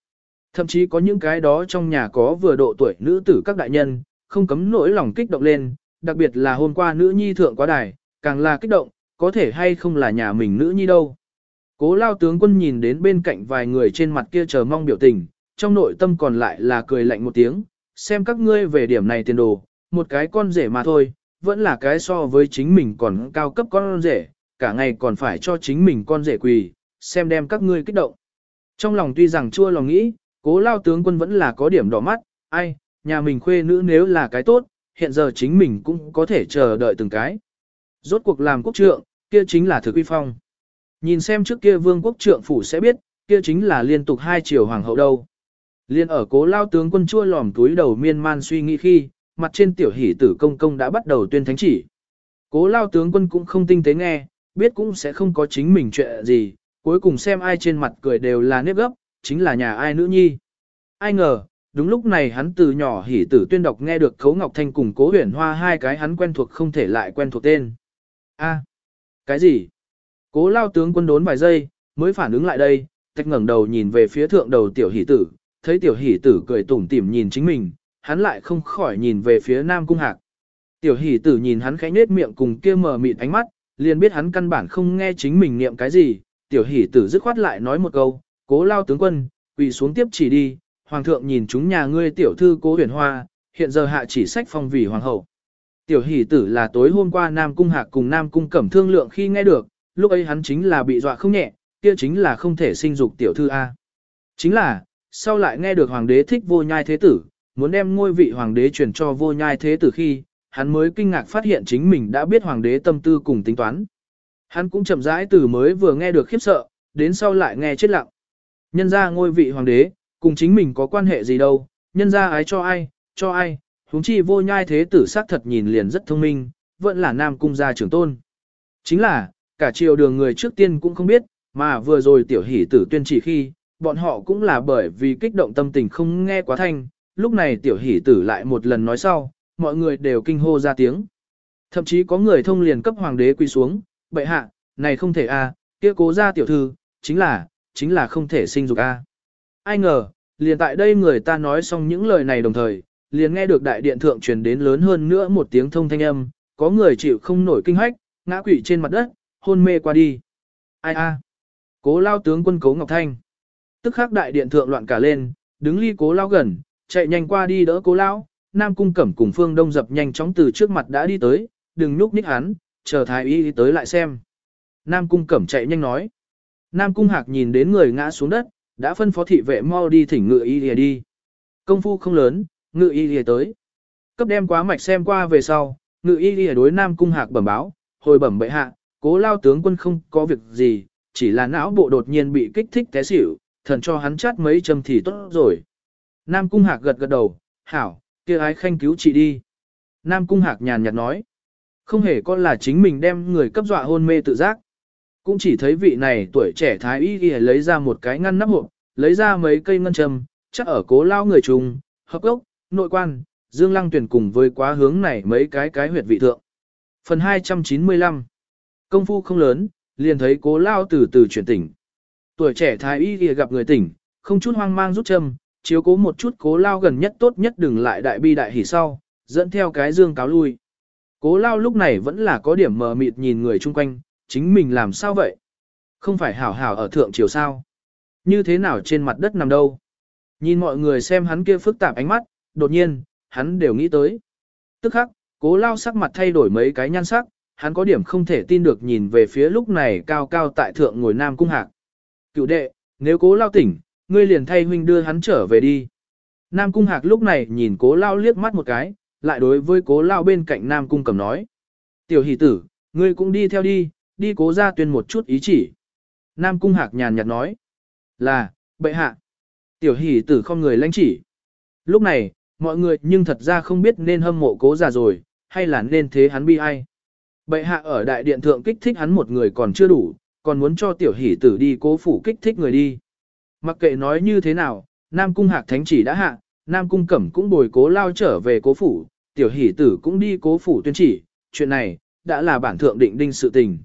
Thậm chí có những cái đó trong nhà có vừa độ tuổi nữ tử các đại nhân, không cấm nỗi lòng kích động lên, đặc biệt là hôm qua nữ nhi thượng quá đài, càng là kích động, có thể hay không là nhà mình nữ nhi đâu. Cố lao tướng quân nhìn đến bên cạnh vài người trên mặt kia chờ mong biểu tình, trong nội tâm còn lại là cười lạnh một tiếng, xem các ngươi về điểm này tiền đồ, một cái con rể mà thôi, vẫn là cái so với chính mình còn cao cấp con rể, cả ngày còn phải cho chính mình con rể quỳ, xem đem các ngươi kích động. Trong lòng tuy rằng chua lòng nghĩ, cố lao tướng quân vẫn là có điểm đỏ mắt, ai, nhà mình khuê nữ nếu là cái tốt, hiện giờ chính mình cũng có thể chờ đợi từng cái. Rốt cuộc làm quốc trượng, kia chính là thực uy phong. Nhìn xem trước kia vương quốc trượng phủ sẽ biết, kia chính là liên tục hai triều hoàng hậu đâu. Liên ở cố lao tướng quân chua lòm túi đầu miên man suy nghĩ khi, mặt trên tiểu hỷ tử công công đã bắt đầu tuyên thánh chỉ. Cố lao tướng quân cũng không tinh tế nghe, biết cũng sẽ không có chính mình chuyện gì, cuối cùng xem ai trên mặt cười đều là nếp gấp, chính là nhà ai nữ nhi. Ai ngờ, đúng lúc này hắn từ nhỏ hỉ tử tuyên đọc nghe được Khấu Ngọc Thanh cùng Cố Huyền Hoa hai cái hắn quen thuộc không thể lại quen thuộc tên. A, cái gì? Cố lao tướng quân đốn vài giây, mới phản ứng lại đây, tách ngẩng đầu nhìn về phía thượng đầu tiểu hỷ tử, thấy tiểu hỷ tử cười tủm tỉm nhìn chính mình, hắn lại không khỏi nhìn về phía nam cung hạc. Tiểu hỷ tử nhìn hắn khẽ nết miệng cùng kia mờ mịt ánh mắt, liền biết hắn căn bản không nghe chính mình niệm cái gì, tiểu hỷ tử dứt khoát lại nói một câu, cố lao tướng quân, quỳ xuống tiếp chỉ đi, hoàng thượng nhìn chúng nhà ngươi tiểu thư cố huyền hoa, hiện giờ hạ chỉ sách phong vì hoàng hậu. Tiểu hỷ tử là tối hôm qua Nam Cung Hạc cùng Nam Cung Cẩm thương lượng khi nghe được, lúc ấy hắn chính là bị dọa không nhẹ, kia chính là không thể sinh dục tiểu thư A. Chính là, sau lại nghe được hoàng đế thích vô nhai thế tử, muốn đem ngôi vị hoàng đế truyền cho vô nhai thế tử khi, hắn mới kinh ngạc phát hiện chính mình đã biết hoàng đế tâm tư cùng tính toán. Hắn cũng chậm rãi từ mới vừa nghe được khiếp sợ, đến sau lại nghe chết lặng. Nhân ra ngôi vị hoàng đế, cùng chính mình có quan hệ gì đâu, nhân ra ái cho ai, cho ai, huống chi vô nhai thế tử sắc thật nhìn liền rất thông minh, vẫn là nam cung gia trưởng tôn. Chính là, cả triều đường người trước tiên cũng không biết, mà vừa rồi tiểu hỷ tử tuyên chỉ khi, bọn họ cũng là bởi vì kích động tâm tình không nghe quá thanh, lúc này tiểu hỷ tử lại một lần nói sau, mọi người đều kinh hô ra tiếng. Thậm chí có người thông liền cấp hoàng đế quy xuống, bệ hạ, này không thể a, kia cố ra tiểu thư, chính là, chính là không thể sinh dục a. Ai ngờ, liền tại đây người ta nói xong những lời này đồng thời, liền nghe được đại điện thượng truyền đến lớn hơn nữa một tiếng thông thanh âm, có người chịu không nổi kinh hách, ngã quỵ trên mặt đất, hôn mê qua đi. Ai a? Cố lao tướng quân Cố Ngọc Thanh. Tức khắc đại điện thượng loạn cả lên, đứng ly cố lao gần, chạy nhanh qua đi đỡ cố lao, Nam Cung Cẩm cùng Phương Đông dập nhanh chóng từ trước mặt đã đi tới, đừng nhúc nhích hắn, chờ thái y tới lại xem. Nam Cung Cẩm chạy nhanh nói. Nam Cung Hạc nhìn đến người ngã xuống đất, đã phân phó thị vệ mau đi thỉnh ngựa y lìa đi. Công phu không lớn, ngựa y lìa tới. Cấp đem quá mạch xem qua về sau, ngựa y lìa đối Nam Cung Hạc bẩm báo, hồi bẩm bệ hạ, cố lao tướng quân không có việc gì, chỉ là não bộ đột nhiên bị kích thích té xỉu, thần cho hắn chát mấy châm thì tốt rồi. Nam Cung Hạc gật gật đầu, hảo, kia ái khanh cứu chị đi. Nam Cung Hạc nhàn nhạt nói, không hề có là chính mình đem người cấp dọa hôn mê tự giác. Cũng chỉ thấy vị này tuổi trẻ thái y y lấy ra một cái ngăn nắp hộp, lấy ra mấy cây ngân châm, chắc ở cố lao người trùng, hợp gốc, nội quan, dương lăng tuyển cùng với quá hướng này mấy cái cái huyệt vị thượng. Phần 295 Công phu không lớn, liền thấy cố lao từ từ chuyển tỉnh. Tuổi trẻ thái y y gặp người tỉnh, không chút hoang mang rút châm, chiếu cố một chút cố lao gần nhất tốt nhất đừng lại đại bi đại hỉ sau, dẫn theo cái dương cáo lui. Cố lao lúc này vẫn là có điểm mờ mịt nhìn người chung quanh, chính mình làm sao vậy? Không phải hảo hảo ở thượng triều sao? Như thế nào trên mặt đất nằm đâu? Nhìn mọi người xem hắn kia phức tạp ánh mắt, đột nhiên, hắn đều nghĩ tới. Tức khắc, cố lao sắc mặt thay đổi mấy cái nhan sắc, hắn có điểm không thể tin được nhìn về phía lúc này cao cao tại thượng ngồi nam cung hạc. Cựu đệ, nếu cố lao tỉnh, ngươi liền thay huynh đưa hắn trở về đi. Nam cung hạc lúc này nhìn cố lao liếc mắt một cái, lại đối với cố lao bên cạnh nam cung cầm nói. Tiểu hỷ tử, ngươi cũng đi theo đi, đi cố ra tuyên một chút ý chỉ. Nam cung hạc nhàn nhạt nói. Là, bệ hạ. Tiểu hỷ tử không người lãnh chỉ. Lúc này, mọi người nhưng thật ra không biết nên hâm mộ cố già rồi, hay là nên thế hắn bi ai. Bệ hạ ở đại điện thượng kích thích hắn một người còn chưa đủ, còn muốn cho tiểu hỷ tử đi cố phủ kích thích người đi. Mặc kệ nói như thế nào, Nam Cung Hạc Thánh chỉ đã hạ, Nam Cung Cẩm cũng bồi cố lao trở về cố phủ, tiểu hỷ tử cũng đi cố phủ tuyên chỉ, chuyện này, đã là bản thượng định đinh sự tình.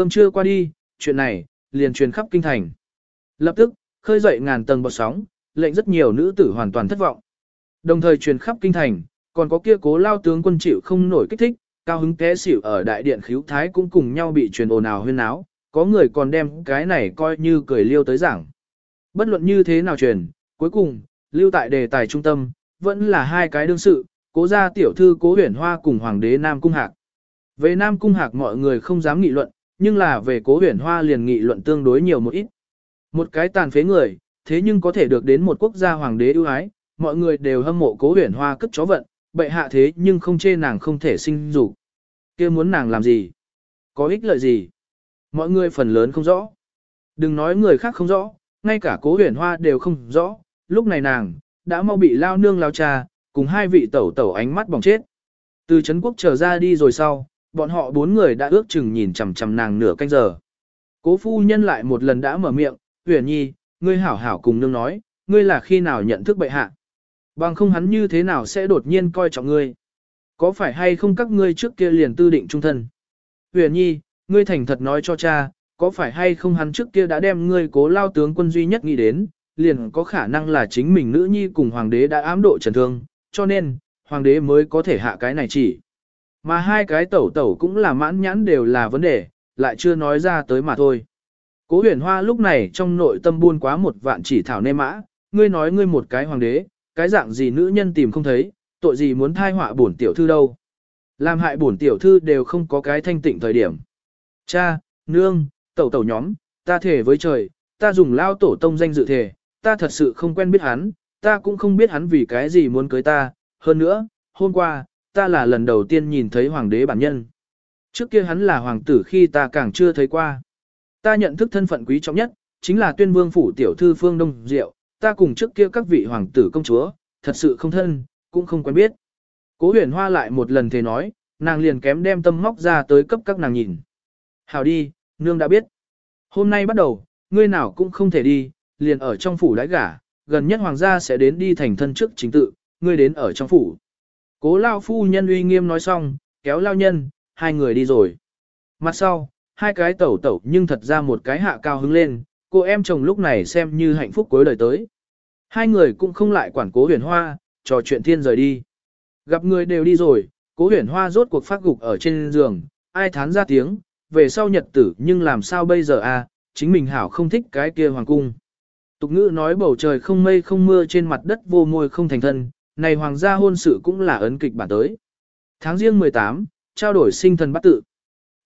Cơm trưa qua đi, chuyện này, liền truyền khắp kinh thành. Lập tức, khơi dậy ngàn tầng bọt sóng, lệnh rất nhiều nữ tử hoàn toàn thất vọng. Đồng thời truyền khắp kinh thành, còn có kia cố lao tướng quân chịu không nổi kích thích, cao hứng té xỉu ở đại điện khíu thái cũng cùng nhau bị truyền ồn ào huyên náo, có người còn đem cái này coi như cười liêu tới giảng. Bất luận như thế nào truyền, cuối cùng, lưu tại đề tài trung tâm, vẫn là hai cái đương sự, cố gia tiểu thư cố huyền hoa cùng hoàng đế Nam Cung Hạc. Về Nam Cung Hạc mọi người không dám nghị luận, nhưng là về cố huyền hoa liền nghị luận tương đối nhiều một ít. Một cái tàn phế người, thế nhưng có thể được đến một quốc gia hoàng đế ưu ái, mọi người đều hâm mộ cố huyền hoa cất chó vận, bệ hạ thế nhưng không chê nàng không thể sinh dục. kia muốn nàng làm gì? Có ích lợi gì? Mọi người phần lớn không rõ. Đừng nói người khác không rõ, ngay cả cố huyền hoa đều không rõ, lúc này nàng, đã mau bị lao nương lao cha, cùng hai vị tẩu tẩu ánh mắt bỏng chết. Từ Trấn Quốc trở ra đi rồi sau, bọn họ bốn người đã ước chừng nhìn chằm chằm nàng nửa canh giờ. Cố phu nhân lại một lần đã mở miệng, huyền nhi, ngươi hảo hảo cùng nương nói, ngươi là khi nào nhận thức bệ hạ. Bằng không hắn như thế nào sẽ đột nhiên coi trọng ngươi. Có phải hay không các ngươi trước kia liền tư định trung thân. Huyền nhi, ngươi thành thật nói cho cha, có phải hay không hắn trước kia đã đem ngươi cố lao tướng quân duy nhất nghĩ đến, liền có khả năng là chính mình nữ nhi cùng hoàng đế đã ám độ trần thương, cho nên, hoàng đế mới có thể hạ cái này chỉ. Mà hai cái tẩu tẩu cũng là mãn nhãn đều là vấn đề, lại chưa nói ra tới mà thôi. Cố huyền hoa lúc này trong nội tâm buôn quá một vạn chỉ thảo nê mã, ngươi nói ngươi một cái hoàng đế, cái dạng gì nữ nhân tìm không thấy, tội gì muốn thai họa bổn tiểu thư đâu. Làm hại bổn tiểu thư đều không có cái thanh tịnh thời điểm. Cha, nương, tẩu tẩu nhóm, ta thể với trời, ta dùng lao tổ tông danh dự thể, ta thật sự không quen biết hắn, ta cũng không biết hắn vì cái gì muốn cưới ta, hơn nữa, hôm qua, ta là lần đầu tiên nhìn thấy hoàng đế bản nhân. Trước kia hắn là hoàng tử khi ta càng chưa thấy qua. Ta nhận thức thân phận quý trọng nhất, chính là tuyên vương phủ tiểu thư phương Đông Diệu, ta cùng trước kia các vị hoàng tử công chúa, thật sự không thân, cũng không quen biết. Cố huyền hoa lại một lần thế nói, nàng liền kém đem tâm móc ra tới cấp các nàng nhìn. Hào đi, nương đã biết. Hôm nay bắt đầu, ngươi nào cũng không thể đi, liền ở trong phủ đãi gả, gần nhất hoàng gia sẽ đến đi thành thân trước chính tự, ngươi đến ở trong phủ. Cố lao phu nhân uy nghiêm nói xong, kéo lao nhân, hai người đi rồi. Mặt sau, hai cái tẩu tẩu nhưng thật ra một cái hạ cao hứng lên, cô em chồng lúc này xem như hạnh phúc cuối đời tới. Hai người cũng không lại quản cố huyền hoa, trò chuyện thiên rời đi. Gặp người đều đi rồi, cố huyền hoa rốt cuộc phát gục ở trên giường, ai thán ra tiếng, về sau nhật tử nhưng làm sao bây giờ à, chính mình hảo không thích cái kia hoàng cung. Tục ngữ nói bầu trời không mây không mưa trên mặt đất vô môi không thành thân, này hoàng gia hôn sự cũng là ấn kịch bản tới. Tháng riêng 18, trao đổi sinh thần bắt tự.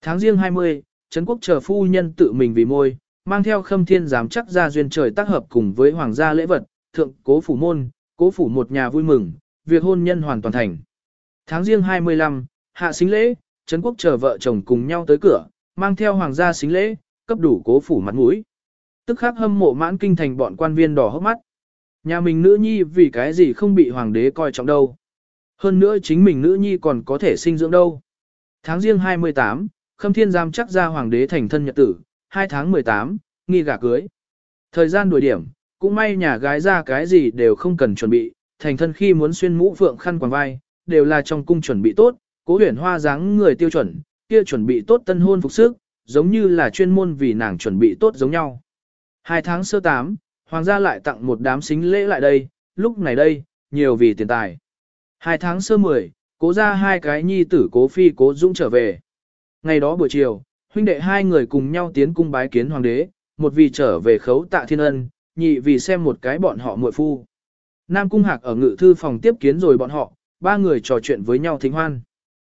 Tháng riêng 20, Trấn quốc chờ phu nhân tự mình vì môi, mang theo khâm thiên giám chắc ra duyên trời tác hợp cùng với hoàng gia lễ vật, thượng cố phủ môn, cố phủ một nhà vui mừng, việc hôn nhân hoàn toàn thành. Tháng riêng 25, hạ xính lễ, Trấn quốc chờ vợ chồng cùng nhau tới cửa, mang theo hoàng gia xính lễ, cấp đủ cố phủ mặt mũi. Tức khắc hâm mộ mãn kinh thành bọn quan viên đỏ hốc mắt. Nhà mình nữ nhi vì cái gì không bị hoàng đế coi trọng đâu. Hơn nữa chính mình nữ nhi còn có thể sinh dưỡng đâu. Tháng riêng 28, Khâm Thiên Giam chắc ra hoàng đế thành thân nhật tử, 2 tháng 18, nghi gả cưới. Thời gian đuổi điểm, cũng may nhà gái ra cái gì đều không cần chuẩn bị, thành thân khi muốn xuyên mũ phượng khăn quàng vai, đều là trong cung chuẩn bị tốt, cố huyền hoa dáng người tiêu chuẩn, kia chuẩn bị tốt tân hôn phục sức, giống như là chuyên môn vì nàng chuẩn bị tốt giống nhau. Hai tháng sơ tám, hoàng gia lại tặng một đám xính lễ lại đây, lúc này đây, nhiều vì tiền tài. Hai tháng sơ mười, cố ra hai cái nhi tử cố phi cố dũng trở về. Ngày đó buổi chiều, huynh đệ hai người cùng nhau tiến cung bái kiến hoàng đế, một vì trở về khấu tạ thiên ân, nhị vì xem một cái bọn họ muội phu. Nam cung hạc ở ngự thư phòng tiếp kiến rồi bọn họ, ba người trò chuyện với nhau thính hoan.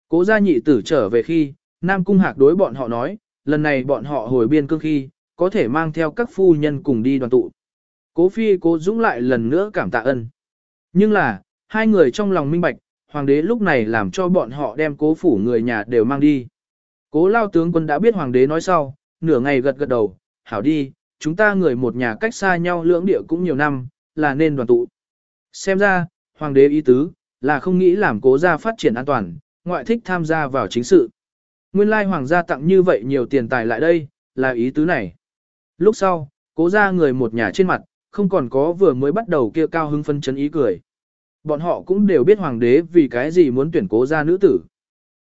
Cố gia nhị tử trở về khi, Nam cung hạc đối bọn họ nói, lần này bọn họ hồi biên cương khi, có thể mang theo các phu nhân cùng đi đoàn tụ. Cố phi cố dũng lại lần nữa cảm tạ ân. Nhưng là, hai người trong lòng minh bạch, hoàng đế lúc này làm cho bọn họ đem cố phủ người nhà đều mang đi. Cố lao tướng quân đã biết hoàng đế nói sau, nửa ngày gật gật đầu, hảo đi, chúng ta người một nhà cách xa nhau lưỡng địa cũng nhiều năm, là nên đoàn tụ. Xem ra, hoàng đế ý tứ, là không nghĩ làm cố gia phát triển an toàn, ngoại thích tham gia vào chính sự. Nguyên lai hoàng gia tặng như vậy nhiều tiền tài lại đây, là ý tứ này. Lúc sau, cố gia người một nhà trên mặt, không còn có vừa mới bắt đầu kia cao hưng phân chấn ý cười. Bọn họ cũng đều biết hoàng đế vì cái gì muốn tuyển cố gia nữ tử.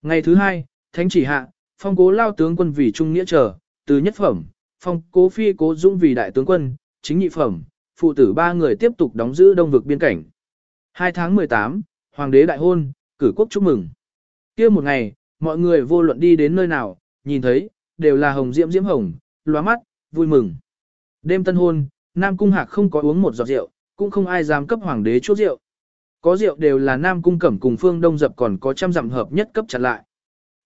Ngày thứ hai, thánh chỉ hạ, phong cố lao tướng quân vì trung nghĩa trở, từ nhất phẩm, phong cố phi cố dũng vì đại tướng quân, chính nhị phẩm, phụ tử ba người tiếp tục đóng giữ đông vực biên cảnh. 2 tháng 18, hoàng đế đại hôn, cử quốc chúc mừng. kia một ngày, mọi người vô luận đi đến nơi nào, nhìn thấy, đều là hồng diễm diễm hồng, loa mắt, vui mừng. Đêm tân hôn, Nam Cung Hạc không có uống một giọt rượu, cũng không ai dám cấp hoàng đế chút rượu. Có rượu đều là Nam Cung Cẩm cùng Phương Đông Dập còn có trăm dặm hợp nhất cấp chặt lại.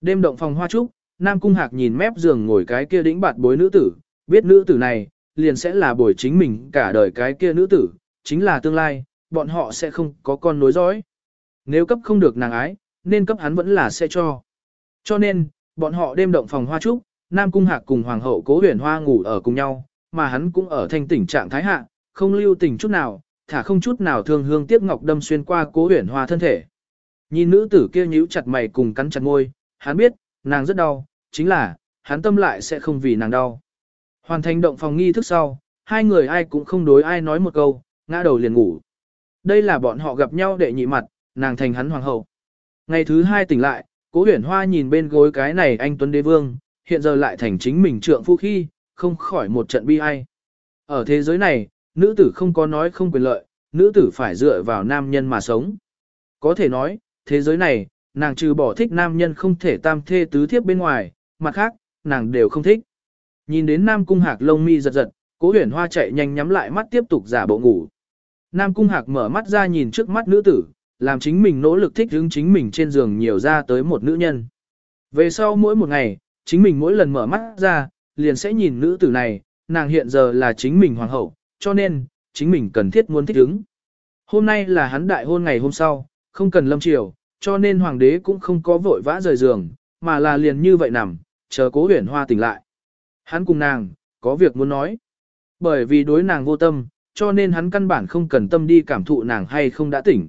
Đêm động phòng hoa trúc, Nam Cung Hạc nhìn mép giường ngồi cái kia đĩnh bạt bối nữ tử, biết nữ tử này, liền sẽ là bồi chính mình cả đời cái kia nữ tử, chính là tương lai, bọn họ sẽ không có con nối dõi. Nếu cấp không được nàng ái, nên cấp hắn vẫn là sẽ cho. Cho nên, bọn họ đêm động phòng hoa trúc, Nam Cung Hạc cùng Hoàng hậu Cố Huyền Hoa ngủ ở cùng nhau, mà hắn cũng ở thanh tỉnh trạng thái hạ, không lưu tình chút nào, thả không chút nào thương hương tiếc ngọc đâm xuyên qua Cố Huyền Hoa thân thể. Nhìn nữ tử kia nhíu chặt mày cùng cắn chặt môi, hắn biết, nàng rất đau, chính là, hắn tâm lại sẽ không vì nàng đau. Hoàn thành động phòng nghi thức sau, hai người ai cũng không đối ai nói một câu, ngã đầu liền ngủ. Đây là bọn họ gặp nhau để nhị mặt, nàng thành hắn hoàng hậu. Ngày thứ hai tỉnh lại, cố huyển hoa nhìn bên gối cái này anh Tuấn Đế Vương, hiện giờ lại thành chính mình trượng phu khi, không khỏi một trận bi ai. Ở thế giới này, nữ tử không có nói không quyền lợi, nữ tử phải dựa vào nam nhân mà sống. Có thể nói, thế giới này, nàng trừ bỏ thích nam nhân không thể tam thê tứ thiếp bên ngoài, mặt khác, nàng đều không thích. Nhìn đến Nam Cung Hạc lông mi giật giật, cố huyền hoa chạy nhanh nhắm lại mắt tiếp tục giả bộ ngủ. Nam Cung Hạc mở mắt ra nhìn trước mắt nữ tử, làm chính mình nỗ lực thích hứng chính mình trên giường nhiều ra tới một nữ nhân. Về sau mỗi một ngày, chính mình mỗi lần mở mắt ra, liền sẽ nhìn nữ tử này, nàng hiện giờ là chính mình hoàng hậu, cho nên, chính mình cần thiết muốn thích ứng. Hôm nay là hắn đại hôn ngày hôm sau, không cần lâm triều, cho nên hoàng đế cũng không có vội vã rời giường, mà là liền như vậy nằm, chờ cố huyền hoa tỉnh lại. Hắn cùng nàng, có việc muốn nói. Bởi vì đối nàng vô tâm, cho nên hắn căn bản không cần tâm đi cảm thụ nàng hay không đã tỉnh.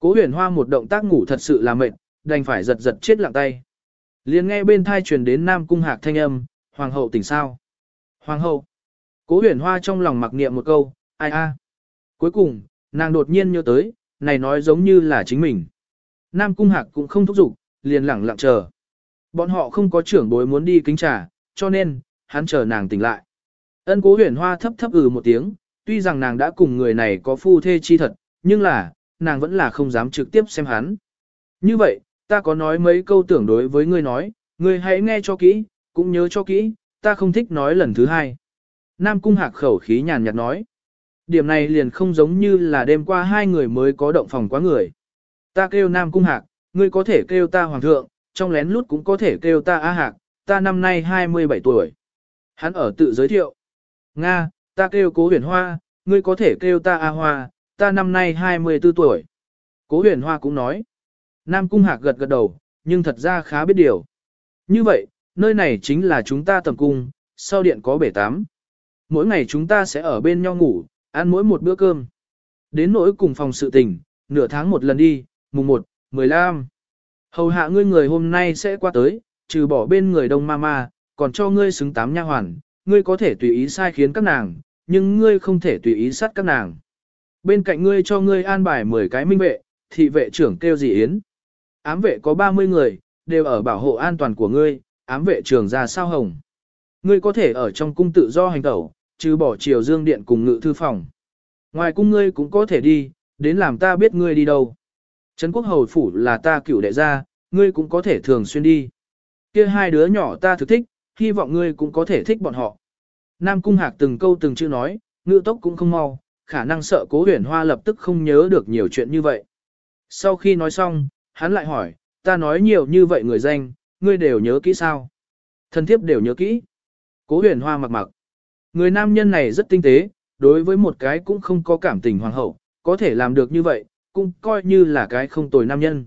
Cố huyền hoa một động tác ngủ thật sự là mệt, đành phải giật giật chết lặng tay. liền nghe bên thai truyền đến Nam Cung Hạc thanh âm, Hoàng hậu tỉnh sao? Hoàng hậu. Cố huyền hoa trong lòng mặc niệm một câu, ai a. Cuối cùng, nàng đột nhiên nhớ tới, này nói giống như là chính mình. Nam Cung Hạc cũng không thúc giục, liền lẳng lặng chờ. Bọn họ không có trưởng bối muốn đi kính trà, cho nên, hắn chờ nàng tỉnh lại. Ân cố huyền hoa thấp thấp ừ một tiếng, tuy rằng nàng đã cùng người này có phu thê chi thật, nhưng là, nàng vẫn là không dám trực tiếp xem hắn. Như vậy, ta có nói mấy câu tưởng đối với ngươi nói, ngươi hãy nghe cho kỹ, cũng nhớ cho kỹ, ta không thích nói lần thứ hai. Nam cung hạc khẩu khí nhàn nhạt nói. Điểm này liền không giống như là đêm qua hai người mới có động phòng quá người. Ta kêu Nam cung hạc, ngươi có thể kêu ta hoàng thượng, trong lén lút cũng có thể kêu ta A hạc, ta năm nay 27 tuổi. Hắn ở tự giới thiệu. Nga, ta kêu cố huyền hoa, ngươi có thể kêu ta A hoa, ta năm nay 24 tuổi. Cố huyền hoa cũng nói. Nam cung hạc gật gật đầu, nhưng thật ra khá biết điều. Như vậy, Nơi này chính là chúng ta tầm cung, sau điện có bể tắm. Mỗi ngày chúng ta sẽ ở bên nhau ngủ, ăn mỗi một bữa cơm. Đến nỗi cùng phòng sự tình, nửa tháng một lần đi, mùng 1, 15. Hầu hạ ngươi người hôm nay sẽ qua tới, trừ bỏ bên người đông mama, còn cho ngươi xứng tám nha hoàn, ngươi có thể tùy ý sai khiến các nàng, nhưng ngươi không thể tùy ý sát các nàng. Bên cạnh ngươi cho ngươi an bài 10 cái minh vệ, thị vệ trưởng kêu gì yến. Ám vệ có 30 người, đều ở bảo hộ an toàn của ngươi, ám vệ trường ra sao hồng. Ngươi có thể ở trong cung tự do hành tẩu, trừ bỏ triều dương điện cùng ngự thư phòng. Ngoài cung ngươi cũng có thể đi, đến làm ta biết ngươi đi đâu. Trấn quốc hầu phủ là ta cựu đệ gia, ngươi cũng có thể thường xuyên đi. Kia hai đứa nhỏ ta thực thích, hy vọng ngươi cũng có thể thích bọn họ. Nam cung hạc từng câu từng chữ nói, ngự tốc cũng không mau, khả năng sợ cố huyền hoa lập tức không nhớ được nhiều chuyện như vậy. Sau khi nói xong, hắn lại hỏi, ta nói nhiều như vậy người danh, ngươi đều nhớ kỹ sao? Thân thiếp đều nhớ kỹ. Cố huyền hoa mặc mặc. Người nam nhân này rất tinh tế, đối với một cái cũng không có cảm tình hoàng hậu, có thể làm được như vậy, cũng coi như là cái không tồi nam nhân.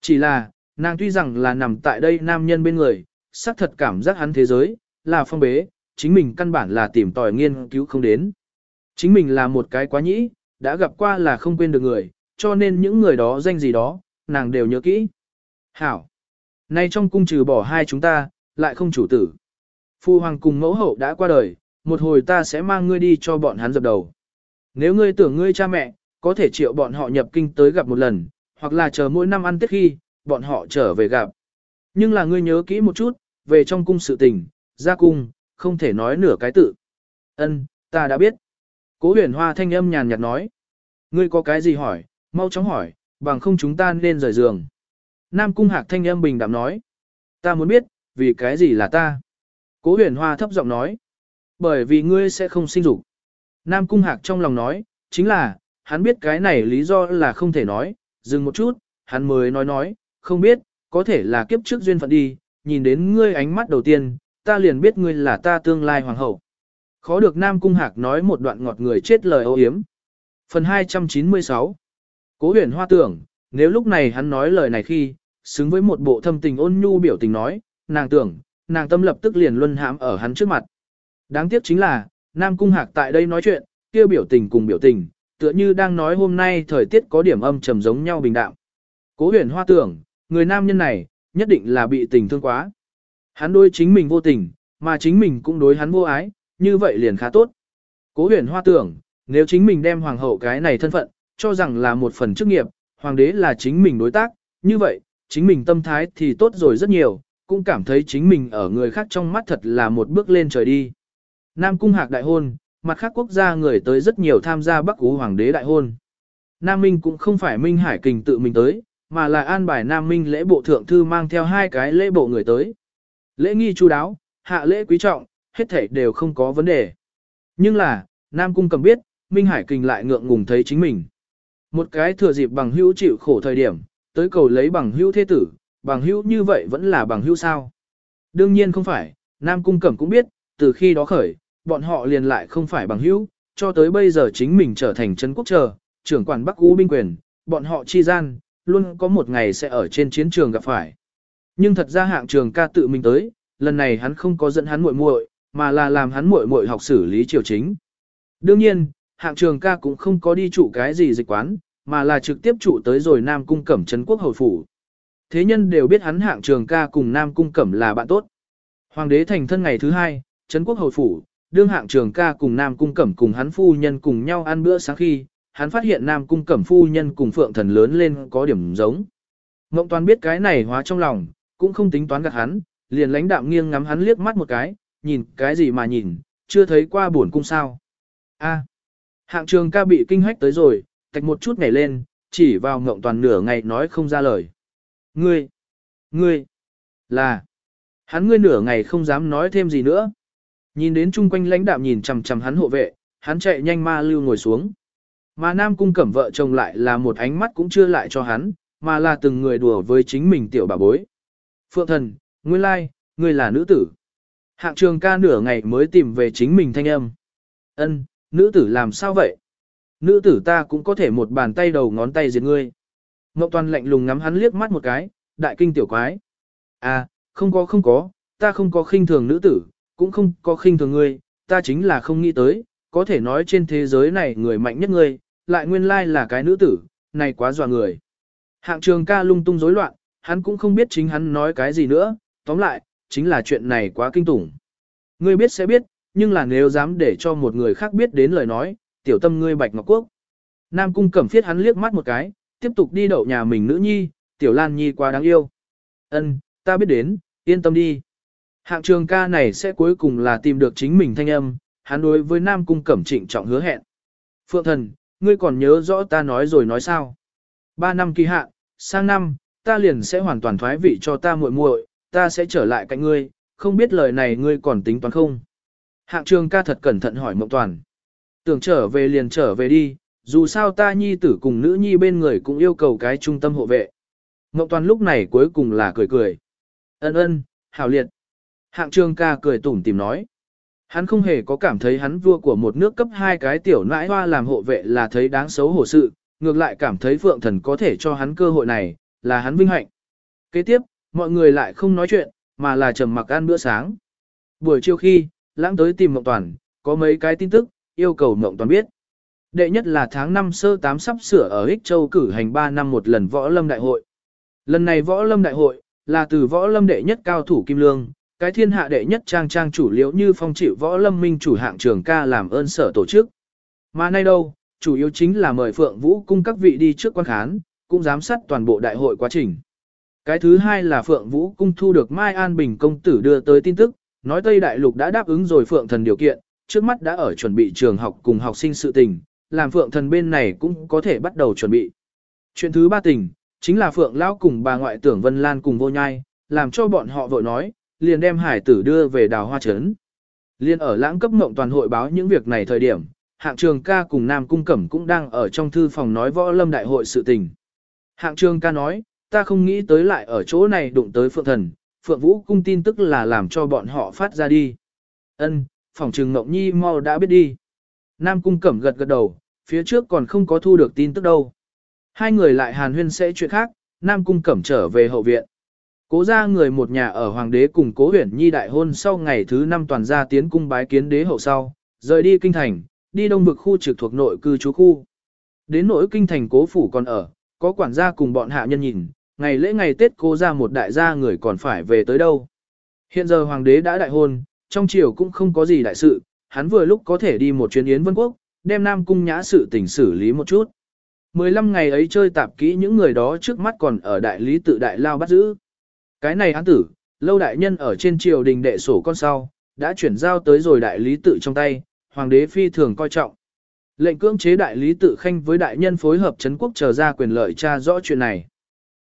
Chỉ là, nàng tuy rằng là nằm tại đây nam nhân bên người, xác thật cảm giác hắn thế giới, là phong bế, chính mình căn bản là tìm tòi nghiên cứu không đến. Chính mình là một cái quá nhĩ, đã gặp qua là không quên được người, cho nên những người đó danh gì đó, nàng đều nhớ kỹ. Hảo! Nay trong cung trừ bỏ hai chúng ta, lại không chủ tử. Phu hoàng cùng mẫu hậu đã qua đời, một hồi ta sẽ mang ngươi đi cho bọn hắn dập đầu. Nếu ngươi tưởng ngươi cha mẹ, có thể triệu bọn họ nhập kinh tới gặp một lần, hoặc là chờ mỗi năm ăn tết khi, bọn họ trở về gặp. Nhưng là ngươi nhớ kỹ một chút, về trong cung sự tình, ra cung, không thể nói nửa cái tự. Ân, ta đã biết. Cố huyền hoa thanh âm nhàn nhạt nói. Ngươi có cái gì hỏi, mau chóng hỏi, bằng không chúng ta nên rời giường. Nam cung hạc thanh âm bình đạm nói. Ta muốn biết, vì cái gì là ta. Cố huyền hoa thấp giọng nói. Bởi vì ngươi sẽ không sinh dục. Nam cung hạc trong lòng nói, chính là, hắn biết cái này lý do là không thể nói, dừng một chút, hắn mới nói nói, không biết, có thể là kiếp trước duyên phận đi, nhìn đến ngươi ánh mắt đầu tiên, ta liền biết ngươi là ta tương lai hoàng hậu. Khó được Nam Cung Hạc nói một đoạn ngọt người chết lời ô hiếm. Phần 296 Cố huyền hoa tưởng, nếu lúc này hắn nói lời này khi, xứng với một bộ thâm tình ôn nhu biểu tình nói, nàng tưởng, nàng tâm lập tức liền luân hãm ở hắn trước mặt. Đáng tiếc chính là, Nam Cung Hạc tại đây nói chuyện, kia biểu tình cùng biểu tình, tựa như đang nói hôm nay thời tiết có điểm âm trầm giống nhau bình đạm. Cố huyền hoa tưởng, người nam nhân này, nhất định là bị tình thương quá. Hắn đối chính mình vô tình, mà chính mình cũng đối hắn vô ái, như vậy liền khá tốt. Cố huyền hoa tưởng, nếu chính mình đem hoàng hậu cái này thân phận, cho rằng là một phần chức nghiệp, hoàng đế là chính mình đối tác, như vậy, chính mình tâm thái thì tốt rồi rất nhiều, cũng cảm thấy chính mình ở người khác trong mắt thật là một bước lên trời đi. Nam cung hạc đại hôn, mặt khác quốc gia người tới rất nhiều tham gia Bắc Ú Hoàng đế đại hôn. Nam Minh cũng không phải Minh Hải Kình tự mình tới, mà là an bài Nam Minh lễ bộ thượng thư mang theo hai cái lễ bộ người tới. Lễ nghi chú đáo, hạ lễ quý trọng, hết thảy đều không có vấn đề. Nhưng là, Nam Cung cầm biết, Minh Hải Kình lại ngượng ngùng thấy chính mình. Một cái thừa dịp bằng hữu chịu khổ thời điểm, tới cầu lấy bằng hữu thế tử, bằng hữu như vậy vẫn là bằng hữu sao. Đương nhiên không phải, Nam Cung Cẩm cũng biết, từ khi đó khởi, bọn họ liền lại không phải bằng hữu, cho tới bây giờ chính mình trở thành chân quốc chờ, trưởng quản Bắc U binh quyền, bọn họ chi gian, luôn có một ngày sẽ ở trên chiến trường gặp phải. Nhưng thật ra hạng trường ca tự mình tới, lần này hắn không có dẫn hắn muội muội, mà là làm hắn muội muội học xử lý triều chính. Đương nhiên, hạng trường ca cũng không có đi trụ cái gì dịch quán, mà là trực tiếp trụ tới rồi Nam Cung Cẩm Trấn Quốc Hầu Phủ. Thế nhân đều biết hắn hạng trường ca cùng Nam Cung Cẩm là bạn tốt. Hoàng đế thành thân ngày thứ hai, Trấn Quốc Hầu Phủ, đương hạng trường ca cùng Nam Cung Cẩm cùng hắn phu nhân cùng nhau ăn bữa sáng khi, hắn phát hiện Nam Cung Cẩm phu nhân cùng Phượng Thần lớn lên có điểm giống. Ngộng Toàn biết cái này hóa trong lòng, cũng không tính toán gạt hắn, liền lãnh đạm nghiêng ngắm hắn liếc mắt một cái, nhìn cái gì mà nhìn, chưa thấy qua buồn cung sao. A. hạng trường ca bị kinh hách tới rồi, tạch một chút ngày lên, chỉ vào Ngộng Toàn nửa ngày nói không ra lời. Ngươi, ngươi, là, hắn ngươi nửa ngày không dám nói thêm gì nữa. Nhìn đến chung quanh lãnh đạm nhìn chằm chằm hắn hộ vệ, hắn chạy nhanh ma lưu ngồi xuống. Mà Nam Cung Cẩm vợ chồng lại là một ánh mắt cũng chưa lại cho hắn, mà là từng người đùa với chính mình tiểu bà bối. Phượng thần, nguyên lai, ngươi là nữ tử. Hạng trường ca nửa ngày mới tìm về chính mình thanh âm. Ân, nữ tử làm sao vậy? Nữ tử ta cũng có thể một bàn tay đầu ngón tay diệt ngươi. Ngọc Toàn lạnh lùng ngắm hắn liếc mắt một cái, đại kinh tiểu quái. À, không có không có, ta không có khinh thường nữ tử, cũng không có khinh thường ngươi, ta chính là không nghĩ tới, có thể nói trên thế giới này người mạnh nhất ngươi, lại nguyên lai là cái nữ tử, này quá dọa người. Hạng trường ca lung tung rối loạn, hắn cũng không biết chính hắn nói cái gì nữa, tóm lại, chính là chuyện này quá kinh tủng. Ngươi biết sẽ biết, nhưng là nếu dám để cho một người khác biết đến lời nói, tiểu tâm ngươi bạch ngọc quốc. Nam cung cẩm phiết hắn liếc mắt một cái, tiếp tục đi đậu nhà mình nữ nhi, tiểu lan nhi quá đáng yêu. Ân, ta biết đến, yên tâm đi. Hạng trường ca này sẽ cuối cùng là tìm được chính mình thanh âm, hắn đối với Nam cung cẩm trịnh trọng hứa hẹn. Phượng thần, ngươi còn nhớ rõ ta nói rồi nói sao? Ba năm kỳ hạn, sang năm, ta liền sẽ hoàn toàn thoái vị cho ta muội muội, ta sẽ trở lại cạnh ngươi, không biết lời này ngươi còn tính toán không? Hạng trường ca thật cẩn thận hỏi Mộng Toàn. Tưởng trở về liền trở về đi, dù sao ta nhi tử cùng nữ nhi bên người cũng yêu cầu cái trung tâm hộ vệ. ngọc Toàn lúc này cuối cùng là cười cười. Ân ân, hảo liệt. Hạng trường ca cười tủm tìm nói. Hắn không hề có cảm thấy hắn vua của một nước cấp hai cái tiểu nãi hoa làm hộ vệ là thấy đáng xấu hổ sự, ngược lại cảm thấy phượng thần có thể cho hắn cơ hội này, là hắn vinh hạnh. Kế tiếp, mọi người lại không nói chuyện, mà là trầm mặc ăn bữa sáng. Buổi chiều khi, lãng tới tìm ngọc Toàn, có mấy cái tin tức, yêu cầu Mộng Toàn biết. Đệ nhất là tháng 5 sơ 8 sắp sửa ở Ích Châu cử hành 3 năm một lần võ lâm đại hội. Lần này võ lâm đại hội, là từ võ lâm đệ nhất cao thủ Kim Lương, cái thiên hạ đệ nhất trang trang chủ liễu như phong chịu võ lâm minh chủ hạng trường ca làm ơn sở tổ chức. Mà nay đâu, chủ yếu chính là mời Phượng Vũ cung các vị đi trước quan khán, cũng giám sát toàn bộ đại hội quá trình. Cái thứ hai là Phượng Vũ cung thu được Mai An Bình công tử đưa tới tin tức, nói Tây Đại Lục đã đáp ứng rồi Phượng thần điều kiện, trước mắt đã ở chuẩn bị trường học cùng học sinh sự tình, làm Phượng thần bên này cũng có thể bắt đầu chuẩn bị. Chuyện thứ ba tình, chính là Phượng Lão cùng bà ngoại tưởng Vân Lan cùng vô nhai, làm cho bọn họ vội nói, liền đem hải tử đưa về đào hoa trấn. Liên ở lãng cấp mộng toàn hội báo những việc này thời điểm, hạng trường ca cùng Nam Cung Cẩm cũng đang ở trong thư phòng nói võ lâm đại hội sự tình. Hạng trường ca nói, ta không nghĩ tới lại ở chỗ này đụng tới Phượng Thần, Phượng Vũ cung tin tức là làm cho bọn họ phát ra đi. Ân, phòng trừng Ngọc Nhi mau đã biết đi. Nam Cung Cẩm gật gật đầu, phía trước còn không có thu được tin tức đâu. Hai người lại hàn huyên sẽ chuyện khác, Nam Cung Cẩm trở về hậu viện. Cố ra người một nhà ở Hoàng đế cùng cố huyển nhi đại hôn sau ngày thứ năm toàn gia tiến cung bái kiến đế hậu sau, rời đi kinh thành, đi đông vực khu trực thuộc nội cư trú khu. Đến nỗi kinh thành cố phủ còn ở, có quản gia cùng bọn hạ nhân nhìn, ngày lễ ngày Tết cố ra một đại gia người còn phải về tới đâu. Hiện giờ hoàng đế đã đại hôn, trong triều cũng không có gì đại sự, hắn vừa lúc có thể đi một chuyến yến vân quốc, đem Nam Cung nhã sự tình xử lý một chút. 15 ngày ấy chơi tạp kỹ những người đó trước mắt còn ở đại lý tự đại lao bắt giữ. Cái này án tử, lâu đại nhân ở trên triều đình đệ sổ con sau, đã chuyển giao tới rồi đại lý tự trong tay, hoàng đế phi thường coi trọng. Lệnh cưỡng chế đại lý tự khanh với đại nhân phối hợp chấn quốc chờ ra quyền lợi tra rõ chuyện này.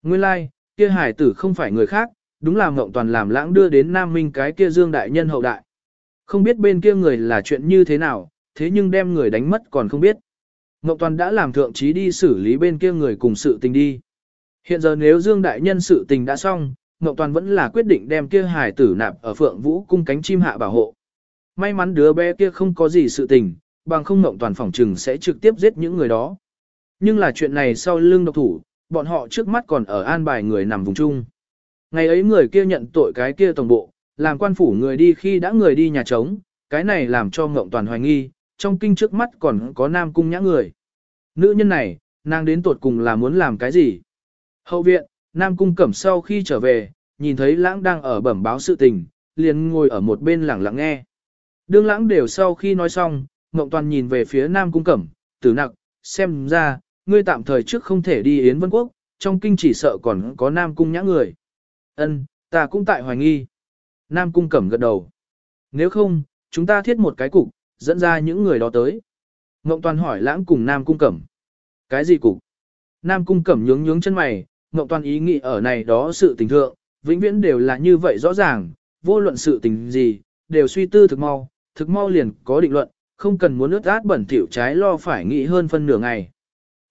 Nguyên lai, like, kia hải tử không phải người khác, đúng là Ngộng Toàn làm lãng đưa đến Nam Minh cái kia Dương đại nhân hậu đại. Không biết bên kia người là chuyện như thế nào, thế nhưng đem người đánh mất còn không biết. Ngộng Toàn đã làm thượng trí đi xử lý bên kia người cùng sự tình đi. Hiện giờ nếu Dương đại nhân sự tình đã xong, Ngộng Toàn vẫn là quyết định đem kia hải tử nạp ở Phượng Vũ cung cánh chim hạ bảo hộ. May mắn đứa bé kia không có gì sự tình, bằng không Ngộng Toàn phòng trừng sẽ trực tiếp giết những người đó. Nhưng là chuyện này sau lưng độc thủ, bọn họ trước mắt còn ở an bài người nằm vùng chung. Ngày ấy người kia nhận tội cái kia tổng bộ, làm quan phủ người đi khi đã người đi nhà trống, cái này làm cho Ngộng Toàn hoài nghi, trong kinh trước mắt còn có nam cung nhã người. Nữ nhân này, nàng đến tột cùng là muốn làm cái gì? Hậu viện, nam cung cẩm sau khi trở về, nhìn thấy lãng đang ở bẩm báo sự tình, liền ngồi ở một bên lặng lặng nghe. Đương lãng đều sau khi nói xong, Ngộng Toàn nhìn về phía nam cung cẩm, tử nặc, xem ra, ngươi tạm thời trước không thể đi Yến Vân Quốc, trong kinh chỉ sợ còn có Nam Cung nhã người. Ân, ta cũng tại hoài nghi. Nam Cung cẩm gật đầu. Nếu không, chúng ta thiết một cái cục, dẫn ra những người đó tới. Ngộng Toàn hỏi lãng cùng Nam Cung cẩm. Cái gì cục? Nam Cung cẩm nhướng nhướng chân mày, Ngộng Toàn ý nghĩ ở này đó sự tình thượng, vĩnh viễn đều là như vậy rõ ràng, vô luận sự tình gì, đều suy tư thực mau, thực mau liền có định luận, không cần muốn ướt át bẩn thỉu trái lo phải nghĩ hơn phân nửa ngày.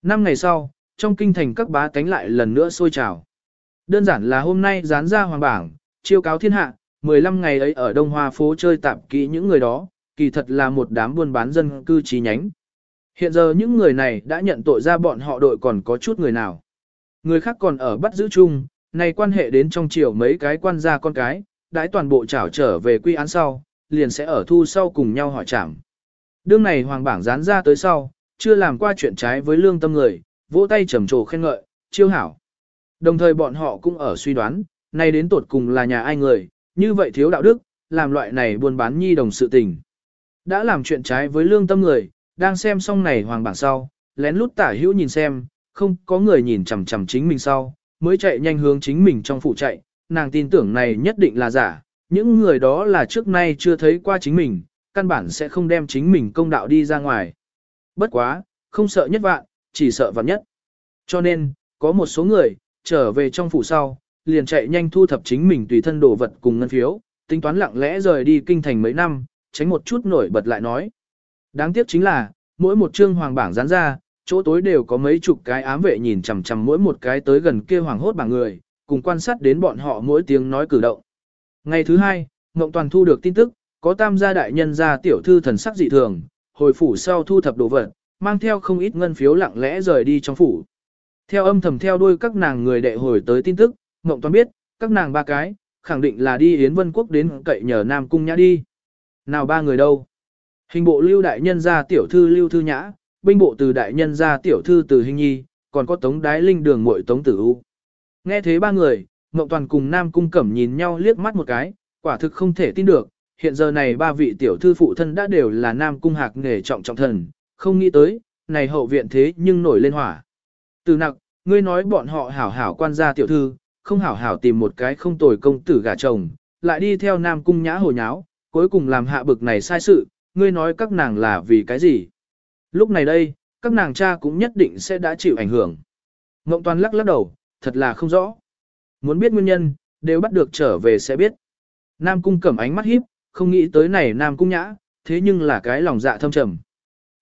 Năm ngày sau, trong kinh thành các bá tánh lại lần nữa sôi trào. Đơn giản là hôm nay dán ra hoàng bảng, chiêu cáo thiên hạ, 15 ngày ấy ở Đông Hoa phố chơi tạp kỹ những người đó, kỳ thật là một đám buôn bán dân cư trí nhánh. Hiện giờ những người này đã nhận tội ra bọn họ đội còn có chút người nào. Người khác còn ở bắt giữ chung, này quan hệ đến trong triều mấy cái quan gia con cái, đãi toàn bộ trảo trở về quy án sau, liền sẽ ở thu sau cùng nhau hỏi trảm. Đương này hoàng bảng dán ra tới sau, chưa làm qua chuyện trái với lương tâm người, vỗ tay trầm trồ khen ngợi, chiêu hảo. Đồng thời bọn họ cũng ở suy đoán, nay đến tột cùng là nhà ai người, như vậy thiếu đạo đức, làm loại này buôn bán nhi đồng sự tình. Đã làm chuyện trái với lương tâm người, đang xem xong này hoàng bảng sau, lén lút tả hữu nhìn xem, không có người nhìn chằm chằm chính mình sau, mới chạy nhanh hướng chính mình trong phụ chạy, nàng tin tưởng này nhất định là giả, những người đó là trước nay chưa thấy qua chính mình, căn bản sẽ không đem chính mình công đạo đi ra ngoài. Bất quá, không sợ nhất vạn, chỉ sợ vạn nhất. Cho nên, có một số người, trở về trong phủ sau, liền chạy nhanh thu thập chính mình tùy thân đồ vật cùng ngân phiếu, tính toán lặng lẽ rời đi kinh thành mấy năm, tránh một chút nổi bật lại nói. Đáng tiếc chính là, mỗi một chương hoàng bảng dán ra, chỗ tối đều có mấy chục cái ám vệ nhìn chằm chằm mỗi một cái tới gần kia hoàng hốt bảng người, cùng quan sát đến bọn họ mỗi tiếng nói cử động. Ngày thứ hai, Ngộng Toàn thu được tin tức, có tam gia đại nhân gia tiểu thư thần sắc dị thường, hồi phủ sau thu thập đồ vật, mang theo không ít ngân phiếu lặng lẽ rời đi trong phủ. Theo âm thầm theo đuôi các nàng người đệ hồi tới tin tức, Ngộng Toàn biết, các nàng ba cái, khẳng định là đi Yến Vân Quốc đến cậy nhờ Nam Cung Nhã đi. Nào ba người đâu? Hình bộ lưu đại nhân gia tiểu thư lưu thư nhã, binh bộ từ đại nhân gia tiểu thư từ hình nhi, còn có tống đái linh đường muội tống tử u. Nghe thế ba người, Ngộng Toàn cùng Nam Cung Cẩm nhìn nhau liếc mắt một cái, quả thực không thể tin được, hiện giờ này ba vị tiểu thư phụ thân đã đều là Nam Cung Hạc nghề trọng trọng thần, không nghĩ tới, này hậu viện thế nhưng nổi lên hỏa. Từ nặc, ngươi nói bọn họ hảo hảo quan gia tiểu thư, không hảo hảo tìm một cái không tồi công tử gả chồng, lại đi theo Nam Cung nhã hồ nháo, cuối cùng làm hạ bực này sai sự, ngươi nói các nàng là vì cái gì? Lúc này đây, các nàng cha cũng nhất định sẽ đã chịu ảnh hưởng. Ngộng Toàn lắc lắc đầu, thật là không rõ. Muốn biết nguyên nhân, đều bắt được trở về sẽ biết. Nam Cung cẩm ánh mắt híp, không nghĩ tới này Nam Cung nhã, thế nhưng là cái lòng dạ thâm trầm.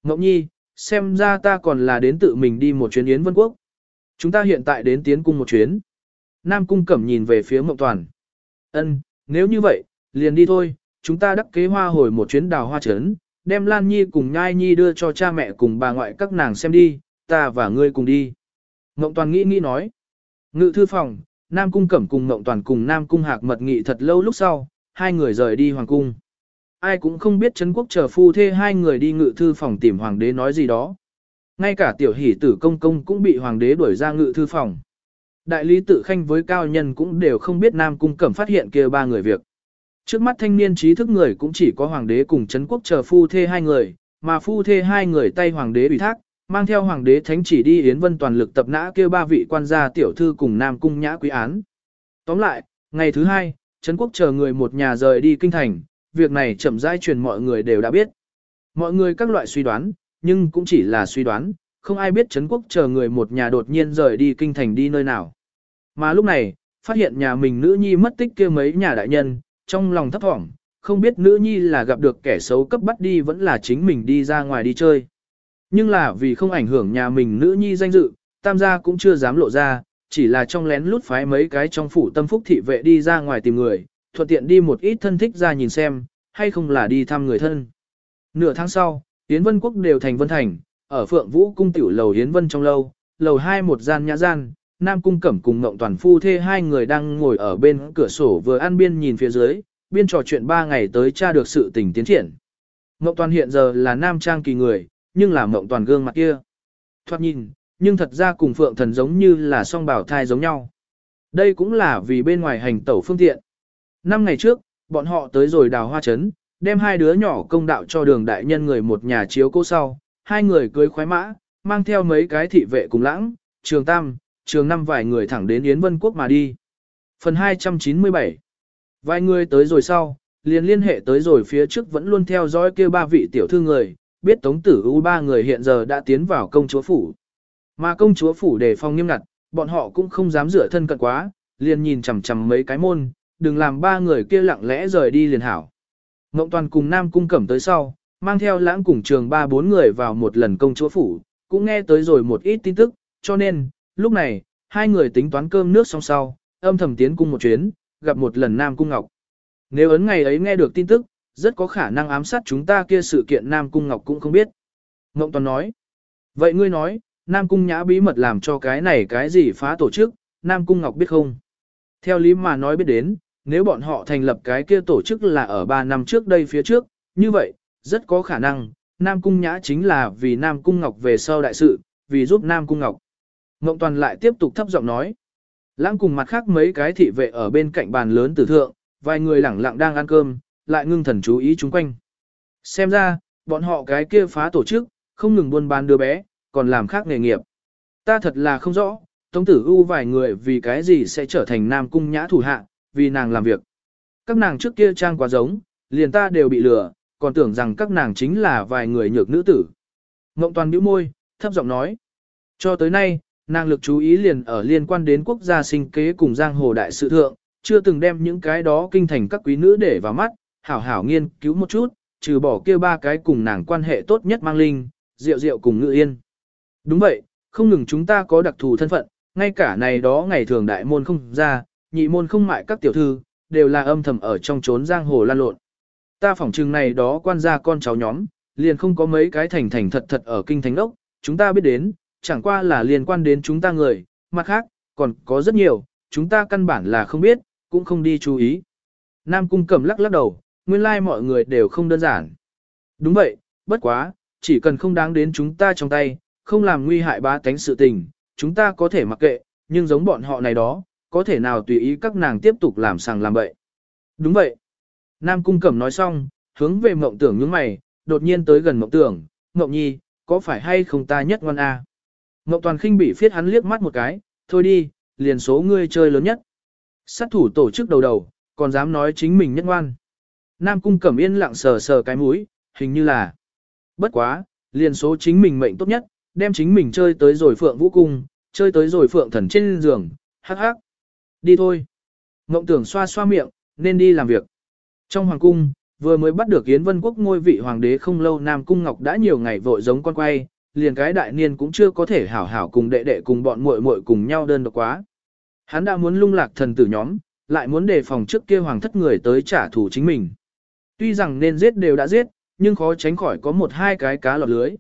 Ngộng Nhi, xem ra ta còn là đến tự mình đi một chuyến Yến Vân Quốc. Chúng ta hiện tại đến tiến cung một chuyến. Nam Cung cẩm nhìn về phía Mộng Toàn. Ân, nếu như vậy, liền đi thôi, chúng ta đắc kế hoa hồi một chuyến đào hoa trấn, đem Lan Nhi cùng Nhai Nhi đưa cho cha mẹ cùng bà ngoại các nàng xem đi, ta và ngươi cùng đi. Mộng Toàn nghĩ nghĩ nói. Ngự thư phòng, Nam Cung Cẩm cùng Mộng Toàn cùng Nam Cung Hạc mật nghị thật lâu lúc sau, hai người rời đi Hoàng Cung. Ai cũng không biết Trấn Quốc chờ phu thê hai người đi ngự thư phòng tìm Hoàng đế nói gì đó. Ngay cả tiểu hỷ tử công công cũng bị Hoàng đế đuổi ra ngự thư phòng. Đại lý tự khanh với cao nhân cũng đều không biết Nam Cung Cẩm phát hiện kia ba người việc. Trước mắt thanh niên trí thức người cũng chỉ có hoàng đế cùng Trấn quốc chờ phu thê hai người, mà phu thê hai người tay hoàng đế ủy thác, mang theo hoàng đế thánh chỉ đi Yến Vân toàn lực tập nã kêu ba vị quan gia tiểu thư cùng Nam Cung nhã quý án. Tóm lại, ngày thứ hai, Trấn quốc chờ người một nhà rời đi kinh thành, việc này chậm rãi truyền mọi người đều đã biết. Mọi người các loại suy đoán, nhưng cũng chỉ là suy đoán, không ai biết Trấn quốc chờ người một nhà đột nhiên rời đi kinh thành đi nơi nào. Mà lúc này, phát hiện nhà mình nữ nhi mất tích kia mấy nhà đại nhân, trong lòng thấp thỏm, không biết nữ nhi là gặp được kẻ xấu cấp bắt đi vẫn là chính mình đi ra ngoài đi chơi. Nhưng là vì không ảnh hưởng nhà mình nữ nhi danh dự, tam gia cũng chưa dám lộ ra, chỉ là trong lén lút phái mấy cái trong phủ tâm phúc thị vệ đi ra ngoài tìm người, thuận tiện đi một ít thân thích ra nhìn xem, hay không là đi thăm người thân. Nửa tháng sau, Yến Vân Quốc đều thành Vân Thành, ở Phượng Vũ Cung tiểu lầu Yến Vân trong lâu, lầu hai một gian nhã gian, Nam Cung Cẩm cùng Ngộng Toàn Phu thê hai người đang ngồi ở bên cửa sổ vừa ăn biên nhìn phía dưới, biên trò chuyện ba ngày tới tra được sự tình tiến triển. Ngộng Toàn hiện giờ là Nam Trang kỳ người, nhưng là Ngộng Toàn gương mặt kia. Thoát nhìn, nhưng thật ra cùng Phượng Thần giống như là song bảo thai giống nhau. Đây cũng là vì bên ngoài hành tẩu phương tiện. Năm ngày trước, bọn họ tới rồi đào hoa chấn, đem hai đứa nhỏ công đạo cho đường đại nhân người một nhà chiếu cố sau, hai người cưới khoái mã, mang theo mấy cái thị vệ cùng lãng, trường tam, trường năm vài người thẳng đến Yến Vân Quốc mà đi. Phần 297 Vài người tới rồi sau, liền liên hệ tới rồi phía trước vẫn luôn theo dõi kia ba vị tiểu thư người, biết Tống Tử U ba người hiện giờ đã tiến vào công chúa phủ. Mà công chúa phủ đề phòng nghiêm ngặt, bọn họ cũng không dám rửa thân cận quá, liền nhìn chằm chằm mấy cái môn, đừng làm ba người kia lặng lẽ rời đi liền hảo. Ngộng Toàn cùng Nam Cung Cẩm tới sau, mang theo lãng cùng trường ba bốn người vào một lần công chúa phủ, cũng nghe tới rồi một ít tin tức, cho nên, lúc này, hai người tính toán cơm nước xong sau, âm thầm tiến cung một chuyến, gặp một lần Nam Cung Ngọc. Nếu ấn ngày ấy nghe được tin tức, rất có khả năng ám sát chúng ta kia sự kiện Nam Cung Ngọc cũng không biết. Ngộng Toàn nói, vậy ngươi nói, Nam Cung Nhã bí mật làm cho cái này cái gì phá tổ chức, Nam Cung Ngọc biết không? Theo lý mà nói biết đến, nếu bọn họ thành lập cái kia tổ chức là ở 3 năm trước đây phía trước, như vậy, rất có khả năng, Nam Cung Nhã chính là vì Nam Cung Ngọc về sau đại sự, vì giúp Nam Cung Ngọc. Ngộng Toàn lại tiếp tục thấp giọng nói. Lãng cùng mặt khác mấy cái thị vệ ở bên cạnh bàn lớn tử thượng, vài người lẳng lặng đang ăn cơm, lại ngưng thần chú ý chúng quanh. Xem ra, bọn họ cái kia phá tổ chức, không ngừng buôn bán đứa bé, còn làm khác nghề nghiệp. Ta thật là không rõ, Tống tử ưu vài người vì cái gì sẽ trở thành nam cung nhã thủ hạ, vì nàng làm việc. Các nàng trước kia trang quá giống, liền ta đều bị lừa, còn tưởng rằng các nàng chính là vài người nhược nữ tử. Ngộng toàn bĩu môi, thấp giọng nói. Cho tới nay, nàng lực chú ý liền ở liên quan đến quốc gia sinh kế cùng giang hồ đại sự thượng, chưa từng đem những cái đó kinh thành các quý nữ để vào mắt, hảo hảo nghiên cứu một chút, trừ bỏ kia ba cái cùng nàng quan hệ tốt nhất mang linh, rượu rượu cùng ngự yên. Đúng vậy, không ngừng chúng ta có đặc thù thân phận, ngay cả này đó ngày thường đại môn không ra, nhị môn không mại các tiểu thư, đều là âm thầm ở trong trốn giang hồ lan lộn. Ta phỏng chừng này đó quan gia con cháu nhóm, liền không có mấy cái thành thành thật thật ở kinh thánh đốc, chúng ta biết đến, chẳng qua là liên quan đến chúng ta người, mặt khác, còn có rất nhiều, chúng ta căn bản là không biết, cũng không đi chú ý. Nam cung cầm lắc lắc đầu, nguyên lai like mọi người đều không đơn giản. Đúng vậy, bất quá, chỉ cần không đáng đến chúng ta trong tay, không làm nguy hại bá tánh sự tình, chúng ta có thể mặc kệ, nhưng giống bọn họ này đó, có thể nào tùy ý các nàng tiếp tục làm sàng làm bậy. Đúng vậy. Nam Cung Cẩm nói xong, hướng về mộng tưởng những mày, đột nhiên tới gần mộng tưởng, mộng nhi, có phải hay không ta nhất ngoan a? À? Mộng toàn khinh bị phiết hắn liếc mắt một cái, thôi đi, liền số ngươi chơi lớn nhất. Sát thủ tổ chức đầu đầu, còn dám nói chính mình nhất ngoan. Nam Cung Cẩm yên lặng sờ sờ cái mũi, hình như là. Bất quá, liền số chính mình mệnh tốt nhất, đem chính mình chơi tới rồi phượng vũ cung, chơi tới rồi phượng thần trên giường, hắc hắc. Đi thôi. Ngộng tưởng xoa xoa miệng, nên đi làm việc. Trong hoàng cung, vừa mới bắt được Yến Vân Quốc ngôi vị hoàng đế không lâu Nam Cung Ngọc đã nhiều ngày vội giống con quay, liền cái đại niên cũng chưa có thể hảo hảo cùng đệ đệ cùng bọn muội muội cùng nhau đơn độc quá. Hắn đã muốn lung lạc thần tử nhóm, lại muốn đề phòng trước kia hoàng thất người tới trả thù chính mình. Tuy rằng nên giết đều đã giết, nhưng khó tránh khỏi có một hai cái cá lọt lưới.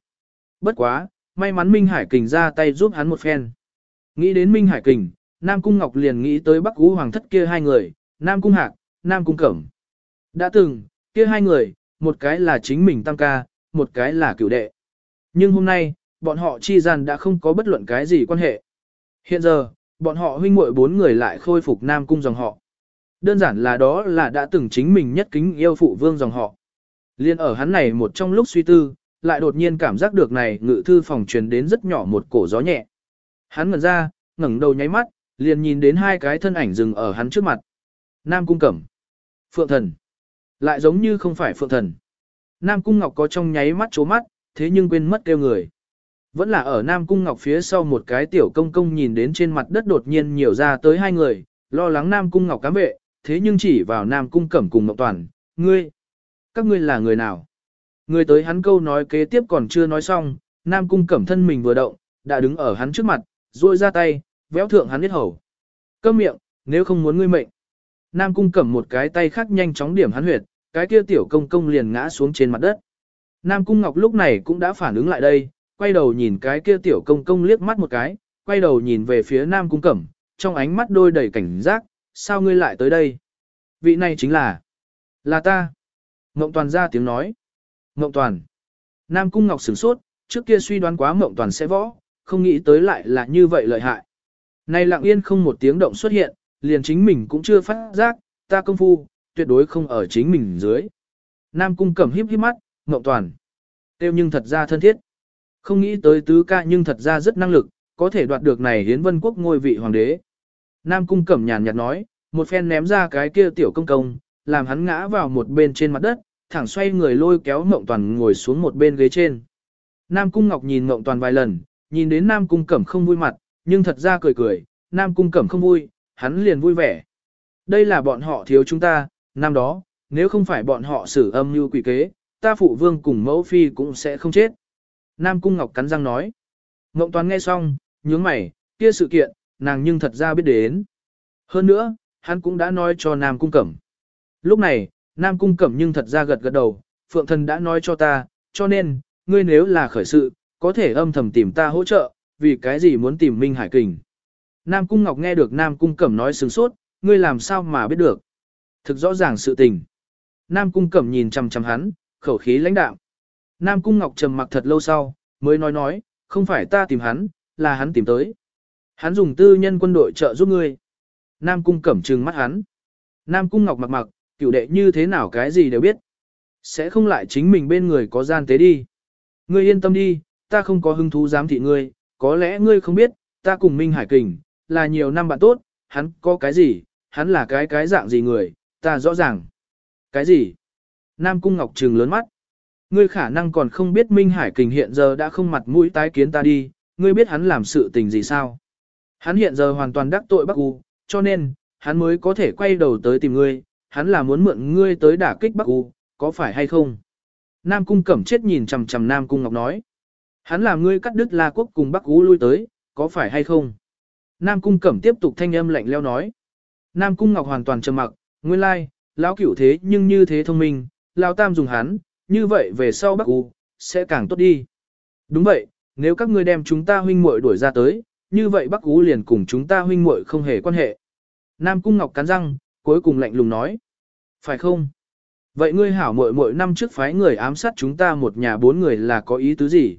Bất quá, may mắn Minh Hải Kình ra tay giúp hắn một phen. Nghĩ đến Minh Hải Kình, Nam Cung Ngọc liền nghĩ tới Bắc Ú Hoàng thất kia hai người, Nam Cung Hạc, Nam Cung Cẩm. Đã từng, kia hai người, một cái là chính mình tam ca, một cái là cửu đệ. Nhưng hôm nay, bọn họ chi gian đã không có bất luận cái gì quan hệ. Hiện giờ, bọn họ huynh muội bốn người lại khôi phục Nam Cung dòng họ. Đơn giản là đó là đã từng chính mình nhất kính yêu phụ vương dòng họ. Liên ở hắn này một trong lúc suy tư, lại đột nhiên cảm giác được này ngự thư phòng truyền đến rất nhỏ một cổ gió nhẹ. Hắn ngẩn ra, ngẩng đầu nháy mắt, liền nhìn đến hai cái thân ảnh dừng ở hắn trước mặt. Nam Cung Cẩm. Phượng Thần. Lại giống như không phải Phượng Thần. Nam Cung Ngọc có trong nháy mắt chố mắt, thế nhưng quên mất kêu người. Vẫn là ở Nam Cung Ngọc phía sau một cái tiểu công công nhìn đến trên mặt đất đột nhiên nhiều ra tới hai người, lo lắng Nam Cung Ngọc cám vệ, thế nhưng chỉ vào Nam Cung Cẩm cùng Ngọc Toàn, ngươi, các ngươi là người nào? Người tới hắn câu nói kế tiếp còn chưa nói xong, Nam Cung Cẩm thân mình vừa động, đã đứng ở hắn trước mặt, duỗi ra tay, véo thượng hắn biết hầu. Câm miệng, nếu không muốn ngươi mệnh. Nam Cung Cẩm một cái tay khác nhanh chóng điểm hắn huyệt, cái kia tiểu công công liền ngã xuống trên mặt đất. Nam Cung Ngọc lúc này cũng đã phản ứng lại đây, quay đầu nhìn cái kia tiểu công công liếc mắt một cái, quay đầu nhìn về phía Nam Cung Cẩm, trong ánh mắt đôi đầy cảnh giác, sao ngươi lại tới đây? Vị này chính là, là ta. Ngộng Toàn ra tiếng nói. Ngộng Toàn. Nam Cung Ngọc sửng sốt, trước kia suy đoán quá Ngộng Toàn sẽ võ, không nghĩ tới lại là như vậy lợi hại. Nay lặng yên không một tiếng động xuất hiện, liền chính mình cũng chưa phát giác, ta công phu, tuyệt đối không ở chính mình dưới. Nam Cung Cẩm híp híp mắt, Ngộng Toàn. Tiêu nhưng thật ra thân thiết. Không nghĩ tới tứ ca nhưng thật ra rất năng lực, có thể đoạt được này hiến vân quốc ngôi vị hoàng đế. Nam Cung Cẩm nhàn nhạt nói, một phen ném ra cái kia tiểu công công, làm hắn ngã vào một bên trên mặt đất, thẳng xoay người lôi kéo Mộng Toàn ngồi xuống một bên ghế trên. Nam Cung Ngọc nhìn Mộng Toàn vài lần, nhìn đến Nam Cung Cẩm không vui mặt, nhưng thật ra cười cười, Nam Cung Cẩm không vui, hắn liền vui vẻ. Đây là bọn họ thiếu chúng ta, năm đó, nếu không phải bọn họ xử âm như quỷ kế, ta phụ vương cùng mẫu phi cũng sẽ không chết. Nam Cung Ngọc cắn răng nói. Mộng Toàn nghe xong, nhướng mày, kia sự kiện, nàng nhưng thật ra biết đến. Hơn nữa, hắn cũng đã nói cho Nam Cung Cẩm. Lúc này, Nam Cung Cẩm nhưng thật ra gật gật đầu, Phượng Thần đã nói cho ta, cho nên, ngươi nếu là khởi sự, có thể âm thầm tìm ta hỗ trợ, vì cái gì muốn tìm Minh Hải Kình. Nam Cung Ngọc nghe được Nam Cung Cẩm nói sướng sốt, ngươi làm sao mà biết được. Thực rõ ràng sự tình. Nam Cung Cẩm nhìn chằm chằm hắn, khẩu khí lãnh đạm. Nam Cung Ngọc trầm mặc thật lâu sau, mới nói nói, không phải ta tìm hắn, là hắn tìm tới. Hắn dùng tư nhân quân đội trợ giúp ngươi. Nam Cung Cẩm trừng mắt hắn. Nam Cung Ngọc mặc mặc, Cựu đệ như thế nào cái gì đều biết. Sẽ không lại chính mình bên người có gian tế đi. Ngươi yên tâm đi, ta không có hứng thú giám thị ngươi, có lẽ ngươi không biết, ta cùng Minh Hải Kình, là nhiều năm bạn tốt, hắn có cái gì, hắn là cái cái dạng gì người, ta rõ ràng. Cái gì? Nam Cung Ngọc trừng lớn mắt. Ngươi khả năng còn không biết Minh Hải Kình hiện giờ đã không mặt mũi tái kiến ta đi, ngươi biết hắn làm sự tình gì sao? Hắn hiện giờ hoàn toàn đắc tội Bắc U, cho nên, hắn mới có thể quay đầu tới tìm ngươi, hắn là muốn mượn ngươi tới đả kích Bắc U, có phải hay không? Nam Cung Cẩm chết nhìn chằm chằm Nam Cung Ngọc nói. Hắn làm ngươi cắt đứt La Quốc cùng Bắc U lui tới, có phải hay không? Nam Cung Cẩm tiếp tục thanh âm lạnh leo nói. Nam Cung Ngọc hoàn toàn trầm mặc, nguyên lai, lão cửu thế nhưng như thế thông minh, lão tam dùng hắn, như vậy về sau Bắc U, sẽ càng tốt đi. Đúng vậy, nếu các ngươi đem chúng ta huynh muội đuổi ra tới, như vậy Bắc U liền cùng chúng ta huynh muội không hề quan hệ. Nam Cung Ngọc cắn răng, cuối cùng lạnh lùng nói. Phải không? Vậy ngươi hảo muội muội năm trước phái người ám sát chúng ta một nhà bốn người là có ý tứ gì?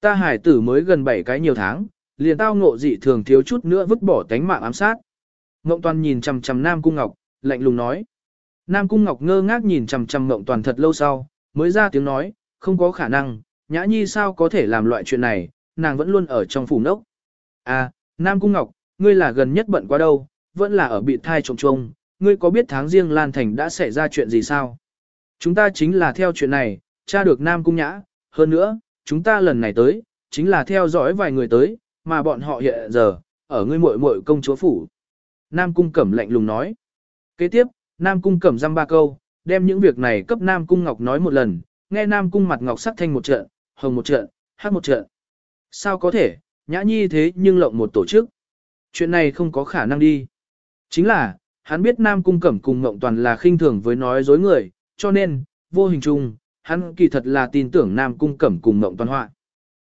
Ta hải tử mới gần bảy cái nhiều tháng, liền tao ngộ dị thường thiếu chút nữa vứt bỏ tánh mạng ám sát. Ngộng Toàn nhìn chằm chằm Nam Cung Ngọc, lạnh lùng nói. Nam Cung Ngọc ngơ ngác nhìn chằm chằm Ngộng Toàn thật lâu sau, mới ra tiếng nói, không có khả năng, Nhã Nhi sao có thể làm loại chuyện này, nàng vẫn luôn ở trong phủ nốc. À, Nam Cung Ngọc, ngươi là gần nhất bận quá đâu, vẫn là ở bị thai trồng trông, ngươi có biết tháng riêng Lan Thành đã xảy ra chuyện gì sao? Chúng ta chính là theo chuyện này, tra được Nam Cung Nhã, hơn nữa, chúng ta lần này tới, chính là theo dõi vài người tới, mà bọn họ hiện giờ, ở ngươi muội muội công chúa phủ. Nam Cung Cẩm lạnh lùng nói. Kế tiếp, Nam Cung Cẩm răm ba câu, đem những việc này cấp Nam Cung Ngọc nói một lần, nghe Nam Cung mặt Ngọc sắc thanh một trận, hồng một trận, hát một trận. Sao có thể, nhã nhi thế nhưng lộng một tổ chức. Chuyện này không có khả năng đi. Chính là, hắn biết Nam Cung Cẩm cùng Ngộng Toàn là khinh thường với nói dối người, cho nên, vô hình chung, hắn kỳ thật là tin tưởng Nam Cung Cẩm cùng Ngộng Toàn họa.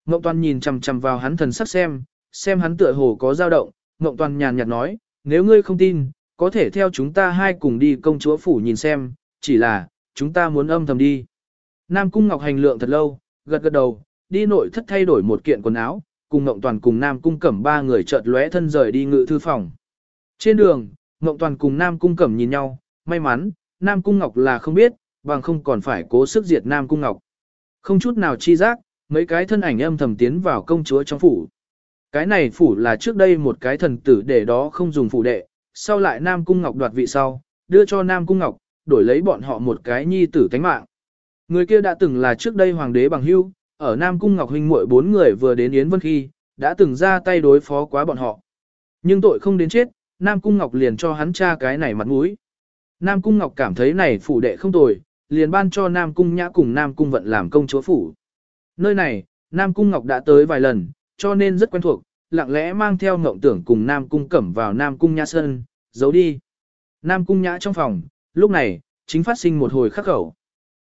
Ngộng Toàn nhìn chằm chằm vào hắn thần sắc xem, xem hắn tựa hồ có dao động, Ngộng Toàn nhàn nhạt nói, nếu ngươi không tin, có thể theo chúng ta hai cùng đi công chúa phủ nhìn xem, chỉ là, chúng ta muốn âm thầm đi. Nam Cung Ngọc hành lượng thật lâu, gật gật đầu, đi nội thất thay đổi một kiện quần áo, cùng Ngộng Toàn cùng Nam Cung Cẩm ba người chợt lóe thân rời đi ngự thư phòng. Trên đường, Ngộng Toàn cùng Nam Cung Cẩm nhìn nhau, may mắn, Nam Cung Ngọc là không biết, bằng không còn phải cố sức diệt Nam Cung Ngọc. Không chút nào chi giác, mấy cái thân ảnh âm thầm tiến vào công chúa trong phủ. Cái này phủ là trước đây một cái thần tử để đó không dùng phủ đệ, sau lại Nam Cung Ngọc đoạt vị sau, đưa cho Nam Cung Ngọc, đổi lấy bọn họ một cái nhi tử thánh mạng. Người kia đã từng là trước đây hoàng đế bằng hưu, ở Nam Cung Ngọc huynh muội bốn người vừa đến Yến Vân khi, đã từng ra tay đối phó quá bọn họ. Nhưng tội không đến chết, Nam Cung Ngọc liền cho hắn cha cái này mặt mũi. Nam Cung Ngọc cảm thấy này phủ đệ không tồi, liền ban cho Nam Cung Nhã cùng Nam Cung Vận làm công chúa phủ. Nơi này, Nam Cung Ngọc đã tới vài lần, cho nên rất quen thuộc, lặng lẽ mang theo ngộng tưởng cùng Nam Cung Cẩm vào Nam Cung Nhã Sơn, giấu đi. Nam Cung Nhã trong phòng, lúc này, chính phát sinh một hồi khắc khẩu.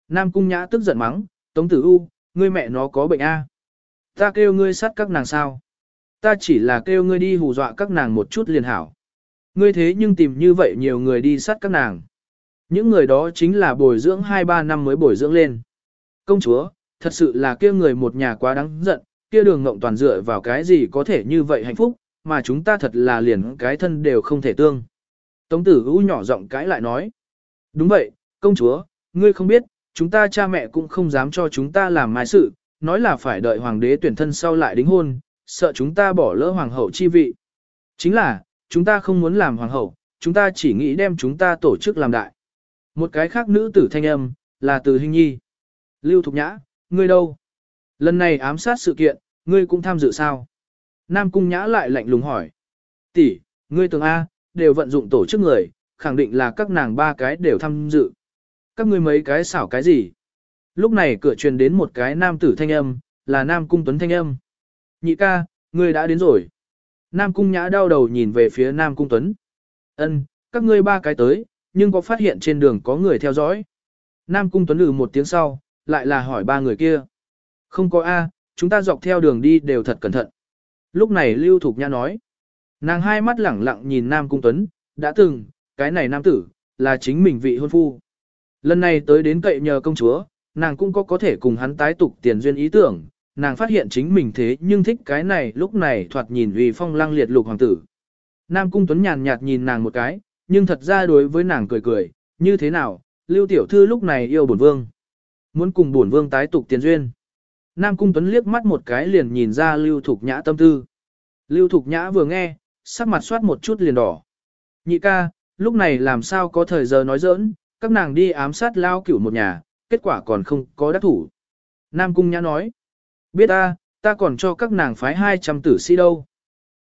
Nam Cung Nhã tức giận mắng, Tống Tử U, ngươi mẹ nó có bệnh A. Ta kêu ngươi sát các nàng sao. Ta chỉ là kêu ngươi đi hù dọa các nàng một chút liền hảo. Ngươi thế nhưng tìm như vậy nhiều người đi sát các nàng. Những người đó chính là bồi dưỡng 2-3 năm mới bồi dưỡng lên. Công chúa, thật sự là kia người một nhà quá đáng giận, kia đường ngộng toàn dựa vào cái gì có thể như vậy hạnh phúc, mà chúng ta thật là liền cái thân đều không thể tương. Tống tử u nhỏ giọng cãi lại nói. Đúng vậy, công chúa, ngươi không biết, chúng ta cha mẹ cũng không dám cho chúng ta làm mai sự, nói là phải đợi hoàng đế tuyển thân sau lại đính hôn, sợ chúng ta bỏ lỡ hoàng hậu chi vị. Chính là, chúng ta không muốn làm hoàng hậu, chúng ta chỉ nghĩ đem chúng ta tổ chức làm đại. Một cái khác nữ tử thanh âm, là từ hình nhi. Lưu Thục Nhã, ngươi đâu? Lần này ám sát sự kiện, ngươi cũng tham dự sao? Nam Cung Nhã lại lạnh lùng hỏi. Tỷ, ngươi tưởng A, đều vận dụng tổ chức người, khẳng định là các nàng ba cái đều tham dự. Các ngươi mấy cái xảo cái gì? Lúc này cửa truyền đến một cái nam tử thanh âm, là Nam Cung Tuấn thanh âm. Nhị ca, ngươi đã đến rồi. Nam Cung Nhã đau đầu nhìn về phía Nam Cung Tuấn. Ân, các ngươi ba cái tới, nhưng có phát hiện trên đường có người theo dõi. Nam Cung Tuấn lừ một tiếng sau, lại là hỏi ba người kia. Không có A, chúng ta dọc theo đường đi đều thật cẩn thận. Lúc này Lưu Thục Nhã nói. Nàng hai mắt lẳng lặng nhìn Nam Cung Tuấn, đã từng, cái này nam tử, là chính mình vị hôn phu. Lần này tới đến cậy nhờ công chúa, nàng cũng có có thể cùng hắn tái tục tiền duyên ý tưởng, nàng phát hiện chính mình thế nhưng thích cái này lúc này thoạt nhìn vì phong lăng liệt lục hoàng tử. Nam Cung Tuấn nhàn nhạt nhìn nàng một cái, nhưng thật ra đối với nàng cười cười, như thế nào, Lưu Tiểu Thư lúc này yêu bổn vương. Muốn cùng bổn vương tái tục tiền duyên. Nam Cung Tuấn liếc mắt một cái liền nhìn ra Lưu Thục Nhã tâm tư. Lưu Thục Nhã vừa nghe, sắc mặt soát một chút liền đỏ. Nhị ca, lúc này làm sao có thời giờ nói giỡn, các nàng đi ám sát lao cửu một nhà, kết quả còn không có đắc thủ. Nam Cung Nhã nói, biết ta, ta còn cho các nàng phái 200 tử sĩ đâu.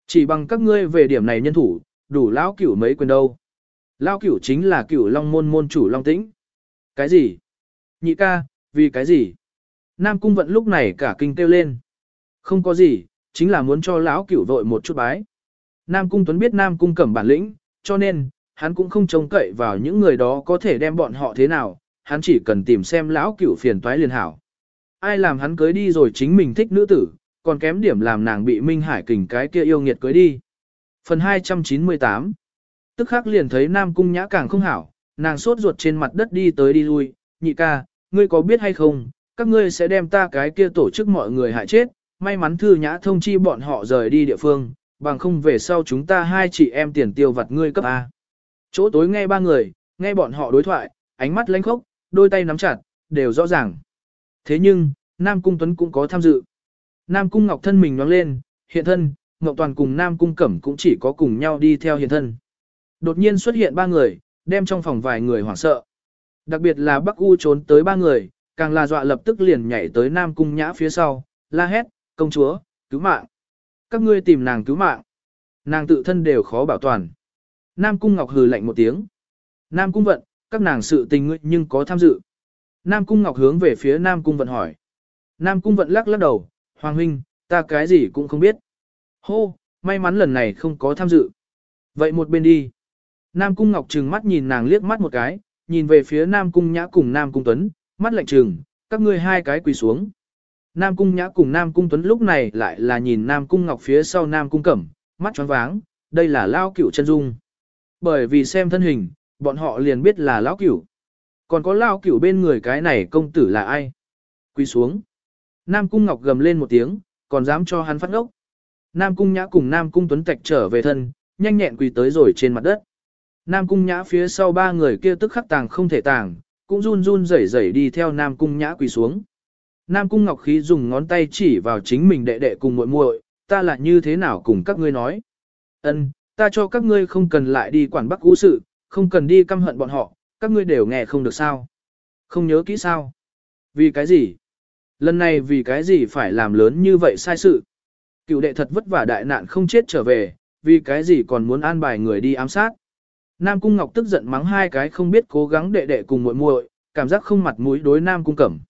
Chỉ bằng các ngươi về điểm này nhân thủ, đủ lão cửu mấy quyền đâu. Lão cửu chính là cửu long môn môn chủ long tĩnh. Cái gì? Nhị ca, vì cái gì? Nam Cung vận lúc này cả kinh kêu lên. Không có gì, chính là muốn cho lão cửu vội một chút bái. Nam Cung Tuấn biết Nam Cung cẩm bản lĩnh, cho nên, hắn cũng không trông cậy vào những người đó có thể đem bọn họ thế nào, hắn chỉ cần tìm xem lão cửu phiền toái liền hảo. Ai làm hắn cưới đi rồi chính mình thích nữ tử, còn kém điểm làm nàng bị Minh Hải kình cái kia yêu nghiệt cưới đi. Phần 298 Tức khắc liền thấy Nam Cung Nhã càng không hảo, nàng sốt ruột trên mặt đất đi tới đi lui, nhị ca, ngươi có biết hay không, các ngươi sẽ đem ta cái kia tổ chức mọi người hại chết, may mắn thư nhã thông chi bọn họ rời đi địa phương, bằng không về sau chúng ta hai chị em tiền tiêu vặt ngươi cấp A. Chỗ tối nghe ba người, nghe bọn họ đối thoại, ánh mắt lánh khốc, đôi tay nắm chặt, đều rõ ràng. Thế nhưng, Nam Cung Tuấn cũng có tham dự. Nam Cung Ngọc thân mình nhoáng lên, hiện thân, Ngọc Toàn cùng Nam Cung Cẩm cũng chỉ có cùng nhau đi theo hiện thân. Đột nhiên xuất hiện ba người, đem trong phòng vài người hoảng sợ. Đặc biệt là Bắc U trốn tới ba người, càng là dọa lập tức liền nhảy tới Nam Cung Nhã phía sau, la hét, công chúa, cứu mạng. Các ngươi tìm nàng cứu mạng. Nàng tự thân đều khó bảo toàn. Nam Cung Ngọc hừ lạnh một tiếng. Nam Cung Vận, các nàng sự tình ngươi nhưng có tham dự. Nam Cung Ngọc hướng về phía Nam Cung Vận hỏi. Nam Cung Vận lắc lắc đầu, Hoàng huynh, ta cái gì cũng không biết. Hô, may mắn lần này không có tham dự. Vậy một bên đi. Nam Cung Ngọc trừng mắt nhìn nàng liếc mắt một cái, nhìn về phía Nam Cung Nhã cùng Nam Cung Tuấn, mắt lạnh trừng, các ngươi hai cái quỳ xuống. Nam Cung Nhã cùng Nam Cung Tuấn lúc này lại là nhìn Nam Cung Ngọc phía sau Nam Cung Cẩm, mắt choáng váng, đây là Lao Cửu chân dung. Bởi vì xem thân hình, bọn họ liền biết là Lão Cửu. Còn có Lao Cửu bên người cái này công tử là ai? Quỳ xuống. Nam Cung Ngọc gầm lên một tiếng, còn dám cho hắn phát ngốc. Nam Cung Nhã cùng Nam Cung Tuấn Tạch trở về thân, nhanh nhẹn quỳ tới rồi trên mặt đất. Nam Cung Nhã phía sau ba người kia tức khắc tàng không thể tàng, cũng run run rẩy rẩy đi theo Nam Cung Nhã quỳ xuống. Nam Cung Ngọc Khí dùng ngón tay chỉ vào chính mình đệ đệ cùng muội muội, ta là như thế nào cùng các ngươi nói. Ân, ta cho các ngươi không cần lại đi quản bắc Vũ sự, không cần đi căm hận bọn họ, các ngươi đều nghe không được sao. Không nhớ kỹ sao. Vì cái gì? Lần này vì cái gì phải làm lớn như vậy sai sự? Cựu đệ thật vất vả đại nạn không chết trở về, vì cái gì còn muốn an bài người đi ám sát? Nam Cung Ngọc tức giận mắng hai cái không biết cố gắng đệ đệ cùng muội muội, cảm giác không mặt mũi đối Nam Cung Cẩm.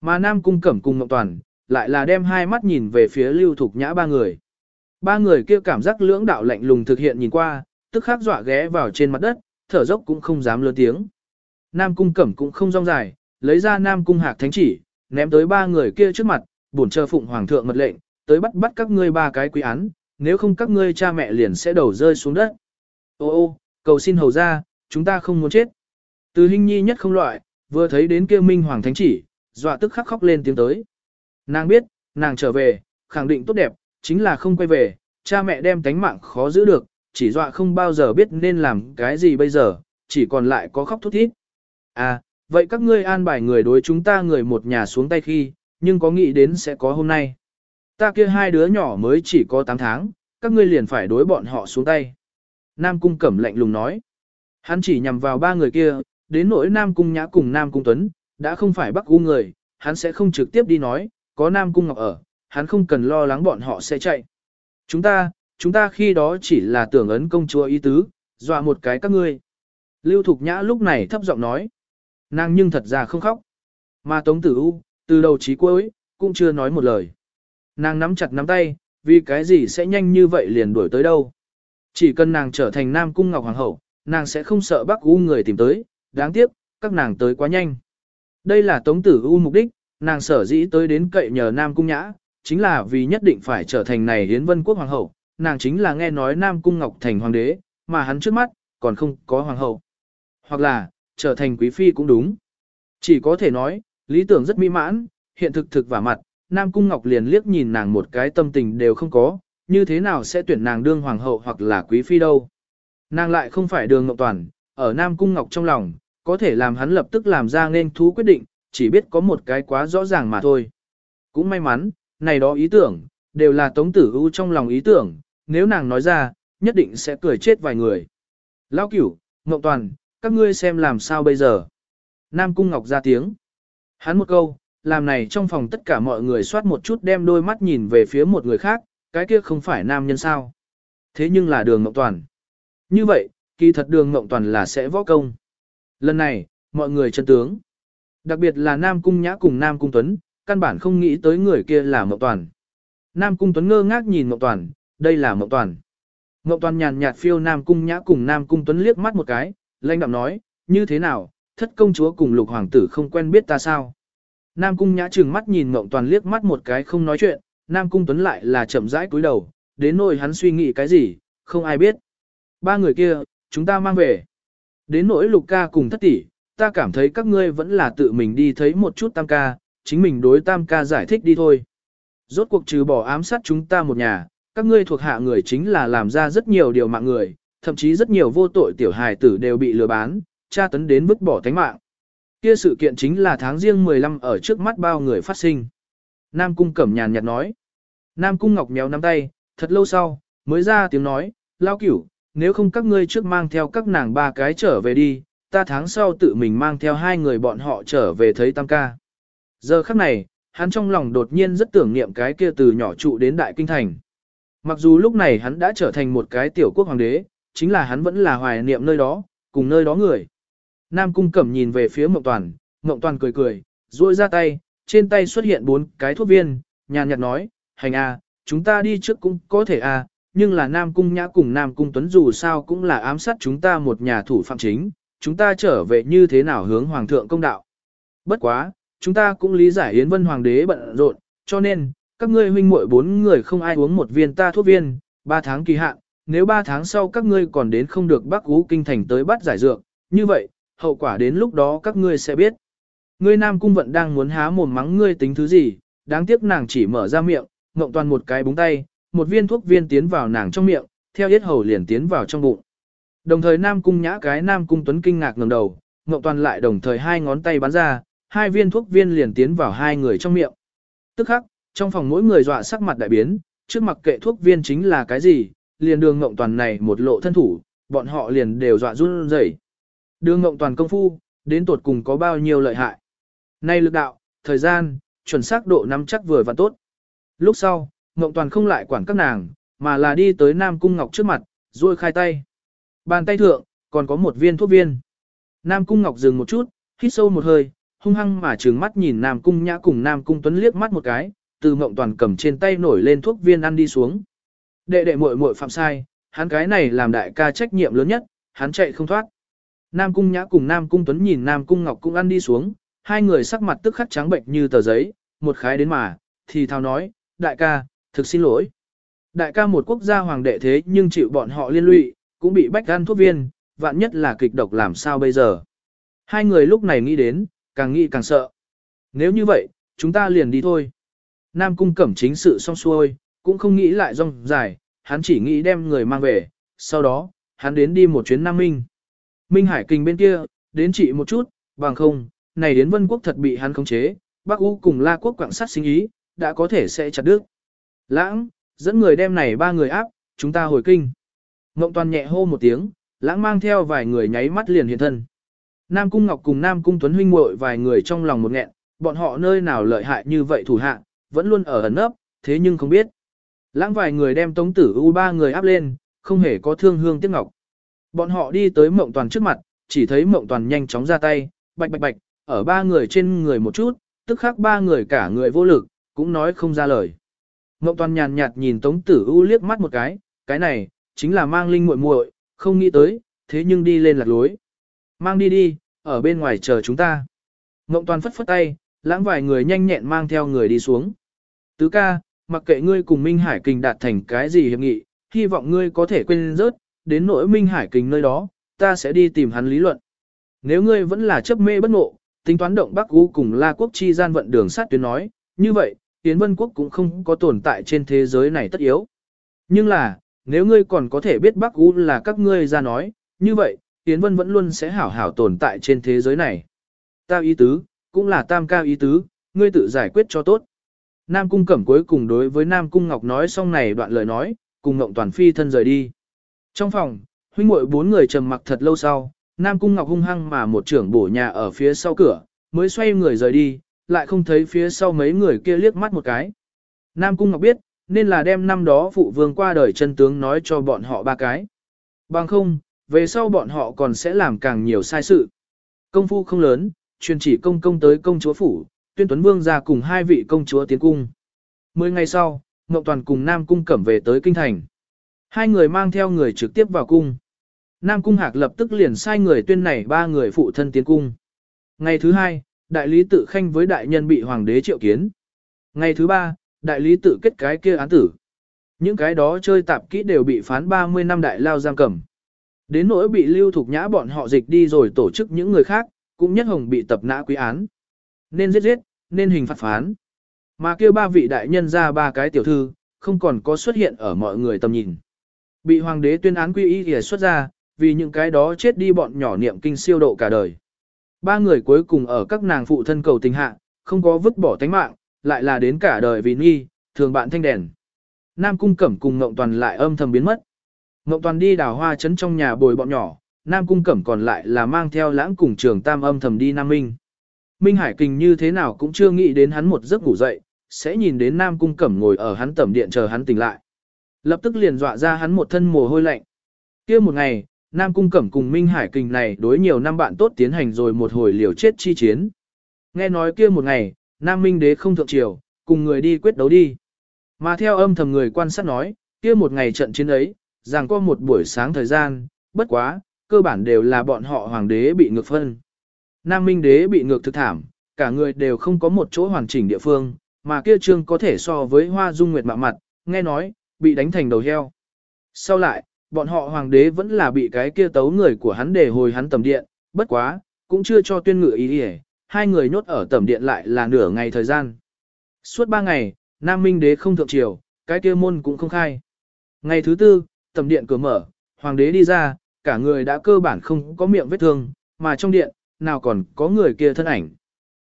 Mà Nam Cung Cẩm cùng Ngọc Toàn, lại là đem hai mắt nhìn về phía Lưu Thục Nhã ba người. Ba người kia cảm giác lưỡng đạo lạnh lùng thực hiện nhìn qua, tức khắc dọa ghé vào trên mặt đất, thở dốc cũng không dám lớn tiếng. Nam Cung Cẩm cũng không rong dài, lấy ra Nam Cung Hạc thánh chỉ, ném tới ba người kia trước mặt, bổn chờ phụng hoàng thượng mật lệnh, tới bắt bắt các ngươi ba cái quý án, nếu không các ngươi cha mẹ liền sẽ đầu rơi xuống đất. Ô ô, cầu xin hầu ra, chúng ta không muốn chết. Từ hình nhi nhất không loại, vừa thấy đến kia minh hoàng thánh chỉ, dọa tức khắc khóc lên tiếng tới. Nàng biết, nàng trở về, khẳng định tốt đẹp, chính là không quay về, cha mẹ đem tánh mạng khó giữ được, chỉ dọa không bao giờ biết nên làm cái gì bây giờ, chỉ còn lại có khóc thút thít. À, vậy các ngươi an bài người đối chúng ta người một nhà xuống tay khi, nhưng có nghĩ đến sẽ có hôm nay. Ta kia hai đứa nhỏ mới chỉ có 8 tháng, các ngươi liền phải đối bọn họ xuống tay. Nam Cung Cẩm lạnh lùng nói. Hắn chỉ nhằm vào ba người kia, đến nỗi Nam Cung Nhã cùng Nam Cung Tuấn, đã không phải bắt U người, hắn sẽ không trực tiếp đi nói, có Nam Cung Ngọc ở, hắn không cần lo lắng bọn họ sẽ chạy. Chúng ta, chúng ta khi đó chỉ là tưởng ấn công chúa ý tứ, dọa một cái các ngươi. Lưu Thục Nhã lúc này thấp giọng nói. Nàng nhưng thật ra không khóc. Mà Tống Tử U, từ đầu chí cuối, cũng chưa nói một lời. Nàng nắm chặt nắm tay, vì cái gì sẽ nhanh như vậy liền đuổi tới đâu. Chỉ cần nàng trở thành Nam Cung Ngọc Hoàng hậu, nàng sẽ không sợ Bắc U người tìm tới, đáng tiếc, các nàng tới quá nhanh. Đây là Tống Tử U mục đích, nàng sở dĩ tới đến cậy nhờ Nam Cung Nhã, chính là vì nhất định phải trở thành này hiến vân quốc hoàng hậu, nàng chính là nghe nói Nam Cung Ngọc thành hoàng đế, mà hắn trước mắt, còn không có hoàng hậu. Hoặc là, trở thành quý phi cũng đúng. Chỉ có thể nói, lý tưởng rất mỹ mãn, hiện thực thực và mặt, Nam Cung Ngọc liền liếc nhìn nàng một cái tâm tình đều không có, như thế nào sẽ tuyển nàng đương hoàng hậu hoặc là quý phi đâu. Nàng lại không phải đường Ngọc Toàn, ở Nam Cung Ngọc trong lòng, có thể làm hắn lập tức làm ra nên thú quyết định, chỉ biết có một cái quá rõ ràng mà thôi. Cũng may mắn, này đó ý tưởng, đều là tống tử ưu trong lòng ý tưởng, nếu nàng nói ra, nhất định sẽ cười chết vài người. Lao cửu, Ngọc Toàn, các ngươi xem làm sao bây giờ. Nam Cung Ngọc ra tiếng. Hắn một câu, làm này trong phòng tất cả mọi người soát một chút đem đôi mắt nhìn về phía một người khác, cái kia không phải nam nhân sao. Thế nhưng là đường Ngọc Toàn. Như vậy, kỳ thật đường Ngọc Toàn là sẽ võ công. Lần này, mọi người chân tướng. Đặc biệt là Nam Cung Nhã cùng Nam Cung Tuấn, căn bản không nghĩ tới người kia là Mộng Toàn. Nam Cung Tuấn ngơ ngác nhìn Mộng Toàn, đây là Mộng Toàn. Mộng Toàn nhàn nhạt phiêu Nam Cung Nhã cùng Nam Cung Tuấn liếc mắt một cái, lãnh đạm nói, như thế nào, thất công chúa cùng lục hoàng tử không quen biết ta sao. Nam Cung Nhã trừng mắt nhìn Mộng Toàn liếc mắt một cái không nói chuyện, Nam Cung Tuấn lại là chậm rãi cúi đầu, đến nỗi hắn suy nghĩ cái gì, không ai biết. Ba người kia, chúng ta mang về. Đến nỗi lục ca cùng thất tỷ, ta cảm thấy các ngươi vẫn là tự mình đi thấy một chút tam ca, chính mình đối tam ca giải thích đi thôi. Rốt cuộc trừ bỏ ám sát chúng ta một nhà, các ngươi thuộc hạ người chính là làm ra rất nhiều điều mạng người, thậm chí rất nhiều vô tội tiểu hài tử đều bị lừa bán, tra tấn đến vứt bỏ tánh mạng. Kia sự kiện chính là tháng riêng 15 ở trước mắt bao người phát sinh. Nam Cung Cẩm nhàn nhạt nói. Nam Cung Ngọc méo nắm tay, thật lâu sau, mới ra tiếng nói, lao cửu, nếu không các ngươi trước mang theo các nàng ba cái trở về đi, ta tháng sau tự mình mang theo hai người bọn họ trở về thấy tam ca. Giờ khắc này, hắn trong lòng đột nhiên rất tưởng niệm cái kia từ nhỏ trụ đến đại kinh thành. Mặc dù lúc này hắn đã trở thành một cái tiểu quốc hoàng đế, chính là hắn vẫn là hoài niệm nơi đó, cùng nơi đó người. Nam Cung Cẩm nhìn về phía Mộng Toàn, Mộng Toàn cười cười, duỗi ra tay, trên tay xuất hiện bốn cái thuốc viên, nhàn nhạt nói, hành a, chúng ta đi trước cũng có thể a, nhưng là Nam Cung Nhã cùng Nam Cung Tuấn dù sao cũng là ám sát chúng ta một nhà thủ phạm chính, chúng ta trở về như thế nào hướng Hoàng thượng công đạo. Bất quá, chúng ta cũng lý giải Yến Vân Hoàng đế bận rộn, cho nên, các ngươi huynh muội bốn người không ai uống một viên ta thuốc viên, ba tháng kỳ hạn, nếu ba tháng sau các ngươi còn đến không được Bắc Ú Kinh Thành tới bắt giải dược, như vậy, hậu quả đến lúc đó các ngươi sẽ biết. Ngươi Nam Cung Vận đang muốn há mồm mắng ngươi tính thứ gì, đáng tiếc nàng chỉ mở ra miệng, ngộng toàn một cái búng tay, một viên thuốc viên tiến vào nàng trong miệng, theo yết hầu liền tiến vào trong bụng. Đồng thời Nam Cung nhã cái Nam Cung Tuấn kinh ngạc ngẩng đầu, ngộng toàn lại đồng thời hai ngón tay bắn ra, hai viên thuốc viên liền tiến vào hai người trong miệng. Tức khắc, trong phòng mỗi người dọa sắc mặt đại biến, trước mặc kệ thuốc viên chính là cái gì, liền đường ngộng toàn này một lộ thân thủ, bọn họ liền đều dọa run rẩy. Đường ngộng toàn công phu, đến tột cùng có bao nhiêu lợi hại. Nay lực đạo, thời gian, chuẩn xác độ nắm chắc vừa và tốt. Lúc sau, ngộng toàn không lại quản các nàng, mà là đi tới Nam Cung Ngọc trước mặt, ruôi khai tay. Bàn tay thượng, còn có một viên thuốc viên. Nam Cung Ngọc dừng một chút, hít sâu một hơi, hung hăng mà trừng mắt nhìn Nam Cung Nhã cùng Nam Cung Tuấn liếc mắt một cái, từ mộng Toàn cầm trên tay nổi lên thuốc viên ăn đi xuống. Đệ đệ muội muội phạm sai, hắn cái này làm đại ca trách nhiệm lớn nhất, hắn chạy không thoát. Nam Cung Nhã cùng Nam Cung Tuấn nhìn Nam Cung Ngọc cũng ăn đi xuống, hai người sắc mặt tức khắc trắng bệnh như tờ giấy, một khái đến mà, thì thao nói, đại ca, thực xin lỗi. Đại ca một quốc gia hoàng đệ thế nhưng chịu bọn họ liên lụy, cũng bị bách gan thuốc viên, vạn nhất là kịch độc làm sao bây giờ. Hai người lúc này nghĩ đến, càng nghĩ càng sợ. Nếu như vậy, chúng ta liền đi thôi. Nam cung cẩm chính sự xong xuôi, cũng không nghĩ lại rong dài, hắn chỉ nghĩ đem người mang về, sau đó, hắn đến đi một chuyến Nam Minh. Minh Hải Kinh bên kia, đến trị một chút, bằng không, này đến Vân Quốc thật bị hắn khống chế, Bắc U cùng La Quốc quảng sát sinh ý, đã có thể sẽ chặt đứt. Lãng, dẫn người đem này ba người áp, chúng ta hồi kinh. Ngộng toàn nhẹ hô một tiếng, lãng mang theo vài người nháy mắt liền hiện thân. Nam Cung Ngọc cùng Nam Cung Tuấn huynh muội vài người trong lòng một nghẹn, bọn họ nơi nào lợi hại như vậy thủ hạ, vẫn luôn ở ẩn nấp, thế nhưng không biết. Lãng vài người đem tống tử u ba người áp lên, không hề có thương hương tiếc ngọc. Bọn họ đi tới mộng toàn trước mặt, chỉ thấy mộng toàn nhanh chóng ra tay, bạch bạch bạch, ở ba người trên người một chút, tức khắc ba người cả người vô lực, cũng nói không ra lời. Mộng toàn nhàn nhạt nhìn tống tử u liếc mắt một cái, cái này, chính là mang linh muội muội, không nghĩ tới, thế nhưng đi lên lạc lối. Mang đi đi, ở bên ngoài chờ chúng ta. mộng toàn phất phất tay, lãng vài người nhanh nhẹn mang theo người đi xuống. Tứ ca, mặc kệ ngươi cùng Minh Hải Kình đạt thành cái gì hiệp nghị, hy vọng ngươi có thể quên rớt, đến nỗi Minh Hải Kình nơi đó, ta sẽ đi tìm hắn lý luận. Nếu ngươi vẫn là chấp mê bất ngộ, tính toán động Bắc U cùng La Quốc chi gian vận đường sát tuyến nói, như vậy, Yến Vân Quốc cũng không có tồn tại trên thế giới này tất yếu. Nhưng là, nếu ngươi còn có thể biết Bắc U là các ngươi ra nói, như vậy, Yến Vân vẫn luôn sẽ hảo hảo tồn tại trên thế giới này. Ta ý tứ, cũng là tam cao ý tứ, ngươi tự giải quyết cho tốt. Nam Cung Cẩm cuối cùng đối với Nam Cung Ngọc nói xong này đoạn lời nói, cùng Ngộng Toàn Phi thân rời đi. Trong phòng, huynh muội bốn người trầm mặc thật lâu sau, Nam Cung Ngọc hung hăng mà một trưởng bổ nhà ở phía sau cửa, mới xoay người rời đi, lại không thấy phía sau mấy người kia liếc mắt một cái. Nam Cung Ngọc biết, nên là đem năm đó phụ vương qua đời chân tướng nói cho bọn họ ba cái. Bằng không, về sau bọn họ còn sẽ làm càng nhiều sai sự. Công phu không lớn, truyền chỉ công công tới công chúa phủ, tuyên tuấn vương ra cùng hai vị công chúa tiến cung. Mười ngày sau, Ngọc Toàn cùng Nam Cung cẩm về tới kinh thành. Hai người mang theo người trực tiếp vào cung. Nam Cung Hạc lập tức liền sai người tuyên này ba người phụ thân tiến cung. Ngày thứ hai, đại lý tự khanh với đại nhân bị hoàng đế triệu kiến. Ngày thứ ba, đại lý tự kết cái kia án tử. Những cái đó chơi tạp kỹ đều bị phán 30 năm đại lao giam cầm. Đến nỗi bị lưu thục nhã bọn họ dịch đi rồi tổ chức những người khác, cũng nhất hồng bị tập nã quý án. Nên giết giết, nên hình phạt phán. Mà kêu ba vị đại nhân ra ba cái tiểu thư, không còn có xuất hiện ở mọi người tầm nhìn. Bị hoàng đế tuyên án quy y thì xuất ra, vì những cái đó chết đi bọn nhỏ niệm kinh siêu độ cả đời. Ba người cuối cùng ở các nàng phụ thân cầu tình hạ, không có vứt bỏ tánh mạng, lại là đến cả đời vì nghi, thường bạn thanh đèn. Nam cung cẩm cùng Ngộng Toàn lại âm thầm biến mất. Ngộng Toàn đi đào hoa trấn trong nhà bồi bọn nhỏ, Nam cung cẩm còn lại là mang theo lãng cùng trường tam âm thầm đi Nam Minh. Minh Hải Kình như thế nào cũng chưa nghĩ đến hắn một giấc ngủ dậy, sẽ nhìn đến Nam cung cẩm ngồi ở hắn tẩm điện chờ hắn tỉnh lại. Lập tức liền dọa ra hắn một thân mồ hôi lạnh. kia một ngày, Nam Cung Cẩm cùng Minh Hải Kình này đối nhiều năm bạn tốt tiến hành rồi một hồi liều chết chi chiến. Nghe nói kia một ngày, Nam Minh Đế không thượng triều, cùng người đi quyết đấu đi. Mà theo âm thầm người quan sát nói, kia một ngày trận chiến ấy, rằng có một buổi sáng thời gian, bất quá, cơ bản đều là bọn họ hoàng đế bị ngược phân. Nam Minh Đế bị ngược thực thảm, cả người đều không có một chỗ hoàn chỉnh địa phương, mà kia trương có thể so với hoa dung nguyệt mạ mặt, nghe nói, bị đánh thành đầu heo. Sau lại, bọn họ hoàng đế vẫn là bị cái kia tấu người của hắn để hồi hắn tầm điện, bất quá, cũng chưa cho tuyên ngự ý hề, hai người nhốt ở tầm điện lại là nửa ngày thời gian. Suốt ba ngày, Nam Minh đế không thượng triều, cái kia môn cũng không khai. Ngày thứ tư, tầm điện cửa mở, hoàng đế đi ra, cả người đã cơ bản không có miệng vết thương, mà trong điện, nào còn có người kia thân ảnh.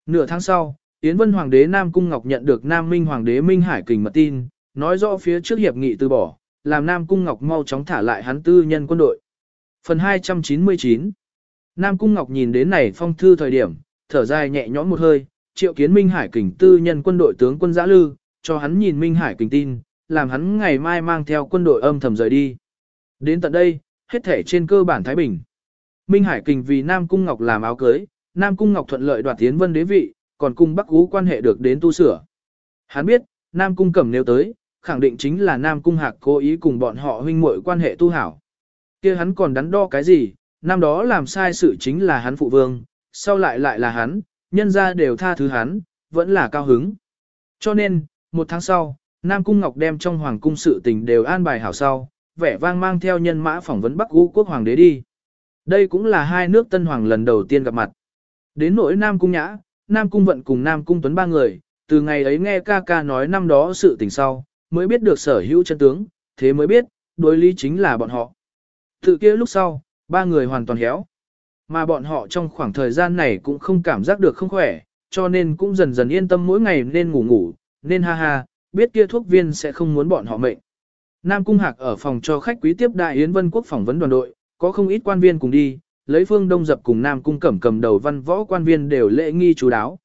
Nửa tháng sau, Yến Vân Hoàng đế Nam Cung Ngọc nhận được Nam Minh Hoàng đế Minh Hải Kình mật tin, nói rõ phía trước hiệp nghị từ bỏ, làm Nam Cung Ngọc mau chóng thả lại hắn tư nhân quân đội. Phần 299 Nam Cung Ngọc nhìn đến này phong thư thời điểm, thở dài nhẹ nhõm một hơi, triệu kiến Minh Hải kình tư nhân quân đội tướng quân giã lư, cho hắn nhìn Minh Hải kình tin, làm hắn ngày mai mang theo quân đội âm thầm rời đi. Đến tận đây, hết thể trên cơ bản Thái Bình. Minh Hải kình vì Nam Cung Ngọc làm áo cưới, Nam Cung Ngọc thuận lợi đoạt tiến vân đế vị, còn cung Bắc Ú quan hệ được đến tu sửa. Hắn biết, Nam Cung Cẩm nếu tới, khẳng định chính là Nam Cung Hạc cố ý cùng bọn họ huynh muội quan hệ tu hảo. kia hắn còn đắn đo cái gì, năm đó làm sai sự chính là hắn phụ vương, sau lại lại là hắn, nhân ra đều tha thứ hắn, vẫn là cao hứng. Cho nên, một tháng sau, Nam Cung Ngọc đem trong hoàng cung sự tình đều an bài hảo sau, vẻ vang mang theo nhân mã phỏng vấn Bắc Ú quốc hoàng đế đi. Đây cũng là hai nước tân hoàng lần đầu tiên gặp mặt. Đến nỗi Nam Cung Nhã, Nam Cung Vận cùng Nam Cung Tuấn ba người, từ ngày ấy nghe ca ca nói năm đó sự tình sau, mới biết được sở hữu chân tướng, thế mới biết, đối lý chính là bọn họ. Tự kia lúc sau, ba người hoàn toàn héo. Mà bọn họ trong khoảng thời gian này cũng không cảm giác được không khỏe, cho nên cũng dần dần yên tâm mỗi ngày nên ngủ ngủ, nên ha ha, biết kia thuốc viên sẽ không muốn bọn họ mệnh. Nam Cung Hạc ở phòng cho khách quý tiếp đại Yến Vân Quốc phỏng vấn đoàn đội, có không ít quan viên cùng đi, lấy phương đông dập cùng Nam Cung cẩm cầm đầu văn võ quan viên đều lễ nghi chú đáo.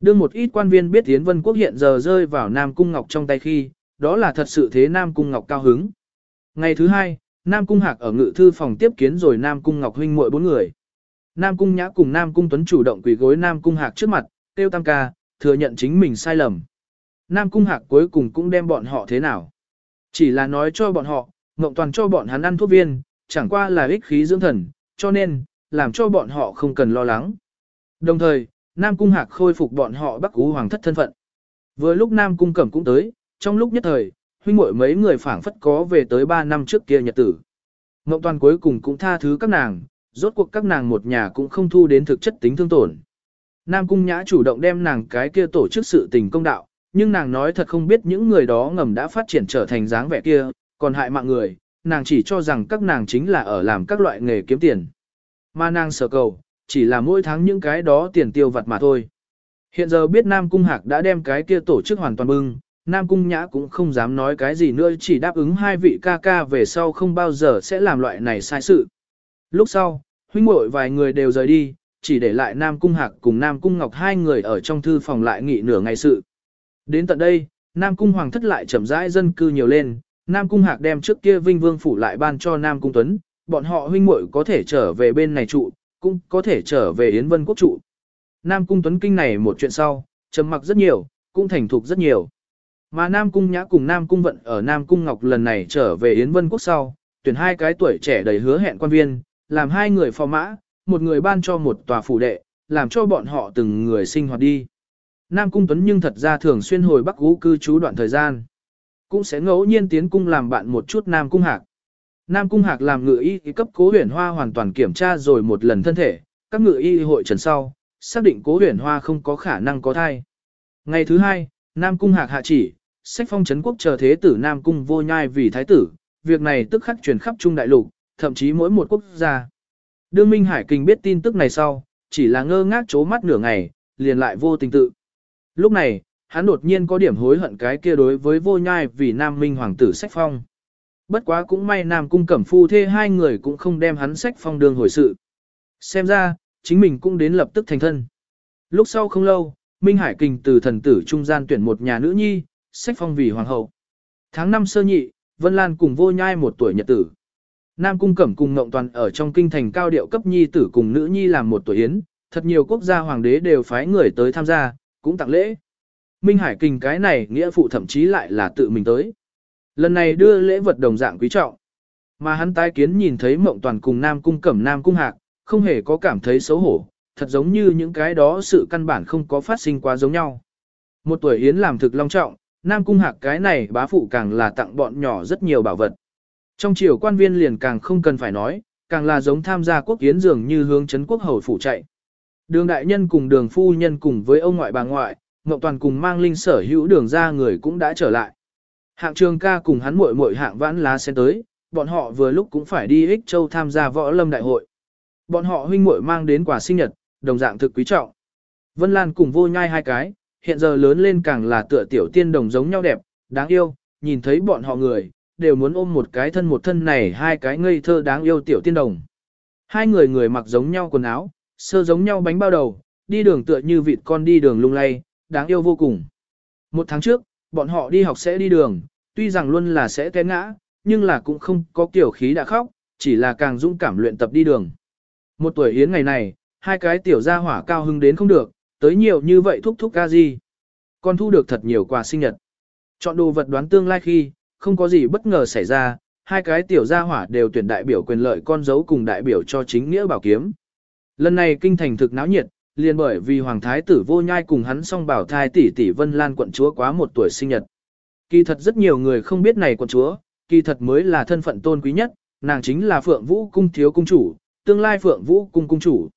Đương một ít quan viên biết Yến Vân Quốc hiện giờ rơi vào Nam Cung Ngọc trong tay khi, đó là thật sự thế Nam Cung Ngọc cao hứng. Ngày thứ hai, Nam Cung Hạc ở ngự thư phòng tiếp kiến rồi Nam Cung Ngọc huynh muội bốn người. Nam Cung Nhã cùng Nam Cung Tuấn chủ động quỳ gối Nam Cung Hạc trước mặt, tiêu tam ca, thừa nhận chính mình sai lầm. Nam Cung Hạc cuối cùng cũng đem bọn họ thế nào. Chỉ là nói cho bọn họ, Ngộng Toàn cho bọn hắn ăn thuốc viên, chẳng qua là ích khí dưỡng thần, cho nên, làm cho bọn họ không cần lo lắng. Đồng thời, Nam Cung Hạc khôi phục bọn họ Bắc Cú Hoàng thất thân phận. Vừa lúc Nam Cung Cẩm cũng tới, trong lúc nhất thời, huynh muội mấy người phảng phất có về tới 3 năm trước kia nhật tử. Ngộng toàn cuối cùng cũng tha thứ các nàng, rốt cuộc các nàng một nhà cũng không thu đến thực chất tính thương tổn. Nam Cung Nhã chủ động đem nàng cái kia tổ chức sự tình công đạo, nhưng nàng nói thật không biết những người đó ngầm đã phát triển trở thành dáng vẻ kia, còn hại mạng người, nàng chỉ cho rằng các nàng chính là ở làm các loại nghề kiếm tiền. Mà nàng sở cầu, chỉ là mỗi tháng những cái đó tiền tiêu vặt mà thôi. Hiện giờ biết Nam Cung Hạc đã đem cái kia tổ chức hoàn toàn bưng, Nam Cung Nhã cũng không dám nói cái gì nữa chỉ đáp ứng hai vị ca ca về sau không bao giờ sẽ làm loại này sai sự. Lúc sau, huynh muội vài người đều rời đi, chỉ để lại Nam Cung Hạc cùng Nam Cung Ngọc hai người ở trong thư phòng lại nghỉ nửa ngày sự. Đến tận đây, Nam Cung Hoàng thất lại chậm rãi dân cư nhiều lên, Nam Cung Hạc đem trước kia Vinh Vương phủ lại ban cho Nam Cung Tuấn, bọn họ huynh muội có thể trở về bên này trụ, cũng có thể trở về Yến Vân Quốc trụ. Nam Cung Tuấn Kinh này một chuyện sau, trầm mặc rất nhiều, cũng thành thục rất nhiều. Mà Nam Cung Nhã cùng Nam Cung Vận ở Nam Cung Ngọc lần này trở về Yến Vân Quốc sau, tuyển hai cái tuổi trẻ đầy hứa hẹn quan viên, làm hai người phò mã, một người ban cho một tòa phủ đệ, làm cho bọn họ từng người sinh hoạt đi. Nam Cung Tuấn nhưng thật ra thường xuyên hồi Bắc Vũ cư trú đoạn thời gian. Cũng sẽ ngẫu nhiên tiến cung làm bạn một chút Nam Cung Hạc. Nam Cung Hạc làm ngự y cấp cố huyền hoa hoàn toàn kiểm tra rồi một lần thân thể, các ngự y hội trần sau, xác định cố huyền hoa không có khả năng có thai. Ngày thứ hai, Nam Cung Hạc hạ chỉ, sách phong trấn quốc chờ thế tử Nam Cung vô nhai vì thái tử, việc này tức khắc truyền khắp Trung Đại Lục, thậm chí mỗi một quốc gia. Đương Minh Hải Kinh biết tin tức này sau, chỉ là ngơ ngác chố mắt nửa ngày, liền lại vô tình tự. Lúc này, hắn đột nhiên có điểm hối hận cái kia đối với vô nhai vì Nam Minh Hoàng tử sách phong. Bất quá cũng may Nam Cung Cẩm Phu thê hai người cũng không đem hắn sách phong đường hồi sự. Xem ra, chính mình cũng đến lập tức thành thân. Lúc sau không lâu, Minh Hải Kình từ thần tử trung gian tuyển một nhà nữ nhi, sách phong vì hoàng hậu. Tháng 5 sơ nhị, Vân Lan cùng vô nhai một tuổi nhật tử. Nam Cung Cẩm cùng Ngộng Toàn ở trong kinh thành cao điệu cấp nhi tử cùng nữ nhi làm một tuổi yến, thật nhiều quốc gia hoàng đế đều phái người tới tham gia, cũng tặng lễ. Minh Hải Kình cái này nghĩa phụ thậm chí lại là tự mình tới. Lần này đưa lễ vật đồng dạng quý trọng. Mà hắn tái kiến nhìn thấy Mộng Toàn cùng Nam Cung Cẩm Nam Cung Hạc, không hề có cảm thấy xấu hổ, thật giống như những cái đó sự căn bản không có phát sinh quá giống nhau. Một tuổi yến làm thực long trọng, Nam Cung Hạc cái này bá phụ càng là tặng bọn nhỏ rất nhiều bảo vật. Trong triều quan viên liền càng không cần phải nói, càng là giống tham gia quốc yến dường như hướng chấn quốc hầu phủ chạy. Đường đại nhân cùng đường phu nhân cùng với ông ngoại bà ngoại, Ngọc Toàn cùng mang linh sở hữu đường ra người cũng đã trở lại. Hạng trường ca cùng hắn muội muội hạng vãn lá sen tới, bọn họ vừa lúc cũng phải đi ích châu tham gia võ lâm đại hội. Bọn họ huynh muội mang đến quà sinh nhật, đồng dạng thực quý trọng. Vân Lan cùng vô nhai hai cái, hiện giờ lớn lên càng là tựa tiểu tiên đồng giống nhau đẹp, đáng yêu, nhìn thấy bọn họ người, đều muốn ôm một cái thân một thân này hai cái ngây thơ đáng yêu tiểu tiên đồng. Hai người người mặc giống nhau quần áo, sơ giống nhau bánh bao đầu, đi đường tựa như vịt con đi đường lung lay, đáng yêu vô cùng. Một tháng trước, bọn họ đi học sẽ đi đường, tuy rằng luôn là sẽ té ngã, nhưng là cũng không có kiểu khí đã khóc, chỉ là càng dũng cảm luyện tập đi đường. Một tuổi hiến ngày này, hai cái tiểu gia hỏa cao hưng đến không được, tới nhiều như vậy thúc thúc ca gì. Con thu được thật nhiều quà sinh nhật. Chọn đồ vật đoán tương lai khi, không có gì bất ngờ xảy ra, hai cái tiểu gia hỏa đều tuyển đại biểu quyền lợi con dấu cùng đại biểu cho chính nghĩa bảo kiếm. Lần này kinh thành thực náo nhiệt, liền bởi vì hoàng thái tử vô nhai cùng hắn song bảo thai tỷ tỷ Vân Lan quận chúa quá một tuổi sinh nhật. Kỳ thật rất nhiều người không biết này quận chúa, kỳ thật mới là thân phận tôn quý nhất, nàng chính là Phượng Vũ cung thiếu cung chủ, tương lai Phượng Vũ cung cung chủ.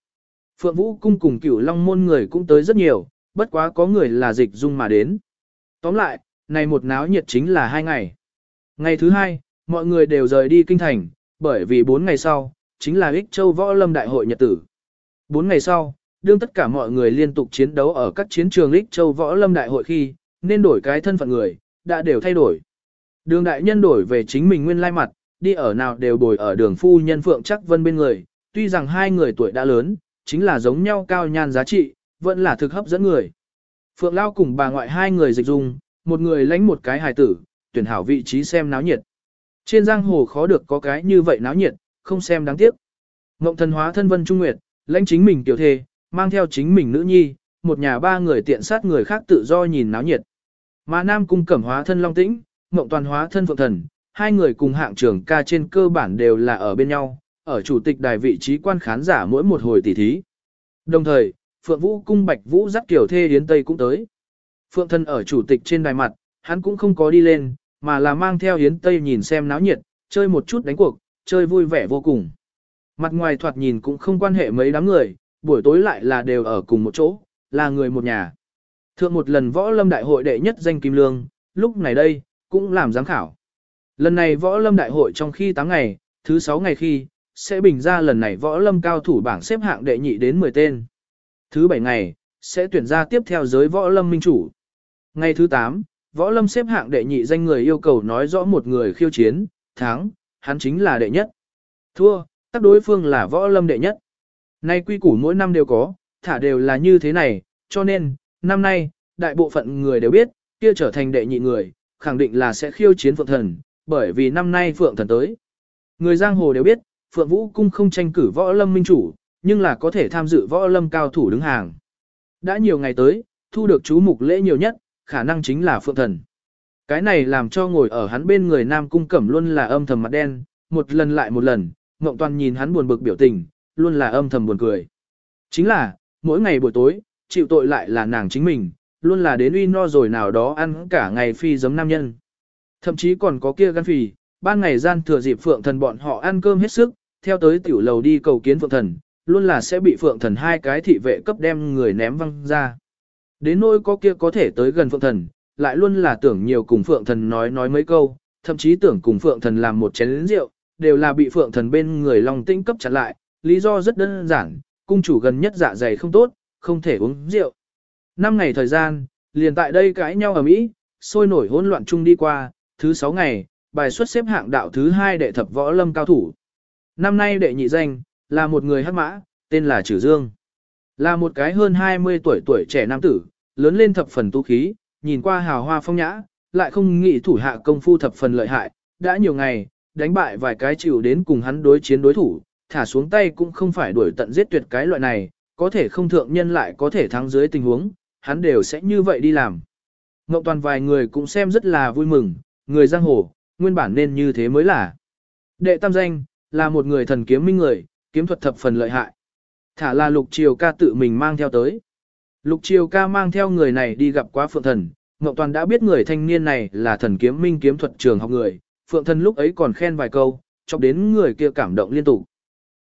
Phượng Vũ cung cùng cửu long môn người cũng tới rất nhiều, bất quá có người là dịch dung mà đến. Tóm lại, này một náo nhiệt chính là hai ngày. Ngày thứ hai, mọi người đều rời đi kinh thành, bởi vì bốn ngày sau, chính là ích châu võ lâm đại hội nhật tử. Bốn ngày sau, đương tất cả mọi người liên tục chiến đấu ở các chiến trường lích châu võ lâm đại hội khi, nên đổi cái thân phận người, đã đều thay đổi. Đường đại nhân đổi về chính mình nguyên lai mặt, đi ở nào đều bồi ở đường phu nhân Phượng Chắc Vân bên người, tuy rằng hai người tuổi đã lớn, chính là giống nhau cao nhan giá trị, vẫn là thực hấp dẫn người. Phượng Lao cùng bà ngoại hai người dịch dung, một người lãnh một cái hài tử, tuyển hảo vị trí xem náo nhiệt. Trên giang hồ khó được có cái như vậy náo nhiệt, không xem đáng tiếc. Ngộng thần hóa thân vân trung nguyệt, lãnh chính mình tiểu thê, mang theo chính mình nữ nhi, một nhà ba người tiện sát người khác tự do nhìn náo nhiệt. Mà nam cung cẩm hóa thân long tĩnh, Mộng toàn hóa thân phượng thần, hai người cùng hạng trưởng ca trên cơ bản đều là ở bên nhau, ở chủ tịch đài vị trí quan khán giả mỗi một hồi tỷ thí. Đồng thời, Phượng Vũ cung Bạch Vũ dắt kiểu thê Yến Tây cũng tới. Phượng thần ở chủ tịch trên đài mặt, hắn cũng không có đi lên, mà là mang theo Yến Tây nhìn xem náo nhiệt, chơi một chút đánh cuộc, chơi vui vẻ vô cùng. Mặt ngoài thoạt nhìn cũng không quan hệ mấy đám người, buổi tối lại là đều ở cùng một chỗ, là người một nhà. Thượng một lần võ lâm đại hội đệ nhất danh Kim Lương, lúc này đây, cũng làm giám khảo. Lần này võ lâm đại hội trong khi 8 ngày, thứ 6 ngày khi, sẽ bình ra lần này võ lâm cao thủ bảng xếp hạng đệ nhị đến 10 tên. Thứ 7 ngày, sẽ tuyển ra tiếp theo giới võ lâm minh chủ. Ngày thứ 8, võ lâm xếp hạng đệ nhị danh người yêu cầu nói rõ một người khiêu chiến, thắng, hắn chính là đệ nhất. Thua, tác đối phương là võ lâm đệ nhất. Nay quy củ mỗi năm đều có, thả đều là như thế này, cho nên, năm nay, đại bộ phận người đều biết, kia trở thành đệ nhị người, khẳng định là sẽ khiêu chiến phượng thần, bởi vì năm nay phượng thần tới. Người giang hồ đều biết, phượng vũ cung không tranh cử võ lâm minh chủ, nhưng là có thể tham dự võ lâm cao thủ đứng hàng. Đã nhiều ngày tới, thu được chú mục lễ nhiều nhất, khả năng chính là phượng thần. Cái này làm cho ngồi ở hắn bên người nam cung cẩm luôn là âm thầm mặt đen, một lần lại một lần, Ngộng Toàn nhìn hắn buồn bực biểu tình, luôn là âm thầm buồn cười. Chính là, mỗi ngày buổi tối, chịu tội lại là nàng chính mình, luôn là đến uy no rồi nào đó ăn cả ngày phi giống nam nhân. Thậm chí còn có kia gan phì, ban ngày gian thừa dịp phượng thần bọn họ ăn cơm hết sức, theo tới tiểu lầu đi cầu kiến phượng thần, luôn là sẽ bị phượng thần hai cái thị vệ cấp đem người ném văng ra. Đến nỗi có kia có thể tới gần phượng thần, lại luôn là tưởng nhiều cùng phượng thần nói nói mấy câu, thậm chí tưởng cùng phượng thần làm một chén rượu, đều là bị phượng thần bên người long tinh cấp chặn lại, lý do rất đơn giản, cung chủ gần nhất dạ dày không tốt, không thể uống rượu. Năm ngày thời gian, liền tại đây cãi nhau ở Mỹ, sôi nổi hỗn loạn chung đi qua, thứ sáu ngày, bài xuất xếp hạng đạo thứ hai đệ thập võ lâm cao thủ. Năm nay đệ nhị danh, là một người hắc mã, tên là Trử Dương. Là một cái hơn 20 tuổi tuổi trẻ nam tử, lớn lên thập phần tu khí, nhìn qua hào hoa phong nhã, lại không nghĩ thủ hạ công phu thập phần lợi hại, đã nhiều ngày, đánh bại vài cái chịu đến cùng hắn đối chiến đối thủ, thả xuống tay cũng không phải đuổi tận giết tuyệt cái loại này, có thể không thượng nhân lại có thể thắng dưới tình huống, hắn đều sẽ như vậy đi làm. Ngọc toàn vài người cũng xem rất là vui mừng, người giang hồ, nguyên bản nên như thế mới là. Đệ tam danh, là một người thần kiếm minh người, kiếm thuật thập phần lợi hại. Thả là lục triều ca tự mình mang theo tới. Lục triều ca mang theo người này đi gặp quá phượng thần, Ngọc Toàn đã biết người thanh niên này là thần kiếm minh kiếm thuật trường học người, Phượng Thần lúc ấy còn khen vài câu, chọc đến người kia cảm động liên tục.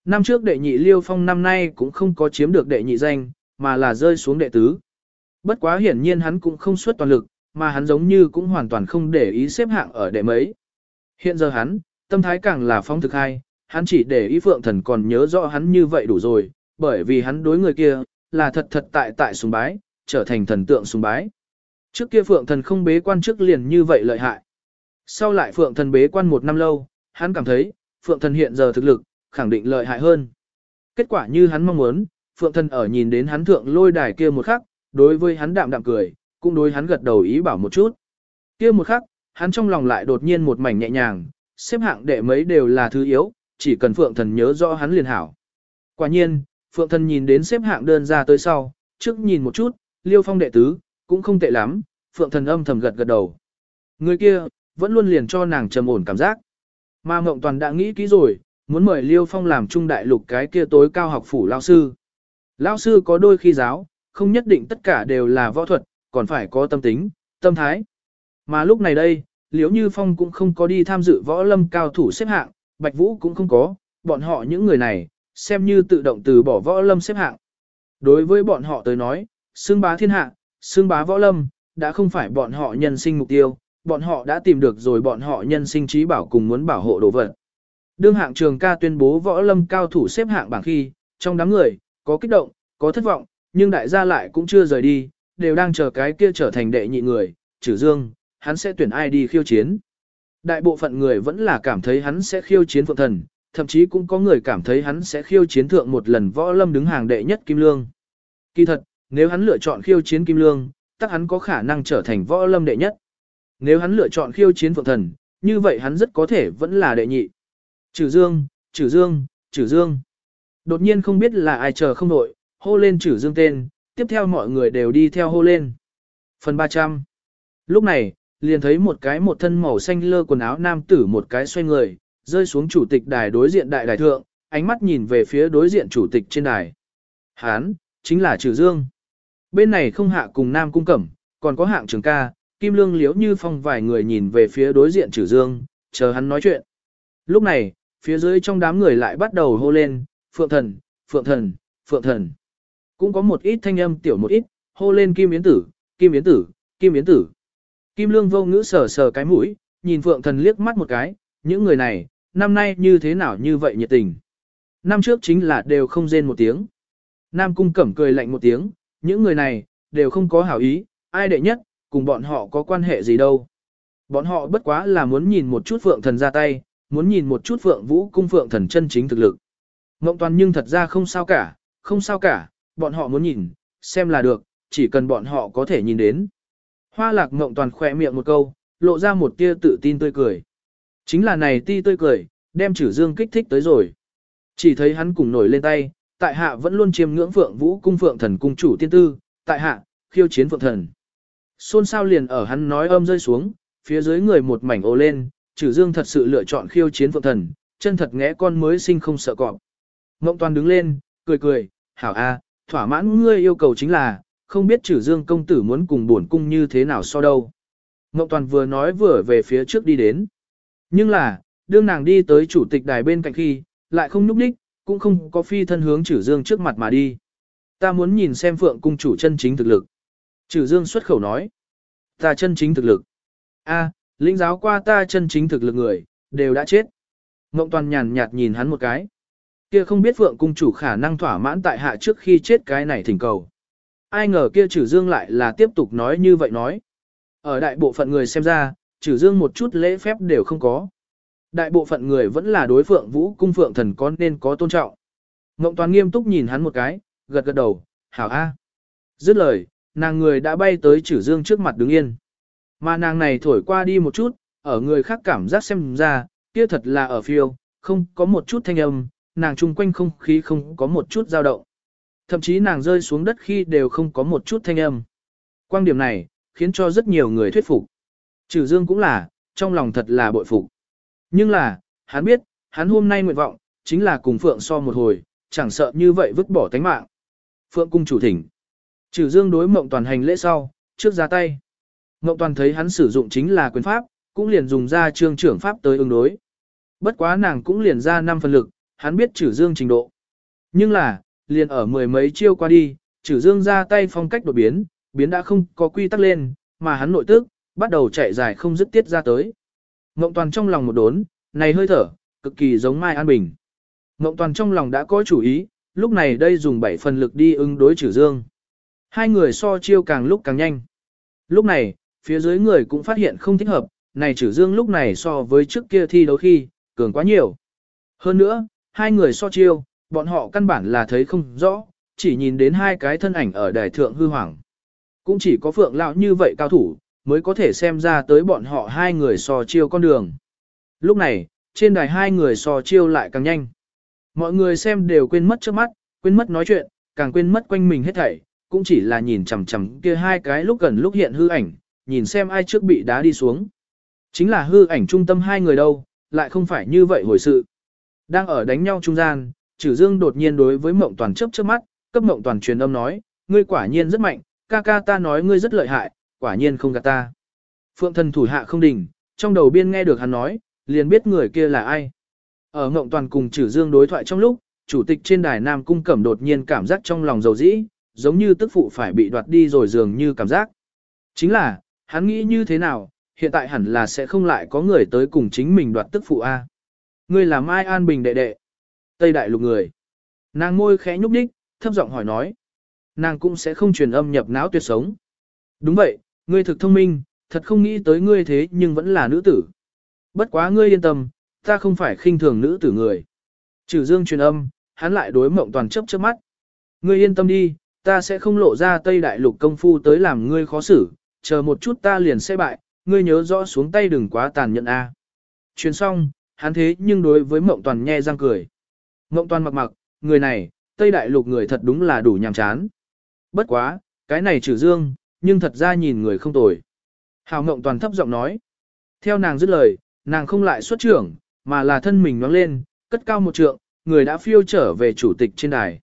Năm trước đệ nhị Liêu Phong năm nay cũng không có chiếm được đệ nhị danh, mà là rơi xuống đệ tứ. Bất quá hiển nhiên hắn cũng không xuất toàn lực, mà hắn giống như cũng hoàn toàn không để ý xếp hạng ở đệ mấy. Hiện giờ hắn, tâm thái càng là phong thực hay, hắn chỉ để ý Phượng Thần còn nhớ rõ hắn như vậy đủ rồi, bởi vì hắn đối người kia, là thật thật tại tại sùng bái, trở thành thần tượng sùng bái. Trước kia Phượng Thần không bế quan trước liền như vậy lợi hại. Sau lại Phượng Thần bế quan một năm lâu, hắn cảm thấy, Phượng Thần hiện giờ thực lực, khẳng định lợi hại hơn. Kết quả như hắn mong muốn, Phượng Thần ở nhìn đến hắn thượng lôi đài kia một khắc, đối với hắn đạm đạm cười, cũng đối hắn gật đầu ý bảo một chút. Kia một khắc, hắn trong lòng lại đột nhiên một mảnh nhẹ nhàng, xếp hạng đệ mấy đều là thứ yếu, chỉ cần Phượng Thần nhớ rõ hắn liền hảo. Quả nhiên, Phượng Thần nhìn đến xếp hạng đơn ra tới sau, trước nhìn một chút, Liêu Phong đệ tứ, cũng không tệ lắm, Phượng Thần âm thầm gật gật đầu. Người kia, vẫn luôn liền cho nàng trầm ổn cảm giác. Mà Ngộng Toàn đã nghĩ kỹ rồi, muốn mời Liêu Phong làm trung đại lục cái kia tối cao học phủ lao sư. Lao sư có đôi khi giáo, không nhất định tất cả đều là võ thuật, còn phải có tâm tính, tâm thái. Mà lúc này đây, Liễu Như Phong cũng không có đi tham dự võ lâm cao thủ xếp hạng, Bạch Vũ cũng không có, bọn họ những người này, xem như tự động từ bỏ võ lâm xếp hạng. Đối với bọn họ tới nói, xương bá thiên hạ, xương bá võ lâm, đã không phải bọn họ nhân sinh mục tiêu, bọn họ đã tìm được rồi bọn họ nhân sinh trí bảo cùng muốn bảo hộ đồ vật. Đương hạng trường ca tuyên bố võ lâm cao thủ xếp hạng bảng khi, trong đám người, có kích động, có thất vọng, nhưng đại gia lại cũng chưa rời đi, đều đang chờ cái kia trở thành đệ nhị người, trừ dương, hắn sẽ tuyển ai đi khiêu chiến. Đại bộ phận người vẫn là cảm thấy hắn sẽ khiêu chiến phượng thần, thậm chí cũng có người cảm thấy hắn sẽ khiêu chiến thượng một lần võ lâm đứng hàng đệ nhất Kim Lương. Kỳ thật, nếu hắn lựa chọn khiêu chiến Kim Lương, tắc hắn có khả năng trở thành võ lâm đệ nhất. Nếu hắn lựa chọn khiêu chiến phượng thần, như vậy hắn rất có thể vẫn là đệ nhị. Trừ dương, trừ dương, trừ dương. Đột nhiên không biết là ai chờ không đội, hô lên trừ dương tên, tiếp theo mọi người đều đi theo hô lên. Phần 300 Lúc này, liền thấy một cái một thân màu xanh lơ quần áo nam tử một cái xoay người, rơi xuống chủ tịch đài đối diện đại đài thượng, ánh mắt nhìn về phía đối diện chủ tịch trên đài. Hán, chính là trừ dương. Bên này không hạ cùng nam cung cẩm, còn có hạng trường ca, kim lương liếu như phong vài người nhìn về phía đối diện trừ dương, chờ hắn nói chuyện. Lúc này, phía dưới trong đám người lại bắt đầu hô lên, phượng thần, phượng thần, phượng thần. Cũng có một ít thanh âm tiểu một ít, hô lên kim yến tử, kim yến tử, kim yến tử. Kim lương vô ngữ sờ sờ cái mũi, nhìn phượng thần liếc mắt một cái, những người này, năm nay như thế nào như vậy nhiệt tình. Năm trước chính là đều không rên một tiếng. Nam cung cẩm cười lạnh một tiếng, những người này, đều không có hảo ý, ai đệ nhất, cùng bọn họ có quan hệ gì đâu. Bọn họ bất quá là muốn nhìn một chút phượng thần ra tay, muốn nhìn một chút phượng vũ cung phượng thần chân chính thực lực. Ngộng toàn nhưng thật ra không sao cả, không sao cả, bọn họ muốn nhìn, xem là được, chỉ cần bọn họ có thể nhìn đến. Hoa lạc ngộng toàn khỏe miệng một câu, lộ ra một tia tự tin tươi cười. Chính là này ti tươi cười, đem chử dương kích thích tới rồi. Chỉ thấy hắn cùng nổi lên tay, tại hạ vẫn luôn chiêm ngưỡng phượng vũ cung phượng thần cung chủ tiên tư, tại hạ, khiêu chiến phượng thần. Xôn sao liền ở hắn nói âm rơi xuống, phía dưới người một mảnh ồ lên, trừ dương thật sự lựa chọn khiêu chiến phượng thần, chân thật ngẽ con mới sinh không sợ cọp. Ngộng toàn đứng lên, cười cười, hảo a, thỏa mãn ngươi yêu cầu chính là, không biết trừ dương công tử muốn cùng buồn cung như thế nào so đâu. Ngộng toàn vừa nói vừa về phía trước đi đến. Nhưng là, đương nàng đi tới chủ tịch đài bên cạnh khi, lại không núp đích, cũng không có phi thân hướng trừ dương trước mặt mà đi. Ta muốn nhìn xem phượng cung chủ chân chính thực lực. Trừ dương xuất khẩu nói. Ta chân chính thực lực. A, lĩnh giáo qua ta chân chính thực lực người, đều đã chết. Ngộng toàn nhàn nhạt nhìn hắn một cái. Kia không biết Phượng cung chủ khả năng thỏa mãn tại hạ trước khi chết cái này thỉnh cầu. Ai ngờ kia trừ dương lại là tiếp tục nói như vậy nói. Ở đại bộ phận người xem ra, trừ dương một chút lễ phép đều không có. Đại bộ phận người vẫn là đối Phượng vũ cung Phượng thần con nên có tôn trọng. Ngộng toàn nghiêm túc nhìn hắn một cái, gật gật đầu, hảo a. Dứt lời, nàng người đã bay tới trừ dương trước mặt đứng yên. Mà nàng này thổi qua đi một chút, ở người khác cảm giác xem ra, kia thật là ở phiêu, không có một chút thanh âm, nàng chung quanh không khí không có một chút dao động. Thậm chí nàng rơi xuống đất khi đều không có một chút thanh âm. Quan điểm này, khiến cho rất nhiều người thuyết phục. Trừ dương cũng là, trong lòng thật là bội phục. Nhưng là, hắn biết, hắn hôm nay nguyện vọng, chính là cùng Phượng so một hồi, chẳng sợ như vậy vứt bỏ tánh mạng. Phượng cung chủ thỉnh. Trừ dương đối mộng toàn hành lễ sau, trước ra tay. Ngộng toàn thấy hắn sử dụng chính là quyền pháp, cũng liền dùng ra trương trưởng pháp tới ứng đối. Bất quá nàng cũng liền ra năm phần lực, hắn biết trừ dương trình độ. Nhưng là, liền ở mười mấy chiêu qua đi, trừ dương ra tay phong cách đột biến, biến đã không có quy tắc lên, mà hắn nội tức, bắt đầu chạy dài không dứt tiết ra tới. Ngộng toàn trong lòng một đốn, này hơi thở, cực kỳ giống Mai An Bình. Ngộng toàn trong lòng đã có chủ ý, lúc này đây dùng bảy phần lực đi ứng đối trừ dương. Hai người so chiêu càng lúc càng nhanh. Lúc này, phía dưới người cũng phát hiện không thích hợp, này trừ dương lúc này so với trước kia thi đấu khi, cường quá nhiều. Hơn nữa, hai người so chiêu, bọn họ căn bản là thấy không rõ, chỉ nhìn đến hai cái thân ảnh ở đài thượng hư hoàng. Cũng chỉ có phượng lão như vậy cao thủ, mới có thể xem ra tới bọn họ hai người so chiêu con đường. Lúc này, trên đài hai người so chiêu lại càng nhanh. Mọi người xem đều quên mất trước mắt, quên mất nói chuyện, càng quên mất quanh mình hết thảy, cũng chỉ là nhìn chằm chằm kia hai cái lúc gần lúc hiện hư ảnh, nhìn xem ai trước bị đá đi xuống. Chính là hư ảnh trung tâm hai người đâu, lại không phải như vậy hồi sự. Đang ở đánh nhau trung gian, Trử Dương đột nhiên đối với Mộng Toàn chớp chớp mắt, cấp Mộng Toàn truyền âm nói, ngươi quả nhiên rất mạnh, ca ca ta nói ngươi rất lợi hại, quả nhiên không gạt ta. Phượng thần thủ hạ không đỉnh, trong đầu biên nghe được hắn nói, liền biết người kia là ai. Ở Mộng Toàn cùng Trử Dương đối thoại trong lúc, chủ tịch trên đài Nam Cung Cẩm đột nhiên cảm giác trong lòng dầu dĩ, giống như tức phụ phải bị đoạt đi rồi dường như cảm giác. Chính là, hắn nghĩ như thế nào, hiện tại hẳn là sẽ không lại có người tới cùng chính mình đoạt tức phụ A. Ngươi là Mai An Bình đệ đệ. Tây đại lục người. Nàng môi khẽ nhúc nhích, thấp giọng hỏi nói. Nàng cũng sẽ không truyền âm nhập não tuyệt sống. Đúng vậy, ngươi thực thông minh, thật không nghĩ tới ngươi thế nhưng vẫn là nữ tử. Bất quá ngươi yên tâm, ta không phải khinh thường nữ tử người. Trừ dương truyền âm, hắn lại đối mộng toàn chấp chớp mắt. Ngươi yên tâm đi, ta sẽ không lộ ra Tây Đại Lục công phu tới làm ngươi khó xử, chờ một chút ta liền sẽ bại, ngươi nhớ rõ xuống tay đừng quá tàn nhẫn a. À. Truyền xong, hắn thế nhưng đối với Mộng Toàn nhe răng cười. Mộng Toàn mặc mặc, người này, Tây Đại Lục người thật đúng là đủ nhàm chán. Bất quá, cái này trừ dương, nhưng thật ra nhìn người không tồi. Hào Mộng Toàn thấp giọng nói. Theo nàng dứt lời, nàng không lại xuất trưởng, mà là thân mình nhoáng lên, cất cao một trượng, người đã phiêu trở về chủ tịch trên đài.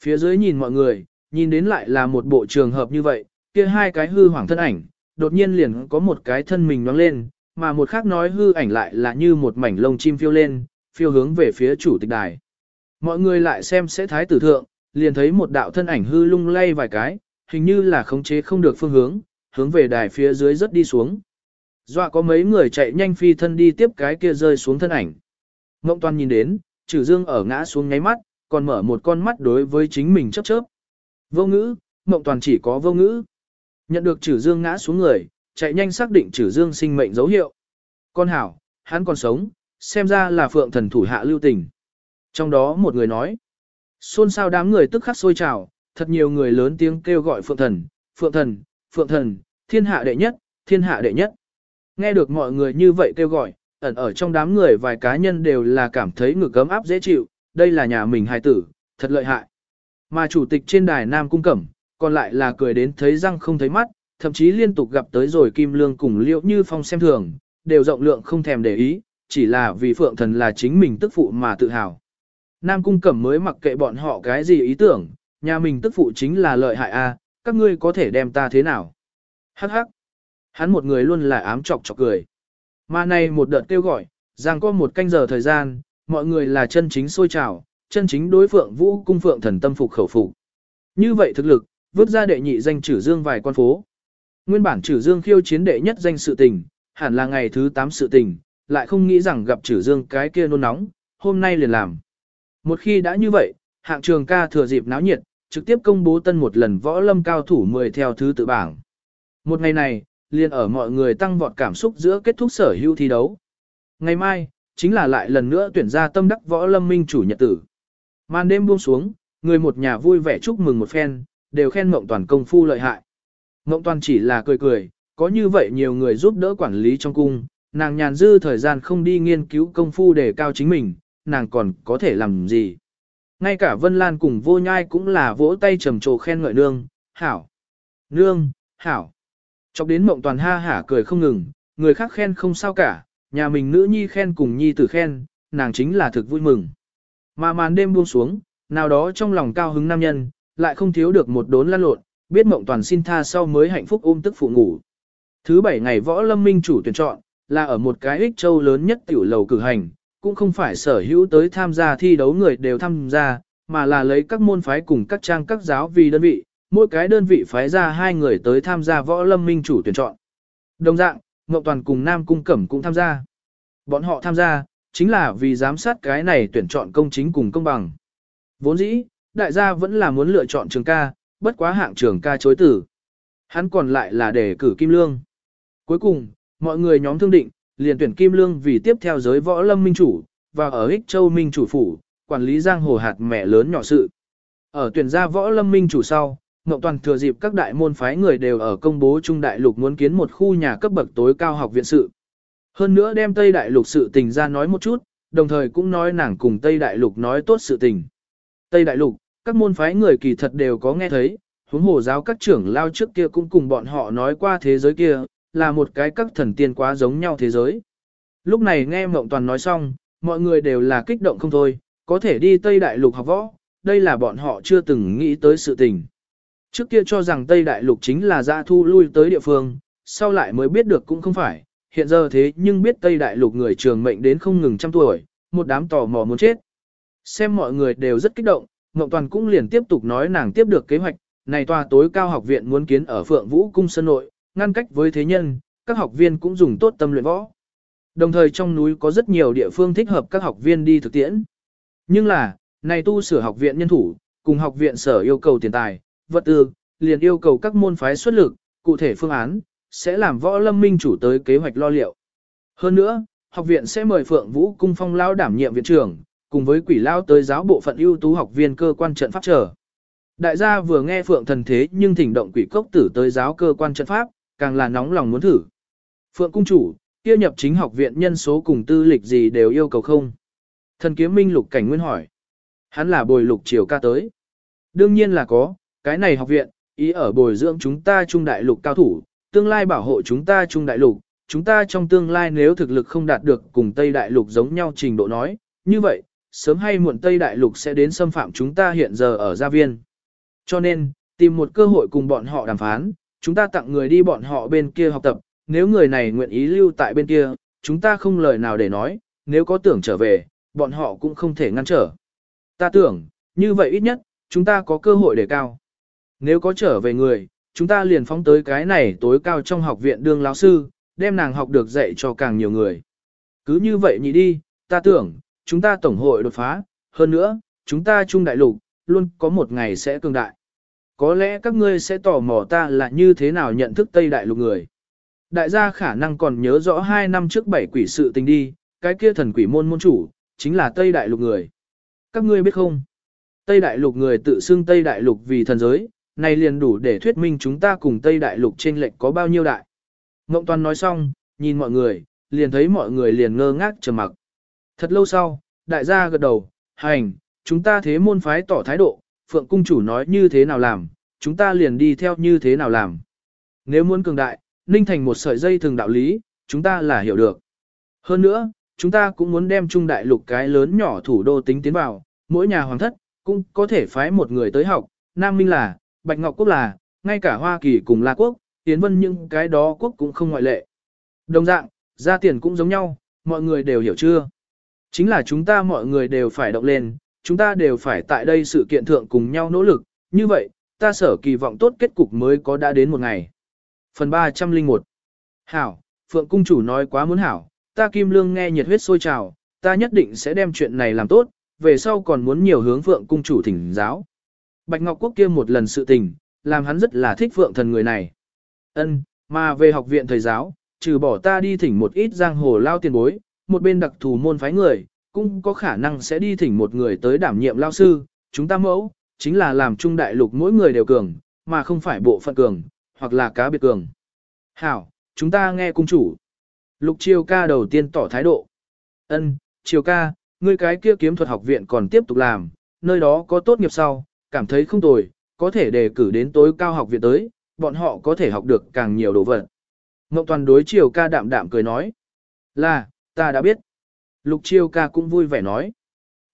Phía dưới nhìn mọi người, nhìn đến lại là một bộ trường hợp như vậy, kia hai cái hư hoàng thân ảnh, đột nhiên liền có một cái thân mình nhoáng lên, mà một khác nói hư ảnh lại là như một mảnh lông chim phiêu lên, phiêu hướng về phía chủ tịch đài. Mọi người lại xem sẽ thái tử thượng, liền thấy một đạo thân ảnh hư lung lay vài cái, hình như là khống chế không được phương hướng, hướng về đài phía dưới rất đi xuống. Dọa có mấy người chạy nhanh phi thân đi tiếp cái kia rơi xuống thân ảnh. Ngộng toàn nhìn đến, trừ dương ở ngã xuống nháy mắt, còn mở một con mắt đối với chính mình chớp chớp. Vô ngữ, Ngộng toàn chỉ có vô ngữ. Nhận được Trử dương ngã xuống người, chạy nhanh xác định Trử dương sinh mệnh dấu hiệu. Con hảo, hắn còn sống, xem ra là phượng thần thủ hạ lưu tình. Trong đó một người nói, xôn xao đám người tức khắc sôi trào, thật nhiều người lớn tiếng kêu gọi phượng thần, phượng thần, phượng thần, thiên hạ đệ nhất, thiên hạ đệ nhất. Nghe được mọi người như vậy kêu gọi, ẩn ở trong đám người vài cá nhân đều là cảm thấy ngực cấm áp dễ chịu, đây là nhà mình hài tử, thật lợi hại. Mà chủ tịch trên đài Nam Cung Cẩm, còn lại là cười đến thấy răng không thấy mắt, thậm chí liên tục gặp tới rồi Kim Lương cùng Liễu Như Phong xem thường, đều rộng lượng không thèm để ý, chỉ là vì Phượng Thần là chính mình tức phụ mà tự hào. Nam Cung Cẩm mới mặc kệ bọn họ cái gì ý tưởng, nhà mình tức phụ chính là lợi hại a, các ngươi có thể đem ta thế nào? Hắc hắc. Hắn một người luôn là ám chọc chọc cười. Mà nay một đợt kêu gọi, rằng có một canh giờ thời gian, mọi người là chân chính sôi trào, chân chính đối phượng vũ cung phượng thần tâm phục khẩu phục. Như vậy thực lực, vứt ra đệ nhị danh trừ dương vài con phố. Nguyên bản trừ dương khiêu chiến đệ nhất danh sự tình, hẳn là ngày thứ 8 sự tình, lại không nghĩ rằng gặp trừ dương cái kia nôn nóng, hôm nay liền làm. Một khi đã như vậy, hạng trường ca thừa dịp náo nhiệt, trực tiếp công bố tân một lần võ lâm cao thủ 10 theo thứ tự bảng. Một ngày này, liền ở mọi người tăng vọt cảm xúc giữa kết thúc sở hữu thi đấu. Ngày mai, chính là lại lần nữa tuyển ra tâm đắc võ lâm minh chủ nhật tử. Màn đêm buông xuống, người một nhà vui vẻ chúc mừng một phen, đều khen Ngộng Toàn công phu lợi hại. Ngộng Toàn chỉ là cười cười, có như vậy nhiều người giúp đỡ quản lý trong cung, nàng nhàn dư thời gian không đi nghiên cứu công phu để cao chính mình, nàng còn có thể làm gì. Ngay cả Vân Lan cùng vô nhai cũng là vỗ tay trầm trồ khen ngợi nương, hảo, nương, hảo. Chọc đến mộng toàn ha hả cười không ngừng, người khác khen không sao cả, nhà mình nữ nhi khen cùng nhi tử khen, nàng chính là thực vui mừng. Mà màn đêm buông xuống, nào đó trong lòng cao hứng nam nhân, lại không thiếu được một đốn lăn lộn, biết mộng toàn xin tha sau mới hạnh phúc ôm tức phụ ngủ. Thứ bảy ngày võ lâm minh chủ tuyển chọn, là ở một cái ích châu lớn nhất tiểu lầu cử hành, cũng không phải sở hữu tới tham gia thi đấu người đều tham gia, mà là lấy các môn phái cùng các trang các giáo vì đơn vị, mỗi cái đơn vị phái ra hai người tới tham gia võ lâm minh chủ tuyển chọn. Đồng dạng, Ngọc Toàn cùng Nam Cung Cẩm cũng tham gia. Bọn họ tham gia, chính là vì giám sát cái này tuyển chọn công chính cùng công bằng. Vốn dĩ, đại gia vẫn là muốn lựa chọn trường ca, bất quá hạng trường ca chối tử. Hắn còn lại là để cử Kim Lương. Cuối cùng, mọi người nhóm thương định, liền tuyển Kim Lương vì tiếp theo giới võ lâm minh chủ, và ở Ích Châu Minh chủ phủ, quản lý giang hồ hạt mẹ lớn nhỏ sự. Ở tuyển gia võ lâm minh chủ sau, Ngọc Toàn thừa dịp các đại môn phái người đều ở công bố Trung Đại Lục muốn kiến một khu nhà cấp bậc tối cao học viện sự. Hơn nữa đem Tây Đại Lục sự tình ra nói một chút, đồng thời cũng nói nàng cùng Tây Đại Lục nói tốt sự tình. Tây Đại Lục, các môn phái người kỳ thật đều có nghe thấy, huống hồ giáo các trưởng lao trước kia cũng cùng bọn họ nói qua thế giới kia, là một cái các thần tiên quá giống nhau thế giới. Lúc này nghe Mộng Toàn nói xong, mọi người đều là kích động không thôi, có thể đi Tây Đại Lục học võ, đây là bọn họ chưa từng nghĩ tới sự tình. Trước kia cho rằng Tây Đại Lục chính là dã thu lui tới địa phương, sau lại mới biết được cũng không phải, hiện giờ thế nhưng biết Tây Đại Lục người trường mệnh đến không ngừng trăm tuổi, một đám tò mò muốn chết. Xem mọi người đều rất kích động, Ngộng Toàn cũng liền tiếp tục nói nàng tiếp được kế hoạch, này tòa tối cao học viện muốn kiến ở Phượng Vũ Cung Sơn Nội, ngăn cách với thế nhân, các học viên cũng dùng tốt tâm luyện võ. Đồng thời trong núi có rất nhiều địa phương thích hợp các học viên đi thực tiễn. Nhưng là, này tu sửa học viện nhân thủ, cùng học viện sở yêu cầu tiền tài, vật tư, liền yêu cầu các môn phái xuất lực, cụ thể phương án, sẽ làm võ lâm minh chủ tới kế hoạch lo liệu. Hơn nữa, học viện sẽ mời Phượng Vũ Cung Phong Lao đảm nhiệm viện trưởng, cùng với quỷ lao tới giáo bộ phận ưu tú học viên cơ quan trận pháp trở. Đại gia vừa nghe Phượng thần thế nhưng thỉnh động quỷ cốc tử tới giáo cơ quan trận pháp, càng là nóng lòng muốn thử. Phượng cung chủ, kia nhập chính học viện nhân số cùng tư lịch gì đều yêu cầu không? Thần kiếm minh lục cảnh nguyên hỏi. Hắn là bồi lục triều ca tới. Đương nhiên là có, cái này học viện, ý ở bồi dưỡng chúng ta trung đại lục cao thủ, tương lai bảo hộ chúng ta trung đại lục, chúng ta trong tương lai nếu thực lực không đạt được cùng Tây đại lục giống nhau trình độ nói, như vậy, sớm hay muộn Tây đại lục sẽ đến xâm phạm chúng ta hiện giờ ở gia viên. Cho nên, tìm một cơ hội cùng bọn họ đàm phán, chúng ta tặng người đi bọn họ bên kia học tập, nếu người này nguyện ý lưu tại bên kia, chúng ta không lời nào để nói, nếu có tưởng trở về, bọn họ cũng không thể ngăn trở. Ta tưởng, như vậy ít nhất, chúng ta có cơ hội để cao. Nếu có trở về người, chúng ta liền phóng tới cái này tối cao trong học viện đương lão sư, đem nàng học được dạy cho càng nhiều người. Cứ như vậy nhị đi, ta tưởng, chúng ta tổng hội đột phá, hơn nữa, chúng ta trung đại lục, luôn có một ngày sẽ cường đại. Có lẽ các ngươi sẽ tò mò ta là như thế nào nhận thức Tây Đại Lục người. Đại gia khả năng còn nhớ rõ hai năm trước bảy quỷ sự tình đi, cái kia thần quỷ môn môn chủ, chính là Tây Đại Lục người. Các ngươi biết không? Tây Đại Lục người tự xưng Tây Đại Lục vì thần giới, này liền đủ để thuyết minh chúng ta cùng Tây Đại Lục trên lệch có bao nhiêu đại. Ngộng Toàn nói xong, nhìn mọi người, liền thấy mọi người liền ngơ ngác trầm mặc. Thật lâu sau, đại gia gật đầu, hành, chúng ta thế môn phái tỏ thái độ, Phượng Cung Chủ nói như thế nào làm, chúng ta liền đi theo như thế nào làm. Nếu muốn cường đại, ninh thành một sợi dây thường đạo lý, chúng ta là hiểu được. Hơn nữa, chúng ta cũng muốn đem trung đại lục cái lớn nhỏ thủ đô tính tiến vào, mỗi nhà hoàng thất, cũng có thể phái một người tới học, Nam Minh là, Bạch Ngọc Quốc là, ngay cả Hoa Kỳ cùng La Quốc, Tiến Vân những cái đó quốc cũng không ngoại lệ. Đồng dạng, ra tiền cũng giống nhau, mọi người đều hiểu chưa? Chính là chúng ta mọi người đều phải động lên, chúng ta đều phải tại đây sự kiện thượng cùng nhau nỗ lực, như vậy, ta sở kỳ vọng tốt kết cục mới có đã đến một ngày. Phần 301 Hảo, Phượng Cung Chủ nói quá muốn hảo, ta Kim Lương nghe nhiệt huyết sôi trào, ta nhất định sẽ đem chuyện này làm tốt, về sau còn muốn nhiều hướng Phượng Cung Chủ thỉnh giáo. Bạch Ngọc Quốc kia một lần sự tình, làm hắn rất là thích Phượng thần người này. Ân, mà về học viện thầy giáo, trừ bỏ ta đi thỉnh một ít giang hồ lao tiền bối, một bên đặc thù môn phái người, cũng có khả năng sẽ đi thỉnh một người tới đảm nhiệm lao sư, chúng ta mẫu, chính là làm trung đại lục mỗi người đều cường, mà không phải bộ phận cường, hoặc là cá biệt cường. Hảo, chúng ta nghe cung chủ. Lục Triều ca đầu tiên tỏ thái độ. Ân, Triều ca, ngươi cái kia kiếm thuật học viện còn tiếp tục làm, nơi đó có tốt nghiệp sau, cảm thấy không tồi, có thể đề cử đến tối cao học viện tới, bọn họ có thể học được càng nhiều đồ vật. Ngọc Toàn đối Triều ca đạm đạm cười nói. Là, ta đã biết. Lục Chiêu ca cũng vui vẻ nói.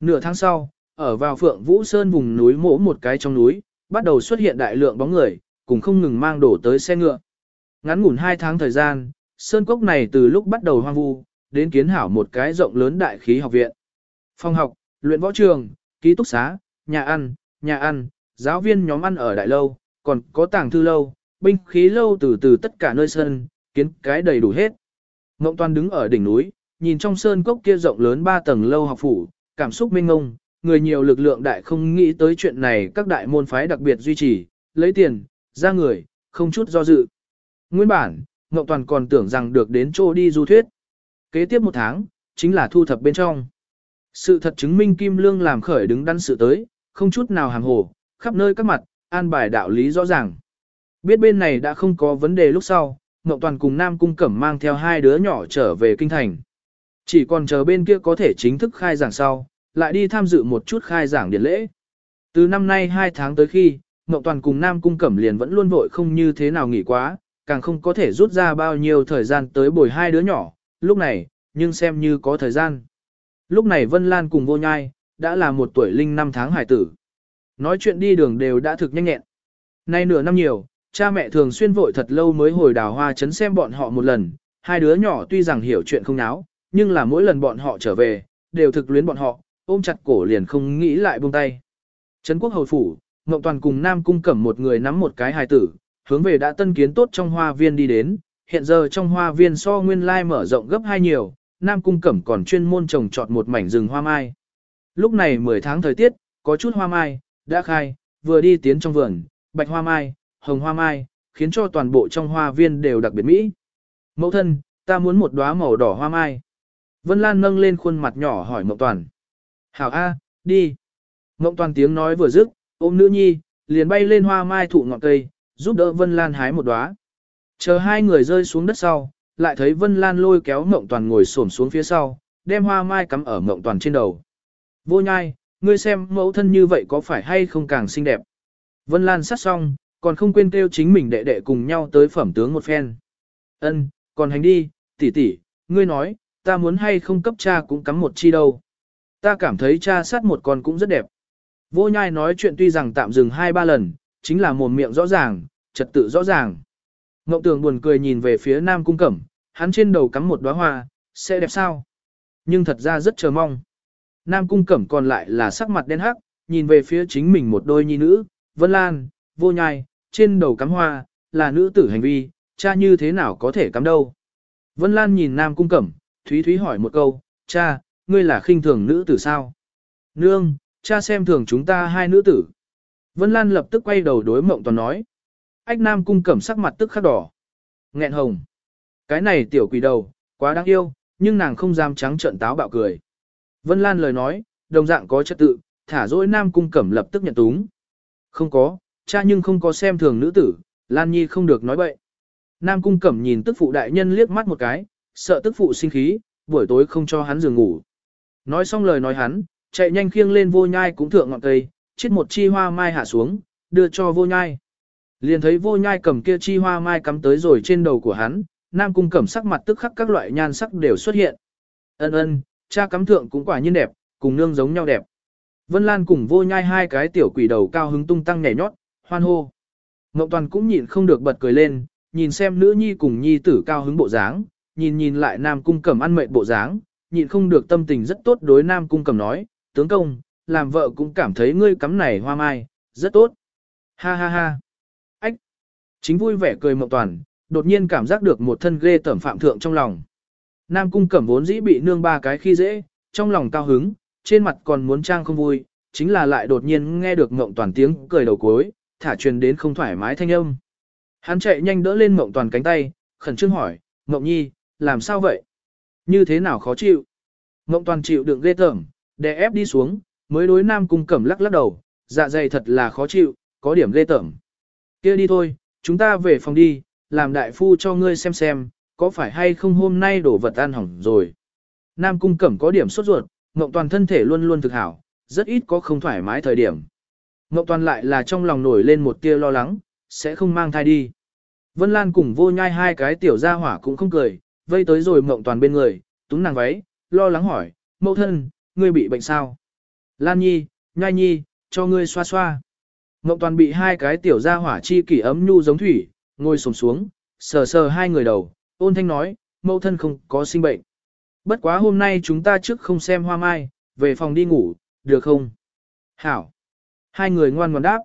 Nửa tháng sau, ở vào Phượng Vũ Sơn vùng núi mỗ một cái trong núi, bắt đầu xuất hiện đại lượng bóng người, cùng không ngừng mang đổ tới xe ngựa. Ngắn ngủn hai tháng thời gian, Sơn Cốc này từ lúc bắt đầu hoang vu, đến kiến hảo một cái rộng lớn đại khí học viện. Phòng học, luyện võ trường, ký túc xá, nhà ăn, nhà ăn, giáo viên nhóm ăn ở đại lâu, còn có tàng thư lâu, binh khí lâu từ từ tất cả nơi sân, kiến cái đầy đủ hết. Ngộng Toàn đứng ở đỉnh núi, nhìn trong sơn cốc kia rộng lớn ba tầng lâu học phủ, cảm xúc mênh ngông, người nhiều lực lượng đại không nghĩ tới chuyện này các đại môn phái đặc biệt duy trì, lấy tiền, ra người, không chút do dự. Nguyên bản, Ngọc Toàn còn tưởng rằng được đến chỗ đi du thuyết. Kế tiếp một tháng, chính là thu thập bên trong. Sự thật chứng minh Kim Lương làm khởi đứng đắn sự tới, không chút nào hàng hồ, khắp nơi các mặt, an bài đạo lý rõ ràng. Biết bên này đã không có vấn đề lúc sau, Ngọc Toàn cùng Nam Cung Cẩm mang theo hai đứa nhỏ trở về kinh thành. Chỉ còn chờ bên kia có thể chính thức khai giảng sau, lại đi tham dự một chút khai giảng điển lễ. Từ năm nay 2 tháng tới khi, Ngọc Toàn cùng Nam Cung Cẩm liền vẫn luôn vội không như thế nào nghỉ quá, càng không có thể rút ra bao nhiêu thời gian tới bồi hai đứa nhỏ, lúc này, nhưng xem như có thời gian. Lúc này Vân Lan cùng vô nhai, đã là một tuổi linh năm tháng hải tử. Nói chuyện đi đường đều đã thực nhanh nhẹn. Nay nửa năm nhiều, cha mẹ thường xuyên vội thật lâu mới hồi đào hoa chấn xem bọn họ một lần, hai đứa nhỏ tuy rằng hiểu chuyện không náo, nhưng là mỗi lần bọn họ trở về, đều thực luyến bọn họ, ôm chặt cổ liền không nghĩ lại buông tay. Trấn quốc hầu phủ, Ngọc Toàn cùng Nam Cung Cẩm một người nắm một cái hài tử, hướng về đã tân kiến tốt trong hoa viên đi đến, hiện giờ trong hoa viên so nguyên lai mở rộng gấp hai nhiều, Nam Cung Cẩm còn chuyên môn trồng trọt một mảnh rừng hoa mai. Lúc này 10 tháng thời tiết, có chút hoa mai, đã khai, vừa đi tiến trong vườn, bạch hoa mai, hồng hoa mai, khiến cho toàn bộ trong hoa viên đều đặc biệt mỹ. Mẫu thân, ta muốn một đóa màu đỏ hoa mai. Vân Lan nâng lên khuôn mặt nhỏ hỏi Mộng Toàn. Hảo A, đi. Mộng Toàn tiếng nói vừa dứt, ôm nữ nhi, liền bay lên hoa mai thụ ngọn cây, giúp đỡ Vân Lan hái một đóa. Chờ hai người rơi xuống đất sau, lại thấy Vân Lan lôi kéo Mộng Toàn ngồi xổm xuống phía sau, đem hoa mai cắm ở Mộng Toàn trên đầu. Vô nhai, ngươi xem mẫu thân như vậy có phải hay không càng xinh đẹp. Vân Lan sát xong, còn không quên kêu chính mình đệ đệ cùng nhau tới phẩm tướng một phen. Ân, còn hành đi, tỷ tỷ, ngươi nói, ta muốn hay không cấp cha cũng cắm một chi đâu. Ta cảm thấy cha sát một con cũng rất đẹp. Vô nhai nói chuyện tuy rằng tạm dừng hai ba lần, chính là mồm miệng rõ ràng, trật tự rõ ràng. Ngộng tường buồn cười nhìn về phía nam cung cẩm, hắn trên đầu cắm một đóa hoa, sẽ đẹp sao? Nhưng thật ra rất chờ mong. Nam cung cẩm còn lại là sắc mặt đen hắc, nhìn về phía chính mình một đôi nhi nữ, Vân Lan, vô nhai, trên đầu cắm hoa, là nữ tử hành vi, cha như thế nào có thể cắm đâu. Vân Lan nhìn Nam cung cẩm, Thúy Thúy hỏi một câu, cha, ngươi là khinh thường nữ tử sao? Nương, cha xem thường chúng ta hai nữ tử. Vân Lan lập tức quay đầu đối mộng toàn nói. Ách Nam cung cẩm sắc mặt tức khắc đỏ. Nghẹn hồng. Cái này tiểu quỷ đầu, quá đáng yêu, nhưng nàng không dám trắng trợn táo bạo cười. Vân Lan lời nói, đồng dạng có trật tự, thả dỗi Nam cung cẩm lập tức nhận túng. Không có, cha nhưng không có xem thường nữ tử, Lan Nhi không được nói bậy. Nam cung cẩm nhìn tức phụ đại nhân liếc mắt một cái, sợ tức phụ sinh khí, buổi tối không cho hắn giường ngủ. Nói xong lời nói hắn, chạy nhanh khiêng lên vô nhai cũng thượng ngọn cây, chết một chi hoa mai hạ xuống, đưa cho vô nhai. Liền thấy vô nhai cầm kia chi hoa mai cắm tới rồi trên đầu của hắn, nam cung cẩm sắc mặt tức khắc các loại nhan sắc đều xuất hiện. Ân ân, cha cắm thượng cũng quả nhiên đẹp, cùng nương giống nhau đẹp. Vân Lan cùng vô nhai hai cái tiểu quỷ đầu cao hứng tung tăng nhảy nhót, hoan hô. Ngọc Toàn cũng nhịn không được bật cười lên, nhìn xem nữ nhi cùng nhi tử cao hứng bộ dáng, nhìn nhìn lại nam cung cẩm ăn mệt bộ dáng, nhịn không được tâm tình rất tốt đối nam cung cẩm nói, tướng công, làm vợ cũng cảm thấy ngươi cắm này hoa mai, rất tốt. Ha ha ha. Ách. Chính vui vẻ cười mộng toàn, đột nhiên cảm giác được một thân ghê tẩm phạm thượng trong lòng. Nam cung cẩm vốn dĩ bị nương ba cái khi dễ, trong lòng cao hứng, trên mặt còn muốn trang không vui, chính là lại đột nhiên nghe được mộng toàn tiếng cười đầu cuối, thả truyền đến không thoải mái thanh âm. Hắn chạy nhanh đỡ lên mộng toàn cánh tay, khẩn trương hỏi, mộng nhi, làm sao vậy? Như thế nào khó chịu? Mộng toàn chịu đựng ghê tởm, đè ép đi xuống, mới đối nam cung cẩm lắc lắc đầu, dạ dày thật là khó chịu, có điểm ghê tởm. kia đi thôi, chúng ta về phòng đi, làm đại phu cho ngươi xem xem, có phải hay không hôm nay đổ vật ăn hỏng rồi. Nam cung cẩm có điểm sốt ruột, mộng toàn thân thể luôn luôn thực hảo, rất ít có không thoải mái thời điểm. Mộng toàn lại là trong lòng nổi lên một tia lo lắng, sẽ không mang thai đi. Vân Lan cùng vô nhai hai cái tiểu gia hỏa cũng không cười, vây tới rồi mộng toàn bên người, túng nàng váy, lo lắng hỏi, mẫu thân, ngươi bị bệnh sao? Lan Nhi, Nhai Nhi, cho ngươi xoa xoa. Mộng toàn bị hai cái tiểu gia hỏa chi kỷ ấm nhu giống thủy, ngồi sồm xuống, sờ sờ hai người đầu, ôn thanh nói, mẫu thân không có sinh bệnh. Bất quá hôm nay chúng ta trước không xem hoa mai, về phòng đi ngủ, được không? Hảo. Hai người ngoan ngoãn đáp.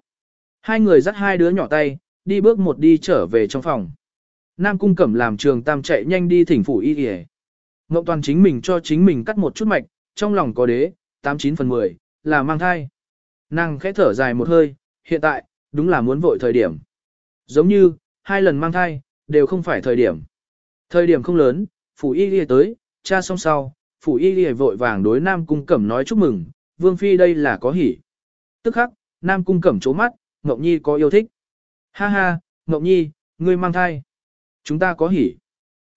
Hai người dắt hai đứa nhỏ tay, đi bước một đi trở về trong phòng. Nam cung cẩm làm trường tam chạy nhanh đi thỉnh phủ y y Ngộng toàn chính mình cho chính mình cắt một chút mạch, trong lòng có đế, 89 phần 10, là mang thai. Nàng khẽ thở dài một hơi, hiện tại, đúng là muốn vội thời điểm. Giống như, hai lần mang thai, đều không phải thời điểm. Thời điểm không lớn, phủ y y tới, cha xong sau, phủ y y vội vàng đối Nam cung cẩm nói chúc mừng, vương phi đây là có hỉ. Tức khắc, Nam cung cẩm chố mắt, Ngọc Nhi có yêu thích. Ha ha, Ngọc Nhi, ngươi mang thai. Chúng ta có hỉ.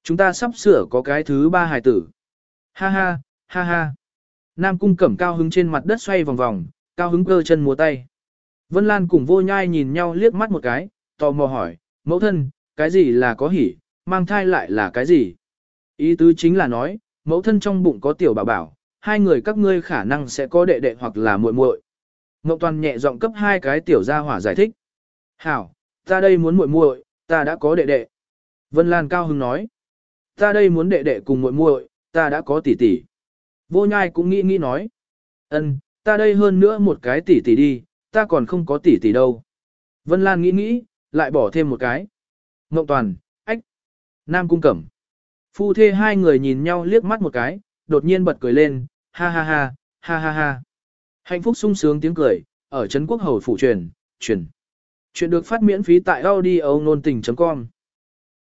Chúng ta sắp sửa có cái thứ ba hài tử. Ha ha, ha ha. Nam cung cẩm cao hứng trên mặt đất xoay vòng vòng, cao hứng cơ chân múa tay. Vân Lan cùng vô nhai nhìn nhau liếc mắt một cái, tò mò hỏi, mẫu thân, cái gì là có hỉ, mang thai lại là cái gì? Ý tứ chính là nói, mẫu thân trong bụng có tiểu bảo bảo, hai người các ngươi khả năng sẽ có đệ đệ hoặc là muội muội. Ngọc Toàn nhẹ giọng cấp hai cái tiểu gia hỏa giải thích. Hảo, ta đây muốn muội muội, ta đã có đệ đệ. Vân Lan cao hứng nói. Ta đây muốn đệ đệ cùng muội muội, ta đã có tỷ tỷ. Vô nhai cũng nghĩ nghĩ nói. Ân, ta đây hơn nữa một cái tỷ tỷ đi, ta còn không có tỷ tỷ đâu. Vân Lan nghĩ nghĩ, lại bỏ thêm một cái. Ngộng Toàn, ách, Nam Cung Cẩm. Phu thê hai người nhìn nhau liếc mắt một cái, đột nhiên bật cười lên, ha ha ha, ha ha ha. Hạnh phúc sung sướng tiếng cười, ở Trấn Quốc Hầu phủ truyền, truyền. Chuyện được phát miễn phí tại audio nôn tình.com